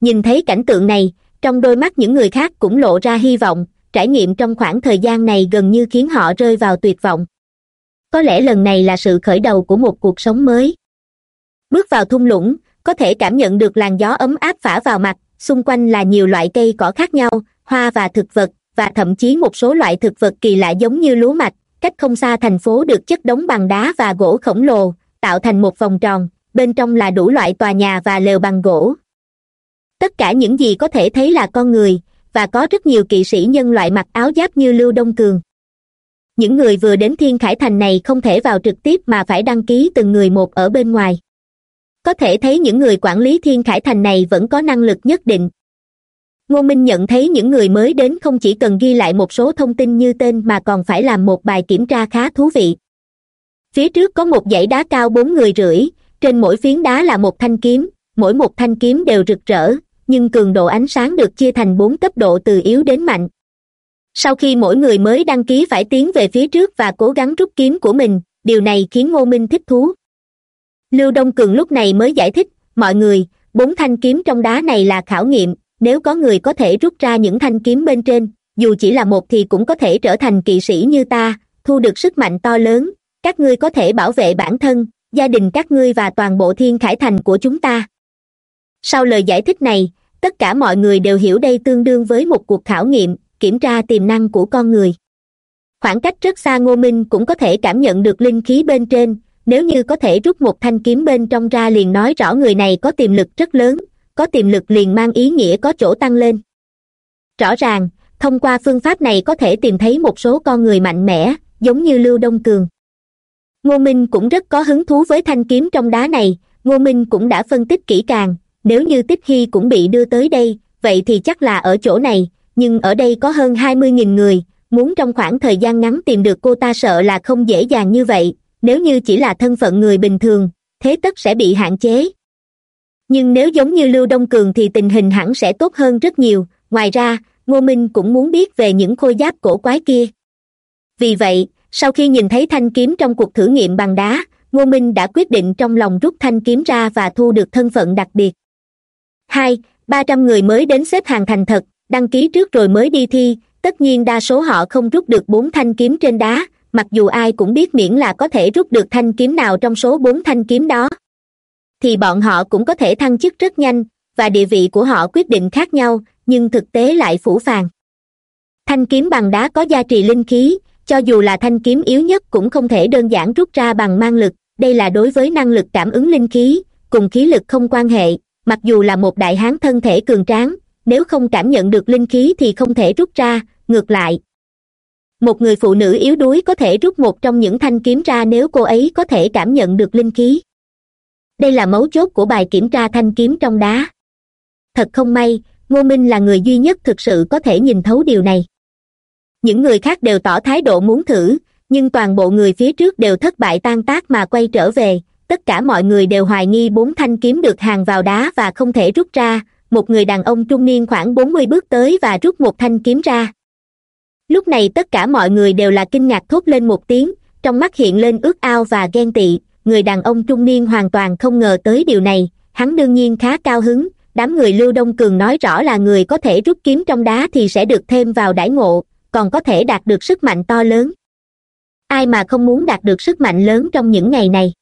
Nhìn thấy cảnh tượng này, trong đôi mắt những người khác cũng lộ ra hy vọng. Trải nghiệm trong khoảng thời gian này gần như khiến họ rơi vào tuyệt vọng. Có lẽ lần này là sự khởi đầu của một cuộc sống mới. Bước vào thung lũng có thể cảm nhận được làn gió ấm áp phả vào mặt, xung quanh là nhiều loại cây cỏ khác nhau, hoa và thực vật, và thậm chí một số loại thực vật kỳ lạ giống như lúa mạch, cách không xa thành phố được chất đống bằng đá và gỗ khổng lồ, tạo thành một vòng tròn, bên trong là đủ loại tòa nhà và lều bằng gỗ. Tất cả những gì có thể thấy là con người, và có rất nhiều kỵ sĩ nhân loại mặc áo giáp như lưu đông cường. Những người vừa đến thiên khải thành này không thể vào trực tiếp mà phải đăng ký từng người một ở bên ngoài có thể thấy những người quản lý thiên khải thành này vẫn có năng lực nhất định. Ngô minh nhận thấy những người mới đến không chỉ cần ghi lại một số thông tin như tên mà còn phải làm một bài kiểm tra khá thú vị. Phía trước có một dãy đá cao bốn người rưỡi, trên mỗi phiến đá là một thanh kiếm, mỗi một thanh kiếm đều rực rỡ, nhưng cường độ ánh sáng được chia thành bốn cấp độ từ yếu đến mạnh. Sau khi mỗi người mới đăng ký phải tiến về phía trước và cố gắng rút kiếm của mình, điều này khiến ngô minh thích thú lưu đông cường lúc này mới giải thích, mọi người, bốn thanh kiếm trong đá này là khảo nghiệm, nếu có người có thể rút ra những thanh kiếm bên trên, dù chỉ là một thì cũng có thể trở thành kỵ sĩ như ta, thu được sức mạnh to lớn, các ngươi có thể bảo vệ bản thân, gia đình các ngươi và toàn bộ thiên khải thành của chúng ta. Sau lời giải thích này, tất cả mọi người đều hiểu đây tương đương với một cuộc khảo nghiệm, kiểm tra tiềm năng của con người. Khoảng cách rất xa ngô minh cũng có thể cảm nhận được linh khí bên trên nếu như có thể rút một thanh kiếm bên trong ra liền nói rõ người này có tiềm lực rất lớn, có tiềm lực liền mang ý nghĩa có chỗ tăng lên. Rõ ràng, thông qua phương pháp này có thể tìm thấy một số con người mạnh mẽ, giống như lưu đông cường. Ngô minh cũng rất có hứng thú với thanh kiếm trong đá này, ngô minh cũng đã phân tích kỹ càng, nếu như tích hy cũng bị đưa tới đây, vậy thì chắc là ở chỗ này, nhưng ở đây có hơn hai mươi nghìn người, muốn trong khoảng thời gian ngắn tìm được cô ta sợ là không dễ dàng như vậy nếu như chỉ là thân phận người bình thường, thế tất sẽ bị hạn chế. Nhưng nếu giống như lưu đông cường thì tình hình hẳn sẽ tốt hơn rất nhiều. Ngoài ra, ngô minh cũng muốn biết về những khôi giáp cổ quái kia. Vì vậy, sau khi nhìn thấy thanh kiếm trong cuộc thử nghiệm bằng đá, ngô minh đã quyết định trong lòng rút thanh kiếm ra và thu được thân phận đặc biệt. Hai, ba trăm người mới đến xếp hàng thành thật, đăng ký trước rồi mới đi thi, tất nhiên đa số họ không rút được bốn thanh kiếm trên đá mặc dù ai cũng biết miễn là có thể rút được thanh kiếm nào trong số bốn thanh kiếm đó, thì bọn họ cũng có thể thăng chức rất nhanh, và địa vị của họ quyết định khác nhau, nhưng thực tế lại phủ phàng. Thanh kiếm bằng đá có gia trì linh khí, cho dù là thanh kiếm yếu nhất cũng không thể đơn giản rút ra bằng mang lực, đây là đối với năng lực cảm ứng linh khí, cùng khí lực không quan hệ, mặc dù là một đại hán thân thể cường tráng, nếu không cảm nhận được linh khí thì không thể rút ra, ngược lại một người phụ nữ yếu đuối có thể rút một trong những thanh kiếm ra nếu cô ấy có thể cảm nhận được linh khí. Đây là mấu chốt của bài kiểm tra thanh kiếm trong đá. Thật không may, ngô minh là người duy nhất thực sự có thể nhìn thấu điều này. Những người khác đều tỏ thái độ muốn thử, nhưng toàn bộ người phía trước đều thất bại tan tác mà quay trở về. Tất cả mọi người đều hoài nghi bốn thanh kiếm được hàng vào đá và không thể rút ra. Một người đàn ông trung niên khoảng bốn mươi bước tới và rút một thanh kiếm ra lúc này tất cả mọi người đều là kinh ngạc thốt lên một tiếng, trong mắt hiện lên ước ao và ghen tị, người đàn ông trung niên hoàn toàn không ngờ tới điều này, hắn đương nhiên khá cao hứng, đám người lưu đông cường nói rõ là người có thể rút kiếm trong đá thì sẽ được thêm vào đãi ngộ, còn có thể đạt được sức mạnh to lớn. Ai mà không muốn đạt được sức mạnh lớn trong những ngày này?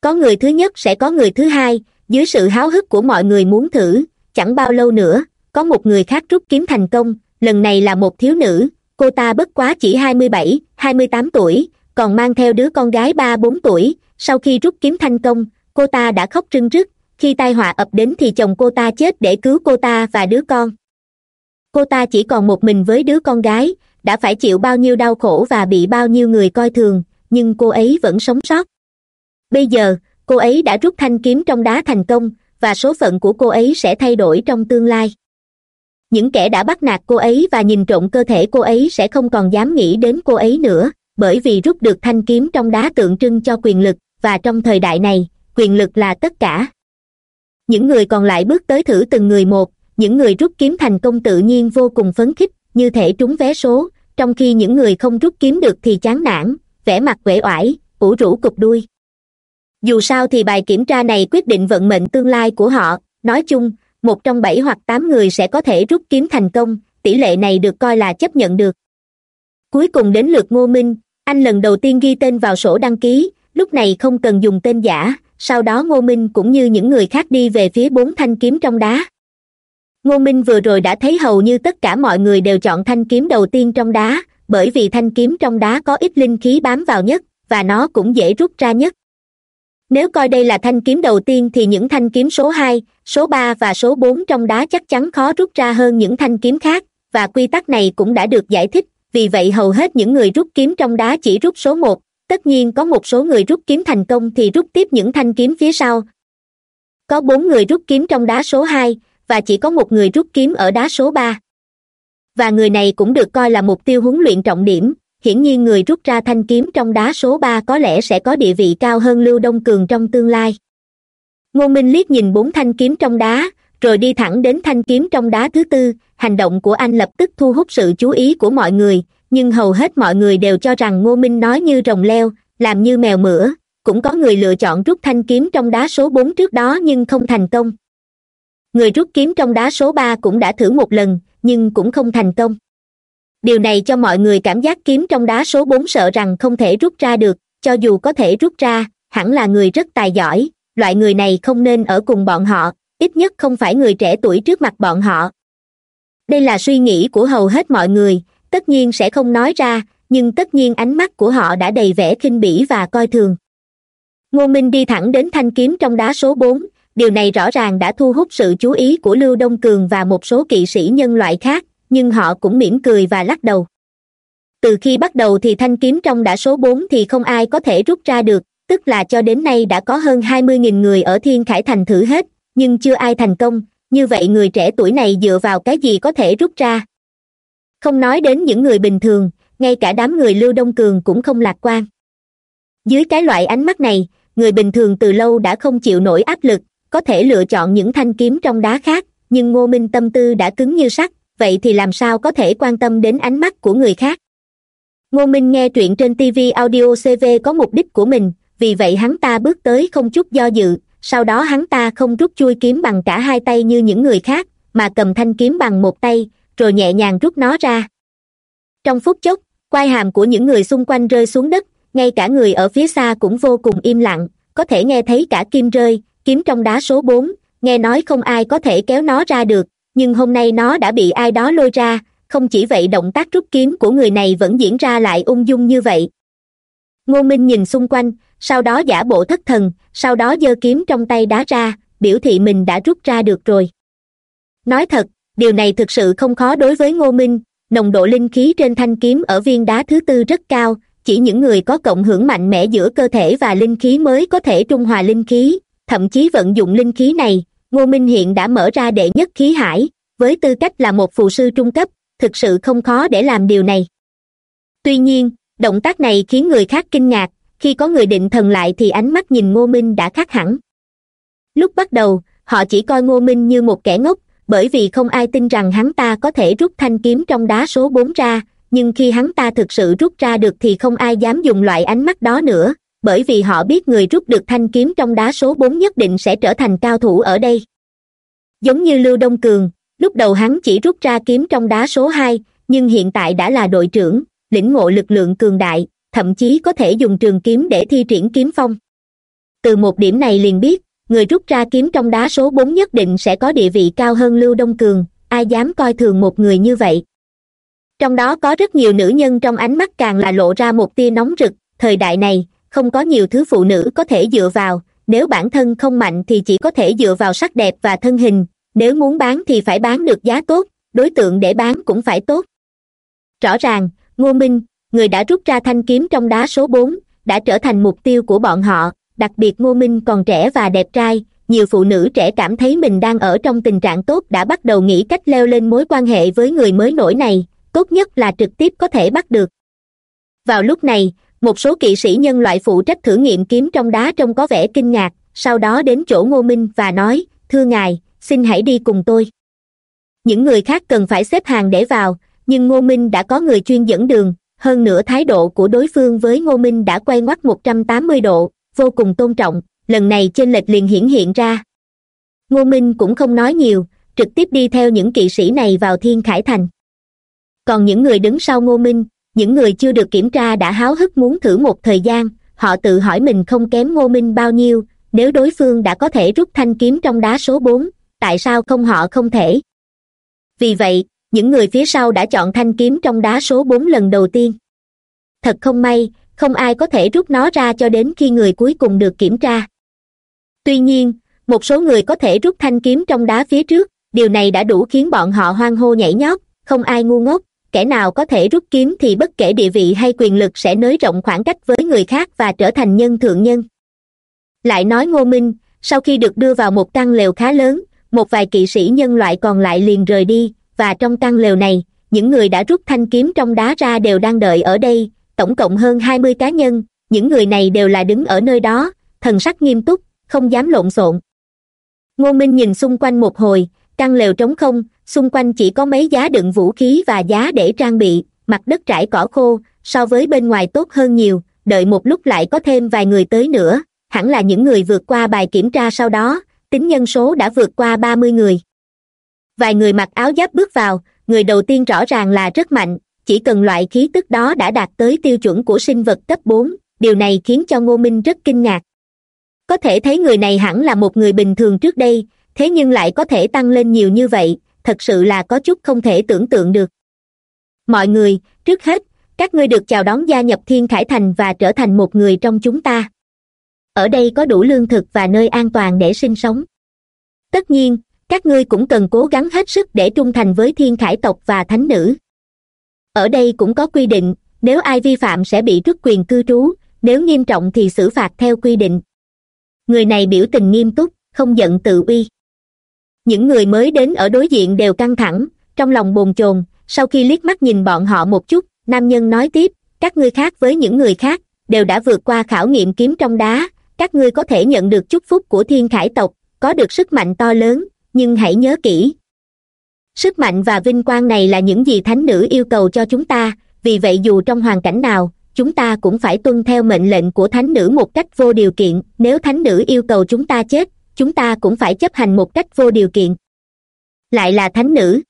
Có người thứ nhất sẽ có người thứ hai, dưới sự háo hức của mọi người muốn thử, chẳng bao lâu nữa, có một người khác rút kiếm thành công, lần này là một thiếu nữ cô ta bất quá chỉ hai mươi bảy, hai mươi tám tuổi, còn mang theo đứa con gái ba bốn tuổi. Sau khi rút kiếm thành công, cô ta đã khóc trưng rức khi tai họa ập đến thì chồng cô ta chết để cứu cô ta và đứa con. Cô ta chỉ còn một mình với đứa con gái, đã phải chịu bao nhiêu đau khổ và bị bao nhiêu người coi thường, nhưng cô ấy vẫn sống sót. Bây giờ, cô ấy đã rút thanh kiếm trong đá thành công, và số phận của cô ấy sẽ thay đổi trong tương lai những kẻ đã bắt nạt cô ấy và nhìn trộm cơ thể cô ấy sẽ không còn dám nghĩ đến cô ấy nữa, bởi vì rút được thanh kiếm trong đá tượng trưng cho quyền lực, và trong thời đại này, quyền lực là tất cả. Những người còn lại bước tới thử từng người một, những người rút kiếm thành công tự nhiên vô cùng phấn khích, như thể trúng vé số, trong khi những người không rút kiếm được thì chán nản, vẻ mặt uể oải, ủ rũ cục đuôi. Dù sao thì bài kiểm tra này quyết định vận mệnh tương lai của họ, nói chung một trong bảy hoặc tám người sẽ có thể rút kiếm thành công, tỷ lệ này được coi là chấp nhận được. Cuối cùng đến lượt ngô minh, anh lần đầu tiên ghi tên vào sổ đăng ký, lúc này không cần dùng tên giả, sau đó ngô minh cũng như những người khác đi về phía bốn thanh kiếm trong đá. Ngô minh vừa rồi đã thấy hầu như tất cả mọi người đều chọn thanh kiếm đầu tiên trong đá, bởi vì thanh kiếm trong đá có ít linh khí bám vào nhất, và nó cũng dễ rút ra nhất nếu coi đây là thanh kiếm đầu tiên thì những thanh kiếm số hai, số ba và số bốn trong đá chắc chắn khó rút ra hơn những thanh kiếm khác, và quy tắc này cũng đã được giải thích, vì vậy hầu hết những người rút kiếm trong đá chỉ rút số một. Tất nhiên có một số người rút kiếm thành công thì rút tiếp những thanh kiếm phía sau. Có bốn người rút kiếm trong đá số hai, và chỉ có một người rút kiếm ở đá số ba. Và người này cũng được coi là mục tiêu huấn luyện trọng điểm hiển nhiên người rút ra thanh kiếm trong đá số ba có lẽ sẽ có địa vị cao hơn lưu đông cường trong tương lai. Ngô minh liếc nhìn bốn thanh kiếm trong đá, rồi đi thẳng đến thanh kiếm trong đá thứ tư. Hành động của anh lập tức thu hút sự chú ý của mọi người, nhưng hầu hết mọi người đều cho rằng ngô minh nói như rồng leo, làm như mèo mửa. Cũng có người lựa chọn rút thanh kiếm trong đá số bốn trước đó nhưng không thành công. Người rút kiếm trong đá số ba cũng đã thử một lần, nhưng cũng không thành công điều này cho mọi người cảm giác kiếm trong đá số bốn sợ rằng không thể rút ra được, cho dù có thể rút ra, hẳn là người rất tài giỏi, loại người này không nên ở cùng bọn họ, ít nhất không phải người trẻ tuổi trước mặt bọn họ. Đây là suy nghĩ của hầu hết mọi người, tất nhiên sẽ không nói ra, nhưng tất nhiên ánh mắt của họ đã đầy vẻ khinh bỉ và coi thường. Ngô minh đi thẳng đến thanh kiếm trong đá số bốn, điều này rõ ràng đã thu hút sự chú ý của lưu đông cường và một số kỵ sĩ nhân loại khác nhưng họ cũng mỉm cười và lắc đầu. Từ khi bắt đầu thì thanh kiếm trong đã số bốn thì không ai có thể rút ra được, tức là cho đến nay đã có hơn hai mươi nghìn người ở thiên khải thành thử hết, nhưng chưa ai thành công, như vậy người trẻ tuổi này dựa vào cái gì có thể rút ra? Không nói đến những người bình thường, ngay cả đám người lưu đông cường cũng không lạc quan. Dưới cái loại ánh mắt này, người bình thường từ lâu đã không chịu nổi áp lực, có thể lựa chọn những thanh kiếm trong đá khác, nhưng ngô minh tâm tư đã cứng như sắt vậy thì làm sao có thể quan tâm đến ánh mắt của người khác? Ngô minh nghe truyện trên tv audio cv có mục đích của mình, vì vậy hắn ta bước tới không chút do dự, sau đó hắn ta không rút chui kiếm bằng cả hai tay như những người khác, mà cầm thanh kiếm bằng một tay, rồi nhẹ nhàng rút nó ra. Trong phút chốc, quai hàm của những người xung quanh rơi xuống đất, ngay cả người ở phía xa cũng vô cùng im lặng, có thể nghe thấy cả kim rơi, kiếm trong đá số bốn, nghe nói không ai có thể kéo nó ra được nhưng hôm nay nó đã bị ai đó lôi ra, không chỉ vậy động tác rút kiếm của người này vẫn diễn ra lại ung dung như vậy. Ngô minh nhìn xung quanh, sau đó giả bộ thất thần, sau đó giơ kiếm trong tay đá ra, biểu thị mình đã rút ra được rồi. Nói thật, điều này thực sự không khó đối với ngô minh, nồng độ linh khí trên thanh kiếm ở viên đá thứ tư rất cao, chỉ những người có cộng hưởng mạnh mẽ giữa cơ thể và linh khí mới có thể trung hòa linh khí, thậm chí vận dụng linh khí này ngô minh hiện đã mở ra đệ nhất khí hải, với tư cách là một phù sư trung cấp, thực sự không khó để làm điều này. Tuy nhiên, động tác này khiến người khác kinh ngạc, khi có người định thần lại thì ánh mắt nhìn ngô minh đã khác hẳn. Lúc bắt đầu, họ chỉ coi ngô minh như một kẻ ngốc, bởi vì không ai tin rằng hắn ta có thể rút thanh kiếm trong đá số bốn ra, nhưng khi hắn ta thực sự rút ra được thì không ai dám dùng loại ánh mắt đó nữa bởi vì họ biết người rút được thanh kiếm trong đá số bốn nhất định sẽ trở thành cao thủ ở đây. Giống như lưu đông cường, lúc đầu hắn chỉ rút ra kiếm trong đá số hai, nhưng hiện tại đã là đội trưởng, lĩnh ngộ lực lượng cường đại, thậm chí có thể dùng trường kiếm để thi triển kiếm phong. Từ một điểm này liền biết, người rút ra kiếm trong đá số bốn nhất định sẽ có địa vị cao hơn lưu đông cường, ai dám coi thường một người như vậy. Trong đó có rất nhiều nữ nhân trong ánh mắt càng là lộ ra một tia nóng rực, thời đại này không có nhiều thứ phụ nữ có thể dựa vào, nếu bản thân không mạnh thì chỉ có thể dựa vào sắc đẹp và thân hình, nếu muốn bán thì phải bán được giá tốt, đối tượng để bán cũng phải tốt. Rõ ràng, ngô minh, người đã rút ra thanh kiếm trong đá số bốn, đã trở thành mục tiêu của bọn họ, đặc biệt ngô minh còn trẻ và đẹp trai, nhiều phụ nữ trẻ cảm thấy mình đang ở trong tình trạng tốt đã bắt đầu nghĩ cách leo lên mối quan hệ với người mới nổi này, tốt nhất là trực tiếp có thể bắt được. Vào lúc này một số kỵ sĩ nhân loại phụ trách thử nghiệm kiếm trong đá trông có vẻ kinh ngạc, sau đó đến chỗ ngô minh và nói, thưa ngài, xin hãy đi cùng tôi. Những người khác cần phải xếp hàng để vào, nhưng ngô minh đã có người chuyên dẫn đường. Hơn nữa thái độ của đối phương với ngô minh đã quay ngoắt một trăm tám mươi độ, vô cùng tôn trọng, lần này trên lệch liền hiển hiện ra. Ngô minh cũng không nói nhiều, trực tiếp đi theo những kỵ sĩ này vào thiên khải thành. Còn những người đứng sau ngô minh những người chưa được kiểm tra đã háo hức muốn thử một thời gian, họ tự hỏi mình không kém ngô minh bao nhiêu, nếu đối phương đã có thể rút thanh kiếm trong đá số bốn, tại sao không họ không thể? Vì vậy, những người phía sau đã chọn thanh kiếm trong đá số bốn lần đầu tiên. Thật không may, không ai có thể rút nó ra cho đến khi người cuối cùng được kiểm tra. Tuy nhiên, một số người có thể rút thanh kiếm trong đá phía trước, điều này đã đủ khiến bọn họ hoang hô nhảy nhót, không ai ngu ngốc kẻ nào có thể rút kiếm thì bất kể địa vị hay quyền lực sẽ nới rộng khoảng cách với người khác và trở thành nhân thượng nhân. Lại nói ngô minh, sau khi được đưa vào một căn lều khá lớn, một vài kỵ sĩ nhân loại còn lại liền rời đi, và trong căn lều này, những người đã rút thanh kiếm trong đá ra đều đang đợi ở đây, tổng cộng hơn hai mươi cá nhân, những người này đều là đứng ở nơi đó, thần sắc nghiêm túc, không dám lộn xộn. Ngô minh nhìn xung quanh một hồi, căn lều trống không xung quanh chỉ có mấy giá đựng vũ khí và giá để trang bị, mặt đất trải cỏ khô, so với bên ngoài tốt hơn nhiều, đợi một lúc lại có thêm vài người tới nữa, hẳn là những người vượt qua bài kiểm tra sau đó, tính nhân số đã vượt qua ba mươi người. Vài người mặc áo giáp bước vào, người đầu tiên rõ ràng là rất mạnh, chỉ cần loại khí tức đó đã đạt tới tiêu chuẩn của sinh vật cấp bốn, điều này khiến cho ngô minh rất kinh ngạc. Có thể thấy người này hẳn là một người bình thường trước đây, thế nhưng lại có thể tăng lên nhiều như vậy thật sự là có chút không thể tưởng tượng được. Mọi người, trước hết, các ngươi được chào đón gia nhập thiên khải thành và trở thành một người trong chúng ta. Ở đây có đủ lương thực và nơi an toàn để sinh sống. Tất nhiên, các ngươi cũng cần cố gắng hết sức để trung thành với thiên khải tộc và thánh nữ. Ở đây cũng có quy định, nếu ai vi phạm sẽ bị rút quyền cư trú, nếu nghiêm trọng thì xử phạt theo quy định. Người này biểu tình nghiêm túc, không giận tự uy những người mới đến ở đối diện đều căng thẳng, trong lòng bồn chồn. Sau khi liếc mắt nhìn bọn họ một chút, nam nhân nói tiếp, các ngươi khác với những người khác, đều đã vượt qua khảo nghiệm kiếm trong đá. Các ngươi có thể nhận được chúc phúc của thiên khải tộc, có được sức mạnh to lớn, nhưng hãy nhớ kỹ. Sức mạnh và vinh quang này là những gì thánh nữ yêu cầu cho chúng ta. Vì vậy dù trong hoàn cảnh nào, chúng ta cũng phải tuân theo mệnh lệnh của thánh nữ một cách vô điều kiện. Nếu thánh nữ yêu cầu chúng ta chết chúng ta cũng phải chấp hành một cách vô điều kiện. Lại là thánh nữ.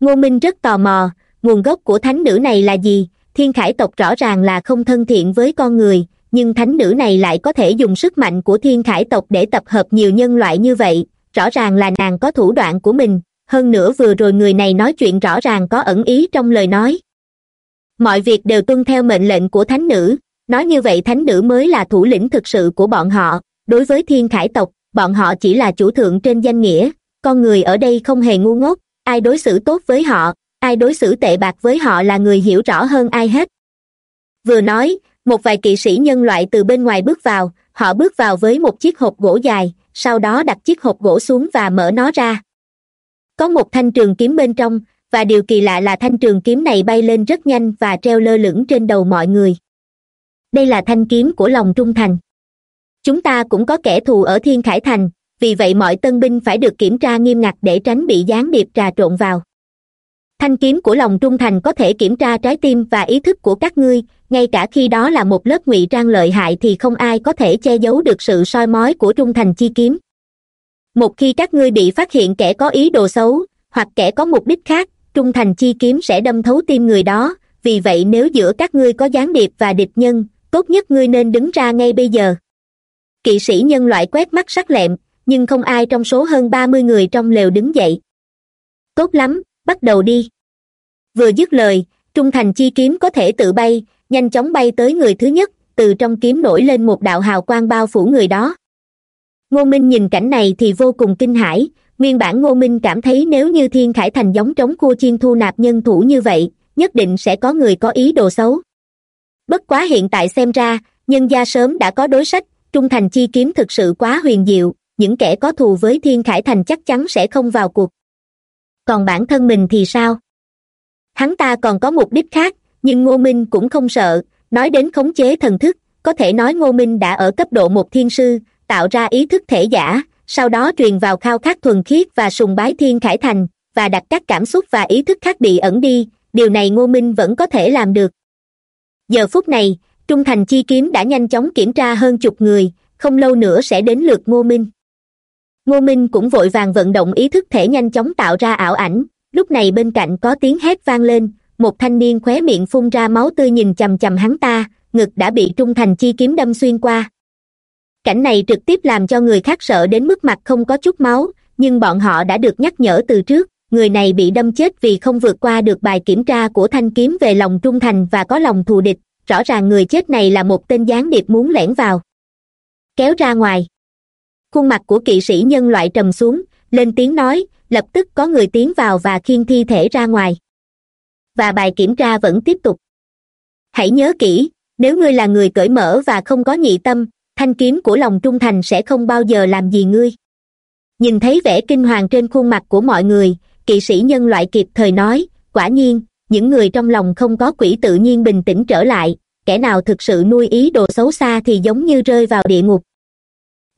Ngô minh rất tò mò, nguồn gốc của thánh nữ này là gì? Thiên khải tộc rõ ràng là không thân thiện với con người, nhưng thánh nữ này lại có thể dùng sức mạnh của thiên khải tộc để tập hợp nhiều nhân loại như vậy, rõ ràng là nàng có thủ đoạn của mình. Hơn nữa vừa rồi người này nói chuyện rõ ràng có ẩn ý trong lời nói. Mọi việc đều tuân theo mệnh lệnh của thánh nữ. Nói như vậy thánh nữ mới là thủ lĩnh thực sự của bọn họ. Đối với thiên khải tộc bọn họ chỉ là chủ thượng trên danh nghĩa, con người ở đây không hề ngu ngốc, ai đối xử tốt với họ, ai đối xử tệ bạc với họ là người hiểu rõ hơn ai hết. Vừa nói, một vài kỵ sĩ nhân loại từ bên ngoài bước vào, họ bước vào với một chiếc hộp gỗ dài, sau đó đặt chiếc hộp gỗ xuống và mở nó ra. Có một thanh trường kiếm bên trong, và điều kỳ lạ là thanh trường kiếm này bay lên rất nhanh và treo lơ lửng trên đầu mọi người. Đây là thanh kiếm của lòng trung thành chúng ta cũng có kẻ thù ở thiên khải thành, vì vậy mọi tân binh phải được kiểm tra nghiêm ngặt để tránh bị gián điệp trà trộn vào. Thanh kiếm của lòng trung thành có thể kiểm tra trái tim và ý thức của các ngươi, ngay cả khi đó là một lớp ngụy trang lợi hại thì không ai có thể che giấu được sự soi mói của trung thành chi kiếm. Một khi các ngươi bị phát hiện kẻ có ý đồ xấu, hoặc kẻ có mục đích khác, trung thành chi kiếm sẽ đâm thấu tim người đó, vì vậy nếu giữa các ngươi có gián điệp và địch nhân, tốt nhất ngươi nên đứng ra ngay bây giờ kỵ sĩ nhân loại quét mắt sắc lẹm, nhưng không ai trong số hơn ba mươi người trong lều đứng dậy. Tốt lắm, bắt đầu đi. Vừa dứt lời, trung thành chi kiếm có thể tự bay, nhanh chóng bay tới người thứ nhất, từ trong kiếm nổi lên một đạo hào quang bao phủ người đó. Ngô minh nhìn cảnh này thì vô cùng kinh hãi, nguyên bản ngô minh cảm thấy nếu như thiên khải thành giống trống Cua chiên thu nạp nhân thủ như vậy, nhất định sẽ có người có ý đồ xấu. Bất quá hiện tại xem ra, nhân gia sớm đã có đối sách trung thành chi kiếm thực sự quá huyền diệu, những kẻ có thù với thiên khải thành chắc chắn sẽ không vào cuộc. Còn bản thân mình thì sao? Hắn ta còn có mục đích khác, nhưng ngô minh cũng không sợ, nói đến khống chế thần thức, có thể nói ngô minh đã ở cấp độ một thiên sư, tạo ra ý thức thể giả, sau đó truyền vào khao khát thuần khiết và sùng bái thiên khải thành, và đặt các cảm xúc và ý thức khác bị ẩn đi, điều này ngô minh vẫn có thể làm được. Giờ phút này trung thành chi kiếm đã nhanh chóng kiểm tra hơn chục người, không lâu nữa sẽ đến lượt ngô minh. Ngô minh cũng vội vàng vận động ý thức thể nhanh chóng tạo ra ảo ảnh. Lúc này bên cạnh có tiếng hét vang lên, một thanh niên khóe miệng phun ra máu tươi nhìn chằm chằm hắn ta, ngực đã bị trung thành chi kiếm đâm xuyên qua. Cảnh này trực tiếp làm cho người khác sợ đến mức mặt không có chút máu, nhưng bọn họ đã được nhắc nhở từ trước, người này bị đâm chết vì không vượt qua được bài kiểm tra của thanh kiếm về lòng trung thành và có lòng thù địch rõ ràng người chết này là một tên gián điệp muốn lẻn vào. Kéo ra ngoài. Khuôn mặt của kỵ sĩ nhân loại trầm xuống, lên tiếng nói, lập tức có người tiến vào và khiêng thi thể ra ngoài. Và bài kiểm tra vẫn tiếp tục. Hãy nhớ kỹ, nếu ngươi là người cởi mở và không có nhị tâm, thanh kiếm của lòng trung thành sẽ không bao giờ làm gì ngươi. Nhìn thấy vẻ kinh hoàng trên khuôn mặt của mọi người, kỵ sĩ nhân loại kịp thời nói, quả nhiên những người trong lòng không có quỷ tự nhiên bình tĩnh trở lại, kẻ nào thực sự nuôi ý đồ xấu xa thì giống như rơi vào địa ngục.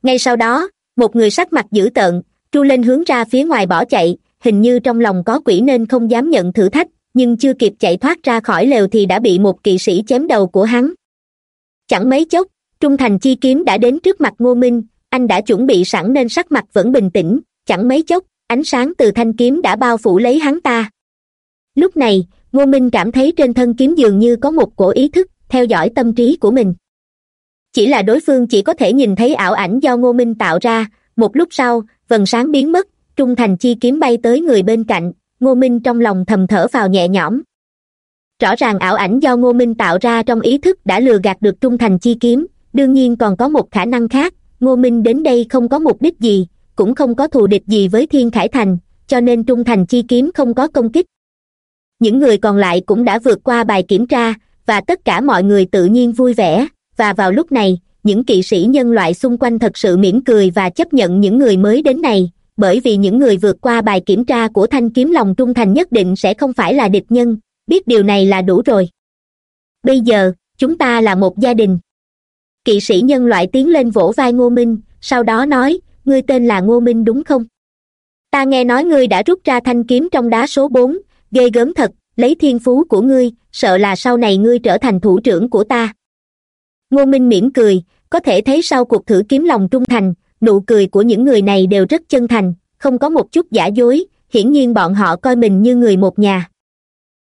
Ngay sau đó, một người sắc mặt dữ tợn, tru lên hướng ra phía ngoài bỏ chạy, hình như trong lòng có quỷ nên không dám nhận thử thách, nhưng chưa kịp chạy thoát ra khỏi lều thì đã bị một kỵ sĩ chém đầu của hắn. Chẳng mấy chốc, trung thành chi kiếm đã đến trước mặt ngô minh, anh đã chuẩn bị sẵn nên sắc mặt vẫn bình tĩnh, chẳng mấy chốc, ánh sáng từ thanh kiếm đã bao phủ lấy hắn ta. Lúc này ngô minh cảm thấy trên thân kiếm dường như có một cổ ý thức, theo dõi tâm trí của mình. Chỉ là đối phương chỉ có thể nhìn thấy ảo ảnh do ngô minh tạo ra, một lúc sau, vần sáng biến mất, trung thành chi kiếm bay tới người bên cạnh, ngô minh trong lòng thầm thở vào nhẹ nhõm. Rõ ràng ảo ảnh do ngô minh tạo ra trong ý thức đã lừa gạt được trung thành chi kiếm, đương nhiên còn có một khả năng khác, ngô minh đến đây không có mục đích gì, cũng không có thù địch gì với thiên khải thành, cho nên trung thành chi kiếm không có công kích những người còn lại cũng đã vượt qua bài kiểm tra, và tất cả mọi người tự nhiên vui vẻ. Và vào lúc này, những kỵ sĩ nhân loại xung quanh thật sự mỉm cười và chấp nhận những người mới đến này, bởi vì những người vượt qua bài kiểm tra của thanh kiếm lòng trung thành nhất định sẽ không phải là địch nhân. Biết điều này là đủ rồi. Bây giờ, chúng ta là một gia đình. Kỵ sĩ nhân loại tiến lên vỗ vai ngô minh, sau đó nói, ngươi tên là ngô minh đúng không? Ta nghe nói ngươi đã rút ra thanh kiếm trong đá số bốn ghê gớm thật, lấy thiên phú của ngươi, sợ là sau này ngươi trở thành thủ trưởng của ta. Ngô minh mỉm cười, có thể thấy sau cuộc thử kiếm lòng trung thành, nụ cười của những người này đều rất chân thành, không có một chút giả dối, hiển nhiên bọn họ coi mình như người một nhà.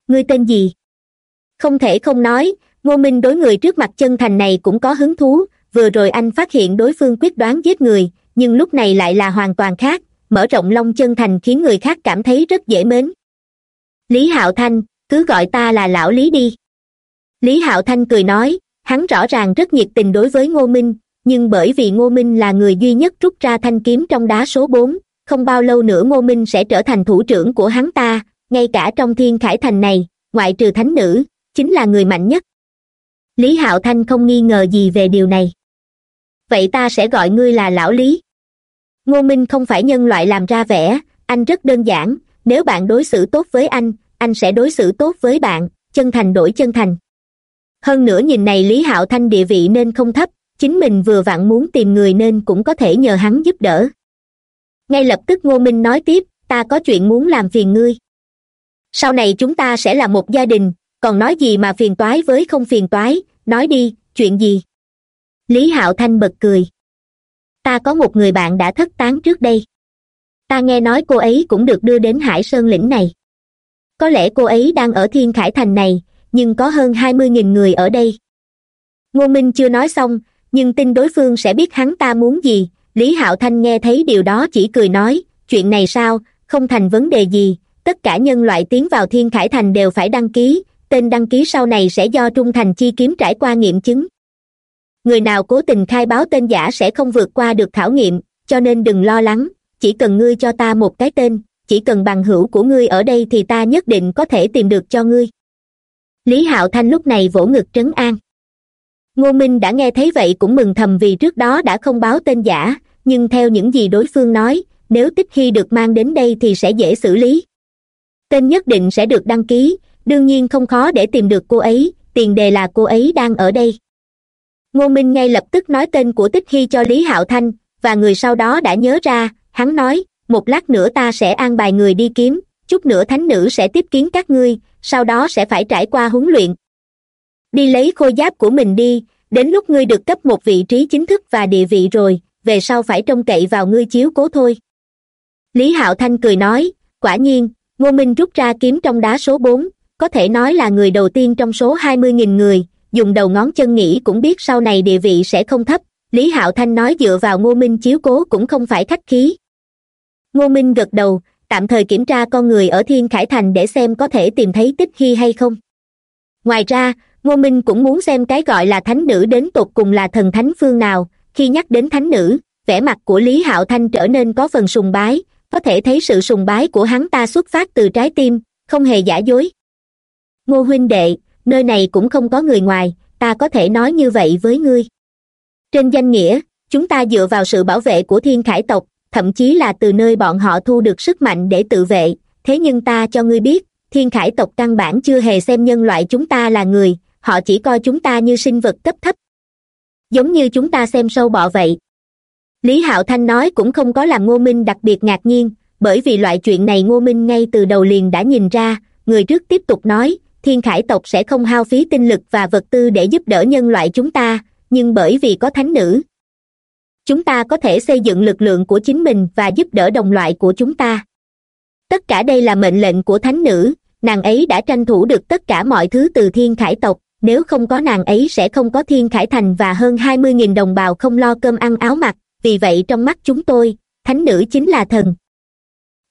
Ngươi tên gì? Không thể không nói, ngô minh đối người trước mặt chân thành này cũng có hứng thú, vừa rồi anh phát hiện đối phương quyết đoán giết người, nhưng lúc này lại là hoàn toàn khác, mở rộng lông chân thành khiến người khác cảm thấy rất dễ mến lý hạo thanh, cứ gọi ta là lão lý đi. Lý hạo thanh cười nói, hắn rõ ràng rất nhiệt tình đối với ngô minh, nhưng bởi vì ngô minh là người duy nhất rút ra thanh kiếm trong đá số bốn, không bao lâu nữa ngô minh sẽ trở thành thủ trưởng của hắn ta, ngay cả trong thiên khải thành này, ngoại trừ thánh nữ, chính là người mạnh nhất. Lý hạo thanh không nghi ngờ gì về điều này. Vậy ta sẽ gọi ngươi là lão lý. Ngô minh không phải nhân loại làm ra vẻ, anh rất đơn giản nếu bạn đối xử tốt với anh anh sẽ đối xử tốt với bạn, chân thành đổi chân thành. Hơn nữa nhìn này lý hạo thanh địa vị nên không thấp, chính mình vừa vặn muốn tìm người nên cũng có thể nhờ hắn giúp đỡ. Ngay lập tức ngô minh nói tiếp, ta có chuyện muốn làm phiền ngươi. Sau này chúng ta sẽ là một gia đình, còn nói gì mà phiền toái với không phiền toái, nói đi, chuyện gì? Lý hạo thanh bật cười. Ta có một người bạn đã thất tán trước đây ta nghe nói cô ấy cũng được đưa đến hải sơn lĩnh này. Có lẽ cô ấy đang ở thiên khải thành này, nhưng có hơn hai mươi nghìn người ở đây. Ngô minh chưa nói xong, nhưng tin đối phương sẽ biết hắn ta muốn gì. Lý hạo thanh nghe thấy điều đó chỉ cười nói, chuyện này sao? Không thành vấn đề gì. Tất cả nhân loại tiến vào thiên khải thành đều phải đăng ký. Tên đăng ký sau này sẽ do trung thành chi kiếm trải qua nghiệm chứng. Người nào cố tình khai báo tên giả sẽ không vượt qua được khảo nghiệm, cho nên đừng lo lắng chỉ cần ngươi cho ta một cái tên, chỉ cần bằng hữu của ngươi ở đây thì ta nhất định có thể tìm được cho ngươi. Lý hạo thanh lúc này vỗ ngực trấn an. Ngô minh đã nghe thấy vậy cũng mừng thầm vì trước đó đã không báo tên giả, nhưng theo những gì đối phương nói, nếu tích hy được mang đến đây thì sẽ dễ xử lý. Tên nhất định sẽ được đăng ký, đương nhiên không khó để tìm được cô ấy, tiền đề là cô ấy đang ở đây. Ngô minh ngay lập tức nói tên của tích hy cho lý hạo thanh, và người sau đó đã nhớ ra hắn nói, một lát nữa ta sẽ an bài người đi kiếm, chút nữa thánh nữ sẽ tiếp kiến các ngươi, sau đó sẽ phải trải qua huấn luyện. Đi lấy khôi giáp của mình đi, đến lúc ngươi được cấp một vị trí chính thức và địa vị rồi, về sau phải trông cậy vào ngươi chiếu cố thôi. Lý hạo thanh cười nói, quả nhiên, ngô minh rút ra kiếm trong đá số bốn, có thể nói là người đầu tiên trong số hai mươi nghìn người, dùng đầu ngón chân nghĩ cũng biết sau này địa vị sẽ không thấp. Lý hạo thanh nói dựa vào ngô minh chiếu cố cũng không phải khách khí ngô minh gật đầu, tạm thời kiểm tra con người ở thiên khải thành để xem có thể tìm thấy tích khi hay không. Ngoài ra, ngô minh cũng muốn xem cái gọi là thánh nữ đến tột cùng là thần thánh phương nào. Khi nhắc đến thánh nữ, vẻ mặt của lý hạo thanh trở nên có phần sùng bái. Có thể thấy sự sùng bái của hắn ta xuất phát từ trái tim, không hề giả dối. Ngô huynh đệ, nơi này cũng không có người ngoài, ta có thể nói như vậy với ngươi. Trên danh nghĩa, chúng ta dựa vào sự bảo vệ của thiên khải tộc thậm chí là từ nơi bọn họ thu được sức mạnh để tự vệ. Thế nhưng ta cho ngươi biết, thiên khải tộc căn bản chưa hề xem nhân loại chúng ta là người, họ chỉ coi chúng ta như sinh vật cấp thấp. Giống như chúng ta xem sâu bọ vậy. Lý hạo thanh nói cũng không có làm ngô minh đặc biệt ngạc nhiên, bởi vì loại chuyện này ngô minh ngay từ đầu liền đã nhìn ra, người trước tiếp tục nói, thiên khải tộc sẽ không hao phí tinh lực và vật tư để giúp đỡ nhân loại chúng ta, nhưng bởi vì có thánh nữ chúng ta có thể xây dựng lực lượng của chính mình và giúp đỡ đồng loại của chúng ta. Tất cả đây là mệnh lệnh của thánh nữ, nàng ấy đã tranh thủ được tất cả mọi thứ từ thiên khải tộc, nếu không có nàng ấy sẽ không có thiên khải thành và hơn hai mươi nghìn đồng bào không lo cơm ăn áo mặc, vì vậy trong mắt chúng tôi, thánh nữ chính là thần.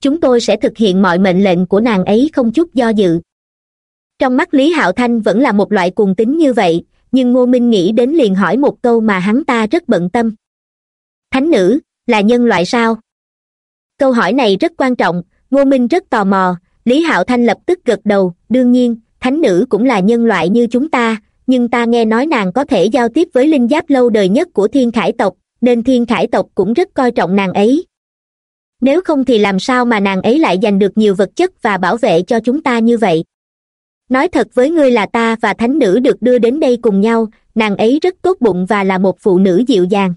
Chúng tôi sẽ thực hiện mọi mệnh lệnh của nàng ấy không chút do dự. Trong mắt lý hạo thanh vẫn là một loại cuồng tính như vậy, nhưng ngô minh nghĩ đến liền hỏi một câu mà hắn ta rất bận tâm thánh nữ, là nhân loại sao? Câu hỏi này rất quan trọng, ngô minh rất tò mò, lý hạo thanh lập tức gật đầu, đương nhiên, thánh nữ cũng là nhân loại như chúng ta, nhưng ta nghe nói nàng có thể giao tiếp với linh giáp lâu đời nhất của thiên khải tộc, nên thiên khải tộc cũng rất coi trọng nàng ấy. Nếu không thì làm sao mà nàng ấy lại giành được nhiều vật chất và bảo vệ cho chúng ta như vậy? Nói thật với ngươi là ta và thánh nữ được đưa đến đây cùng nhau, nàng ấy rất tốt bụng và là một phụ nữ dịu dàng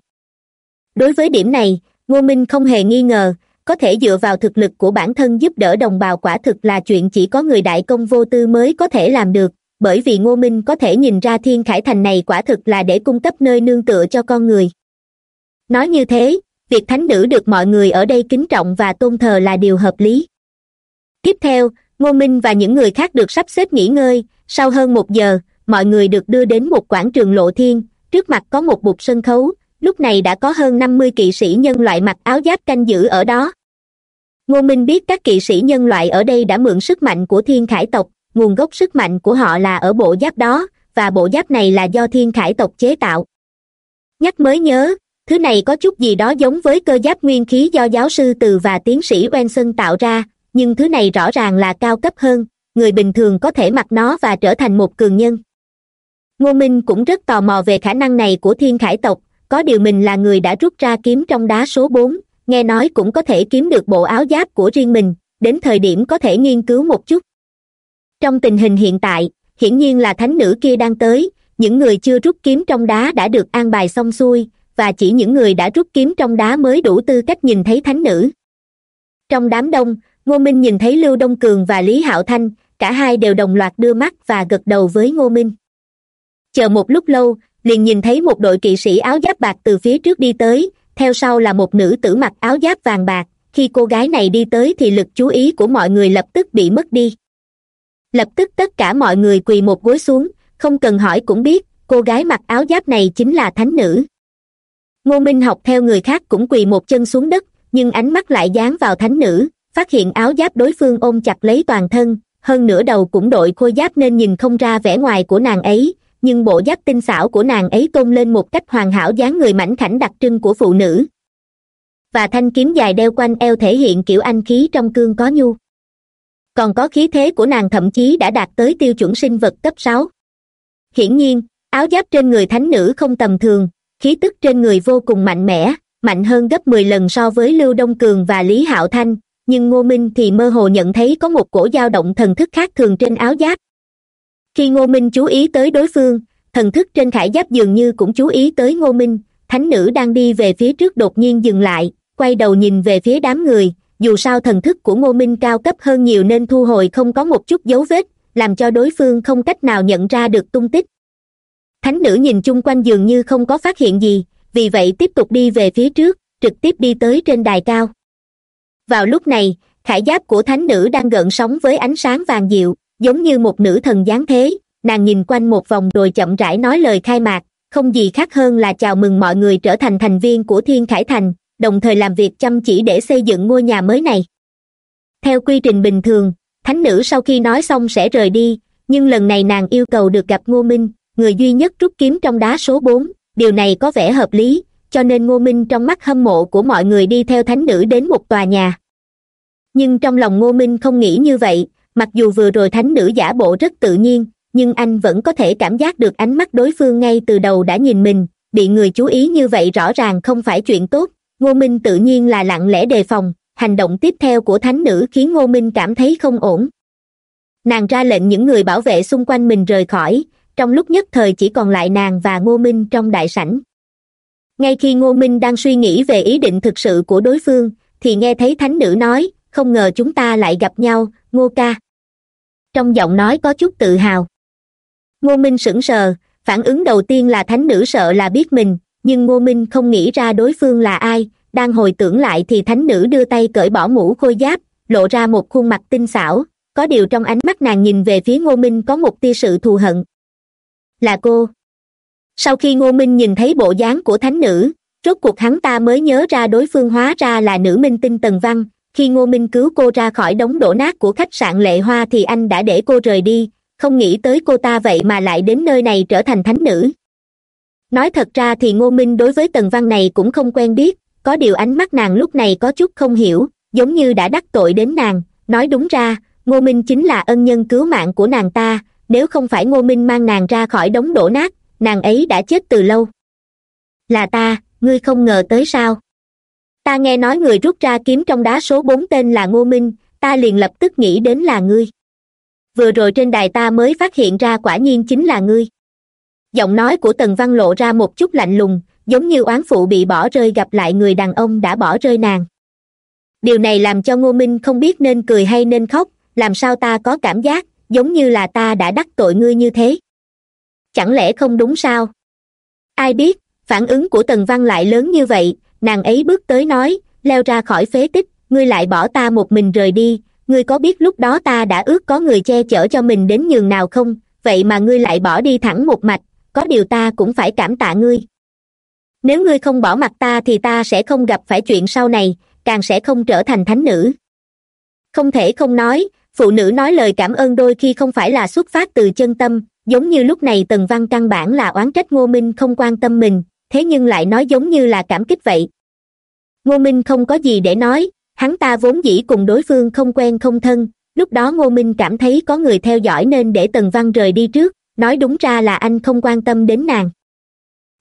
đối với điểm này, ngô minh không hề nghi ngờ, có thể dựa vào thực lực của bản thân giúp đỡ đồng bào quả thực là chuyện chỉ có người đại công vô tư mới có thể làm được, bởi vì ngô minh có thể nhìn ra thiên khải thành này quả thực là để cung cấp nơi nương tựa cho con người. Nói như thế, việc thánh nữ được mọi người ở đây kính trọng và tôn thờ là điều hợp lý. Tiếp theo, ngô minh và những người khác được sắp xếp nghỉ ngơi, sau hơn một giờ, mọi người được đưa đến một quảng trường lộ thiên, trước mặt có một bục sân khấu lúc này đã có hơn năm mươi kỵ sĩ nhân loại mặc áo giáp canh giữ ở đó. Ngô minh biết các kỵ sĩ nhân loại ở đây đã mượn sức mạnh của thiên khải tộc, nguồn gốc sức mạnh của họ là ở bộ giáp đó, và bộ giáp này là do thiên khải tộc chế tạo. Nhắc mới nhớ, thứ này có chút gì đó giống với cơ giáp nguyên khí do giáo sư từ và tiến sĩ wenson tạo ra, nhưng thứ này rõ ràng là cao cấp hơn, người bình thường có thể mặc nó và trở thành một cường nhân. Ngô minh cũng rất tò mò về khả năng này của thiên khải tộc có điều mình là người đã rút ra kiếm trong đá số bốn, nghe nói cũng có thể kiếm được bộ áo giáp của riêng mình, đến thời điểm có thể nghiên cứu một chút. Trong tình hình hiện tại, hiển nhiên là thánh nữ kia đang tới, những người chưa rút kiếm trong đá đã được an bài xong xuôi, và chỉ những người đã rút kiếm trong đá mới đủ tư cách nhìn thấy thánh nữ. Trong đám đông, ngô minh nhìn thấy lưu đông cường và lý hạo thanh, cả hai đều đồng loạt đưa mắt và gật đầu với ngô minh. Chờ một lúc lâu liền nhìn thấy một đội kỵ sĩ áo giáp bạc từ phía trước đi tới, theo sau là một nữ tử mặc áo giáp vàng bạc. Khi cô gái này đi tới thì lực chú ý của mọi người lập tức bị mất đi. Lập tức tất cả mọi người quỳ một gối xuống, không cần hỏi cũng biết, cô gái mặc áo giáp này chính là thánh nữ. Ngô minh học theo người khác cũng quỳ một chân xuống đất, nhưng ánh mắt lại dán vào thánh nữ, phát hiện áo giáp đối phương ôm chặt lấy toàn thân, hơn nửa đầu cũng đội khôi giáp nên nhìn không ra vẻ ngoài của nàng ấy nhưng bộ giáp tinh xảo của nàng ấy tôn lên một cách hoàn hảo dáng người mảnh khảnh đặc trưng của phụ nữ. Và thanh kiếm dài đeo quanh eo thể hiện kiểu anh khí trong cương có nhu. Còn có khí thế của nàng thậm chí đã đạt tới tiêu chuẩn sinh vật cấp sáu. Hiển nhiên, áo giáp trên người thánh nữ không tầm thường, khí tức trên người vô cùng mạnh mẽ, mạnh hơn gấp mười lần so với lưu đông cường và lý hạo thanh, nhưng ngô minh thì mơ hồ nhận thấy có một cổ dao động thần thức khác thường trên áo giáp khi ngô minh chú ý tới đối phương, thần thức trên khải giáp dường như cũng chú ý tới ngô minh. Thánh nữ đang đi về phía trước đột nhiên dừng lại, quay đầu nhìn về phía đám người. Dù sao thần thức của ngô minh cao cấp hơn nhiều nên thu hồi không có một chút dấu vết, làm cho đối phương không cách nào nhận ra được tung tích. Thánh nữ nhìn chung quanh dường như không có phát hiện gì, vì vậy tiếp tục đi về phía trước, trực tiếp đi tới trên đài cao. Vào lúc này, khải giáp của thánh nữ đang gợn sóng với ánh sáng vàng dịu giống như một nữ thần giáng thế. Nàng nhìn quanh một vòng rồi chậm rãi nói lời khai mạc, không gì khác hơn là chào mừng mọi người trở thành thành viên của thiên khải thành, đồng thời làm việc chăm chỉ để xây dựng ngôi nhà mới này. Theo quy trình bình thường, thánh nữ sau khi nói xong sẽ rời đi, nhưng lần này nàng yêu cầu được gặp ngô minh, người duy nhất rút kiếm trong đá số bốn. Điều này có vẻ hợp lý, cho nên ngô minh trong mắt hâm mộ của mọi người đi theo thánh nữ đến một tòa nhà. Nhưng trong lòng ngô minh không nghĩ như vậy mặc dù vừa rồi thánh nữ giả bộ rất tự nhiên, nhưng anh vẫn có thể cảm giác được ánh mắt đối phương ngay từ đầu đã nhìn mình. Bị người chú ý như vậy rõ ràng không phải chuyện tốt. Ngô minh tự nhiên là lặng lẽ đề phòng. Hành động tiếp theo của thánh nữ khiến ngô minh cảm thấy không ổn. Nàng ra lệnh những người bảo vệ xung quanh mình rời khỏi. Trong lúc nhất thời chỉ còn lại nàng và ngô minh trong đại sảnh. Ngay khi ngô minh đang suy nghĩ về ý định thực sự của đối phương, thì nghe thấy thánh nữ nói không ngờ chúng ta lại gặp nhau, ngô ca. Trong giọng nói có chút tự hào. Ngô minh sững sờ, phản ứng đầu tiên là thánh nữ sợ là biết mình, nhưng ngô minh không nghĩ ra đối phương là ai, đang hồi tưởng lại thì thánh nữ đưa tay cởi bỏ mũ khôi giáp, lộ ra một khuôn mặt tinh xảo, có điều trong ánh mắt nàng nhìn về phía ngô minh có một tia sự thù hận. Là cô. Sau khi ngô minh nhìn thấy bộ dáng của thánh nữ, rốt cuộc hắn ta mới nhớ ra đối phương hóa ra là nữ minh tinh tần văn khi ngô minh cứu cô ra khỏi đống đổ nát của khách sạn lệ hoa thì anh đã để cô rời đi, không nghĩ tới cô ta vậy mà lại đến nơi này trở thành thánh nữ. Nói thật ra thì ngô minh đối với tần văn này cũng không quen biết, có điều ánh mắt nàng lúc này có chút không hiểu, giống như đã đắc tội đến nàng. Nói đúng ra, ngô minh chính là ân nhân cứu mạng của nàng ta, nếu không phải ngô minh mang nàng ra khỏi đống đổ nát, nàng ấy đã chết từ lâu. Là ta, ngươi không ngờ tới sao? Ta nghe nói người rút ra kiếm trong đá số bốn tên là ngô minh, ta liền lập tức nghĩ đến là ngươi. Vừa rồi trên đài ta mới phát hiện ra quả nhiên chính là ngươi. Giọng nói của tần văn lộ ra một chút lạnh lùng, giống như oán phụ bị bỏ rơi gặp lại người đàn ông đã bỏ rơi nàng. Điều này làm cho ngô minh không biết nên cười hay nên khóc, làm sao ta có cảm giác, giống như là ta đã đắc tội ngươi như thế. Chẳng lẽ không đúng sao? Ai biết, phản ứng của tần văn lại lớn như vậy nàng ấy bước tới nói, leo ra khỏi phế tích, ngươi lại bỏ ta một mình rời đi, ngươi có biết lúc đó ta đã ước có người che chở cho mình đến nhường nào không? Vậy mà ngươi lại bỏ đi thẳng một mạch, có điều ta cũng phải cảm tạ ngươi. Nếu ngươi không bỏ mặt ta thì ta sẽ không gặp phải chuyện sau này, càng sẽ không trở thành thánh nữ. Không thể không nói, phụ nữ nói lời cảm ơn đôi khi không phải là xuất phát từ chân tâm, giống như lúc này tần văn căn bản là oán trách ngô minh không quan tâm mình thế nhưng lại nói giống như là cảm kích vậy. Ngô minh không có gì để nói, hắn ta vốn dĩ cùng đối phương không quen không thân, lúc đó ngô minh cảm thấy có người theo dõi nên để tần văn rời đi trước, nói đúng ra là anh không quan tâm đến nàng.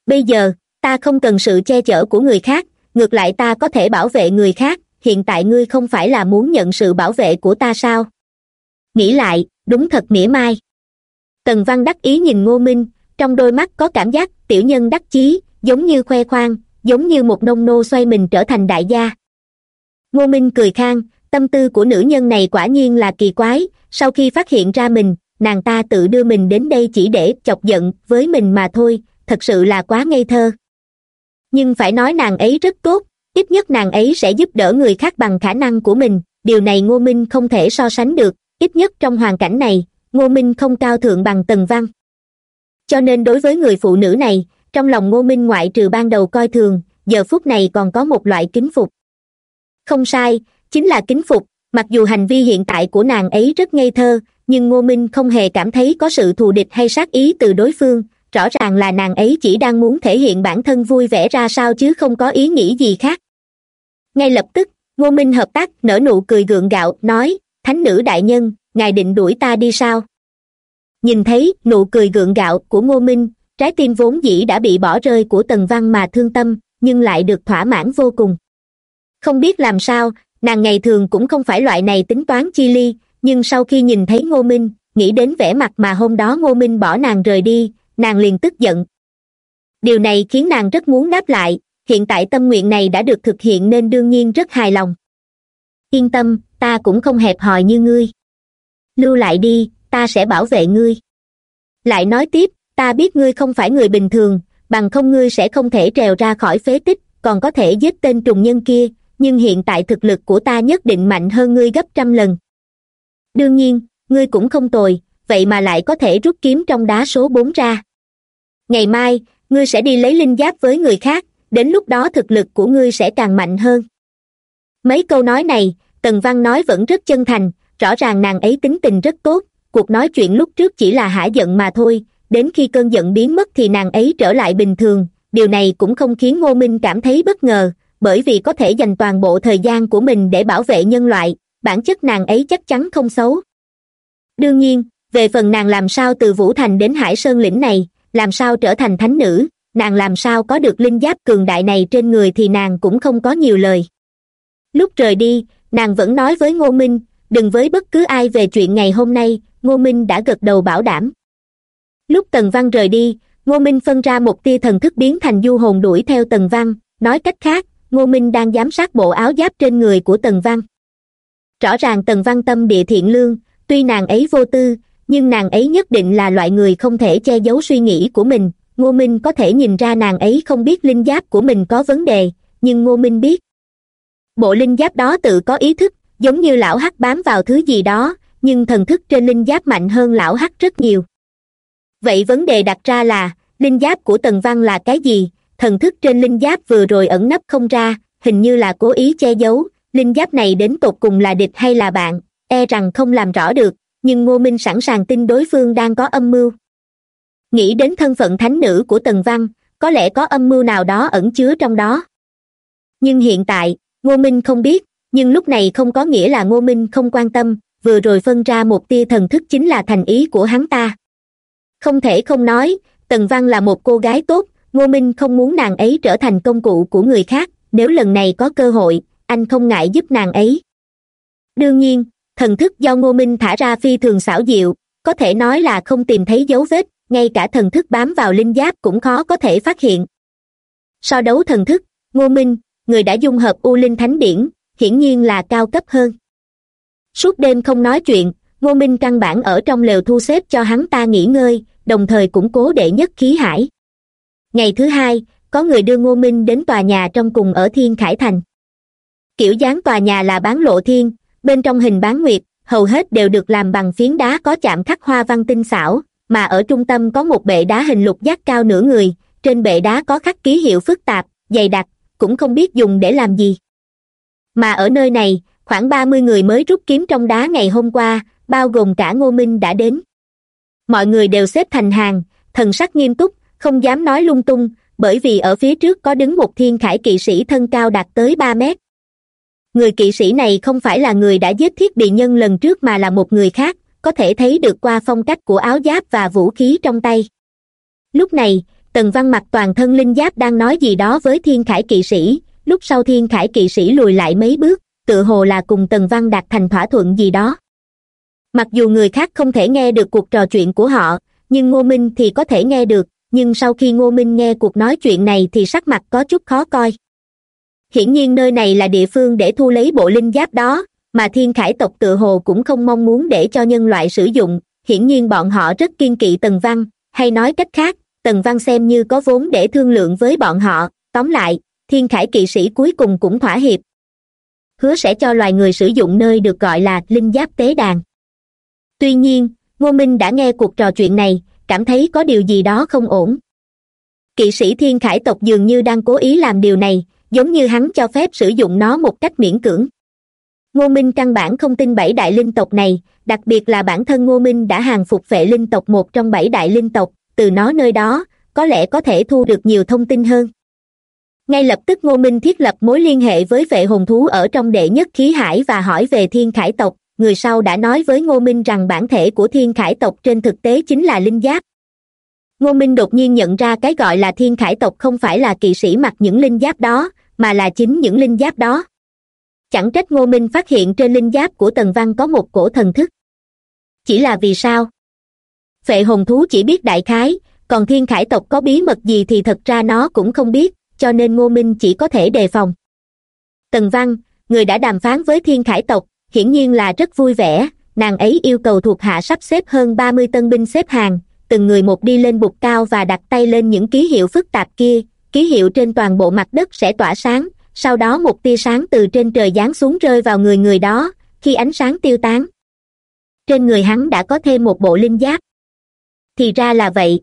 Bây giờ, ta không cần sự che chở của người khác, ngược lại ta có thể bảo vệ người khác, hiện tại ngươi không phải là muốn nhận sự bảo vệ của ta sao? Nghĩ lại, đúng thật mỉa mai. Tần văn đắc ý nhìn ngô minh, trong đôi mắt có cảm giác tiểu nhân đắc chí giống như khoe khoang, giống như một nông nô xoay mình trở thành đại gia. Ngô minh cười khang, tâm tư của nữ nhân này quả nhiên là kỳ quái, sau khi phát hiện ra mình, nàng ta tự đưa mình đến đây chỉ để chọc giận với mình mà thôi, thật sự là quá ngây thơ. Nhưng phải nói nàng ấy rất tốt, ít nhất nàng ấy sẽ giúp đỡ người khác bằng khả năng của mình, điều này ngô minh không thể so sánh được, ít nhất trong hoàn cảnh này, ngô minh không cao thượng bằng tần văn. Cho nên đối với người phụ nữ này trong lòng ngô minh ngoại trừ ban đầu coi thường, giờ phút này còn có một loại kính phục. Không sai, chính là kính phục, mặc dù hành vi hiện tại của nàng ấy rất ngây thơ, nhưng ngô minh không hề cảm thấy có sự thù địch hay sát ý từ đối phương, rõ ràng là nàng ấy chỉ đang muốn thể hiện bản thân vui vẻ ra sao chứ không có ý nghĩ gì khác. Ngay lập tức, ngô minh hợp tác, nở nụ cười gượng gạo, nói, thánh nữ đại nhân, ngài định đuổi ta đi sao? Nhìn thấy nụ cười gượng gạo của ngô minh trái tim vốn dĩ đã bị bỏ rơi của tần văn mà thương tâm, nhưng lại được thỏa mãn vô cùng. Không biết làm sao, nàng ngày thường cũng không phải loại này tính toán chi ly, nhưng sau khi nhìn thấy ngô minh, nghĩ đến vẻ mặt mà hôm đó ngô minh bỏ nàng rời đi, nàng liền tức giận. Điều này khiến nàng rất muốn đáp lại, hiện tại tâm nguyện này đã được thực hiện nên đương nhiên rất hài lòng. Yên tâm, ta cũng không hẹp hòi như ngươi. Lưu lại đi, ta sẽ bảo vệ ngươi. Lại nói tiếp ta biết ngươi không phải người bình thường, bằng không ngươi sẽ không thể trèo ra khỏi phế tích, còn có thể giết tên trùng nhân kia, nhưng hiện tại thực lực của ta nhất định mạnh hơn ngươi gấp trăm lần. Đương nhiên, ngươi cũng không tồi, vậy mà lại có thể rút kiếm trong đá số bốn ra. Ngày mai, ngươi sẽ đi lấy linh giáp với người khác, đến lúc đó thực lực của ngươi sẽ càng mạnh hơn. Mấy câu nói này, tần văn nói vẫn rất chân thành, rõ ràng nàng ấy tính tình rất tốt, cuộc nói chuyện lúc trước chỉ là hả giận mà thôi đến khi cơn giận biến mất thì nàng ấy trở lại bình thường. Điều này cũng không khiến ngô minh cảm thấy bất ngờ, bởi vì có thể dành toàn bộ thời gian của mình để bảo vệ nhân loại, bản chất nàng ấy chắc chắn không xấu. Đương nhiên, về phần nàng làm sao từ vũ thành đến hải sơn lĩnh này, làm sao trở thành thánh nữ, nàng làm sao có được linh giáp cường đại này trên người thì nàng cũng không có nhiều lời. Lúc rời đi, nàng vẫn nói với ngô minh, đừng với bất cứ ai về chuyện ngày hôm nay. Ngô minh đã gật đầu bảo đảm lúc tần văn rời đi, ngô minh phân ra một tia thần thức biến thành du hồn đuổi theo tần văn, nói cách khác, ngô minh đang giám sát bộ áo giáp trên người của tần văn. Rõ ràng tần văn tâm địa thiện lương, tuy nàng ấy vô tư, nhưng nàng ấy nhất định là loại người không thể che giấu suy nghĩ của mình. Ngô minh có thể nhìn ra nàng ấy không biết linh giáp của mình có vấn đề, nhưng ngô minh biết. Bộ linh giáp đó tự có ý thức, giống như lão hắc bám vào thứ gì đó, nhưng thần thức trên linh giáp mạnh hơn lão hắc rất nhiều vậy vấn đề đặt ra là, linh giáp của tần văn là cái gì? Thần thức trên linh giáp vừa rồi ẩn nấp không ra, hình như là cố ý che giấu. Linh giáp này đến tột cùng là địch hay là bạn? E rằng không làm rõ được, nhưng ngô minh sẵn sàng tin đối phương đang có âm mưu. Nghĩ đến thân phận thánh nữ của tần văn, có lẽ có âm mưu nào đó ẩn chứa trong đó. Nhưng hiện tại, ngô minh không biết, nhưng lúc này không có nghĩa là ngô minh không quan tâm, vừa rồi phân ra một tia thần thức chính là thành ý của hắn ta không thể không nói, tần văn là một cô gái tốt, ngô minh không muốn nàng ấy trở thành công cụ của người khác, nếu lần này có cơ hội, anh không ngại giúp nàng ấy. Đương nhiên, thần thức do ngô minh thả ra phi thường xảo diệu, có thể nói là không tìm thấy dấu vết, ngay cả thần thức bám vào linh giáp cũng khó có thể phát hiện. So đấu thần thức, ngô minh, người đã dung hợp u linh thánh điển, hiển nhiên là cao cấp hơn. Suốt đêm không nói chuyện, ngô minh căn bản ở trong lều thu xếp cho hắn ta nghỉ ngơi đồng thời củng cố đệ nhất khí hải. Ngày thứ hai, có người đưa ngô minh đến tòa nhà trong cùng ở thiên khải thành. Kiểu dáng tòa nhà là bán lộ thiên, bên trong hình bán nguyệt, hầu hết đều được làm bằng phiến đá có chạm khắc hoa văn tinh xảo, mà ở trung tâm có một bệ đá hình lục giác cao nửa người, trên bệ đá có khắc ký hiệu phức tạp, dày đặc, cũng không biết dùng để làm gì. Mà ở nơi này, khoảng ba mươi người mới rút kiếm trong đá ngày hôm qua, bao gồm cả ngô minh đã đến mọi người đều xếp thành hàng, thần sắc nghiêm túc, không dám nói lung tung, bởi vì ở phía trước có đứng một thiên khải kỵ sĩ thân cao đạt tới ba mét. Người kỵ sĩ này không phải là người đã giết thiết bị nhân lần trước mà là một người khác, có thể thấy được qua phong cách của áo giáp và vũ khí trong tay. Lúc này, tần văn mặc toàn thân linh giáp đang nói gì đó với thiên khải kỵ sĩ, lúc sau thiên khải kỵ sĩ lùi lại mấy bước tự hồ là cùng tần văn đạt thành thỏa thuận gì đó mặc dù người khác không thể nghe được cuộc trò chuyện của họ, nhưng ngô minh thì có thể nghe được, nhưng sau khi ngô minh nghe cuộc nói chuyện này thì sắc mặt có chút khó coi. Hiển nhiên nơi này là địa phương để thu lấy bộ linh giáp đó, mà thiên khải tộc tự hồ cũng không mong muốn để cho nhân loại sử dụng, hiển nhiên bọn họ rất kiên kỵ tần văn, hay nói cách khác, tần văn xem như có vốn để thương lượng với bọn họ, tóm lại, thiên khải kỵ sĩ cuối cùng cũng thỏa hiệp. Hứa sẽ cho loài người sử dụng nơi được gọi là linh giáp tế đàn tuy nhiên, ngô minh đã nghe cuộc trò chuyện này, cảm thấy có điều gì đó không ổn. Kỵ sĩ thiên khải tộc dường như đang cố ý làm điều này, giống như hắn cho phép sử dụng nó một cách miễn cưỡng. Ngô minh căn bản không tin bảy đại linh tộc này, đặc biệt là bản thân ngô minh đã hàng phục vệ linh tộc một trong bảy đại linh tộc, từ nó nơi đó, có lẽ có thể thu được nhiều thông tin hơn. Ngay lập tức ngô minh thiết lập mối liên hệ với vệ hồn thú ở trong đệ nhất khí hải và hỏi về thiên khải tộc người sau đã nói với ngô minh rằng bản thể của thiên khải tộc trên thực tế chính là linh giáp. Ngô minh đột nhiên nhận ra cái gọi là thiên khải tộc không phải là kỵ sĩ mặc những linh giáp đó, mà là chính những linh giáp đó. Chẳng trách ngô minh phát hiện trên linh giáp của tần văn có một cổ thần thức. Chỉ là vì sao? Phệ hồn thú chỉ biết đại khái, còn thiên khải tộc có bí mật gì thì thật ra nó cũng không biết, cho nên ngô minh chỉ có thể đề phòng. Tần văn, người đã đàm phán với thiên khải tộc hiển nhiên là rất vui vẻ. Nàng ấy yêu cầu thuộc hạ sắp xếp hơn ba mươi tân binh xếp hàng. Từng người một đi lên bục cao và đặt tay lên những ký hiệu phức tạp kia. Ký hiệu trên toàn bộ mặt đất sẽ tỏa sáng. Sau đó một tia sáng từ trên trời giáng xuống rơi vào người người đó, khi ánh sáng tiêu tán. Trên người hắn đã có thêm một bộ linh giáp. Thì ra là vậy.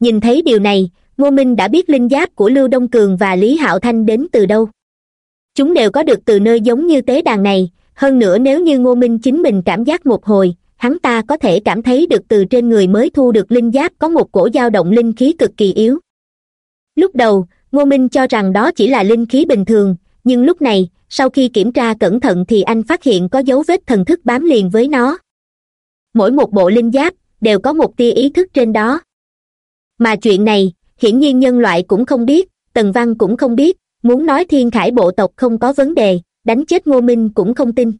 Nhìn thấy điều này, ngô minh đã biết linh giáp của lưu đông cường và lý hạo thanh đến từ đâu. Chúng đều có được từ nơi giống như tế đàn này hơn nữa nếu như ngô minh chính mình cảm giác một hồi, hắn ta có thể cảm thấy được từ trên người mới thu được linh giáp có một cổ dao động linh khí cực kỳ yếu. Lúc đầu, ngô minh cho rằng đó chỉ là linh khí bình thường, nhưng lúc này, sau khi kiểm tra cẩn thận thì anh phát hiện có dấu vết thần thức bám liền với nó. Mỗi một bộ linh giáp đều có một tia ý thức trên đó. Mà chuyện này, hiển nhiên nhân loại cũng không biết, tần văn cũng không biết, muốn nói thiên khải bộ tộc không có vấn đề đánh chết ngô minh cũng không tin.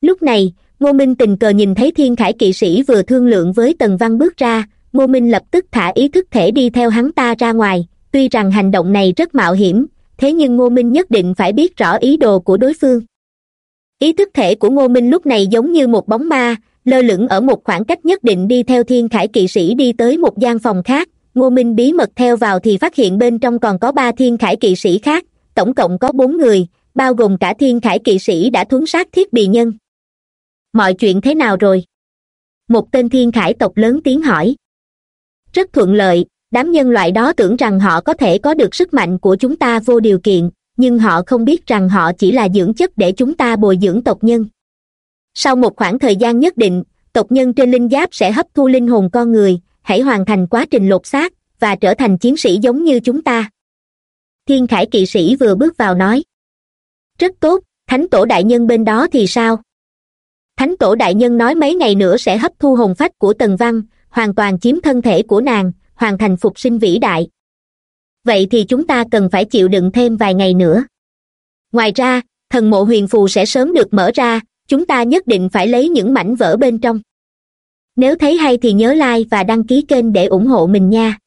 Lúc này, ngô minh tình cờ nhìn thấy thiên khải kỵ sĩ vừa thương lượng với tần văn bước ra, ngô minh lập tức thả ý thức thể đi theo hắn ta ra ngoài. Tuy rằng hành động này rất mạo hiểm, thế nhưng ngô minh nhất định phải biết rõ ý đồ của đối phương. Ý thức thể của ngô minh lúc này giống như một bóng ma, lơ lửng ở một khoảng cách nhất định đi theo thiên khải kỵ sĩ đi tới một gian phòng khác. Ngô minh bí mật theo vào thì phát hiện bên trong còn có ba thiên khải kỵ sĩ khác, tổng cộng có bốn người bao gồm cả thiên khải kỵ sĩ đã thuấn sát thiết bị nhân. Mọi chuyện thế nào rồi? Một tên thiên khải tộc lớn tiếng hỏi. Rất thuận lợi, đám nhân loại đó tưởng rằng họ có thể có được sức mạnh của chúng ta vô điều kiện, nhưng họ không biết rằng họ chỉ là dưỡng chất để chúng ta bồi dưỡng tộc nhân. Sau một khoảng thời gian nhất định, tộc nhân trên linh giáp sẽ hấp thu linh hồn con người, hãy hoàn thành quá trình lột xác, và trở thành chiến sĩ giống như chúng ta. Thiên khải kỵ sĩ vừa bước vào nói rất tốt, thánh tổ đại nhân bên đó thì sao? Thánh tổ đại nhân nói mấy ngày nữa sẽ hấp thu hồn phách của tần văn, hoàn toàn chiếm thân thể của nàng, hoàn thành phục sinh vĩ đại. Vậy thì chúng ta cần phải chịu đựng thêm vài ngày nữa. Ngoài ra, thần mộ huyền phù sẽ sớm được mở ra, chúng ta nhất định phải lấy những mảnh vỡ bên trong. Nếu thấy hay thì nhớ like và đăng ký kênh để ủng hộ mình nha.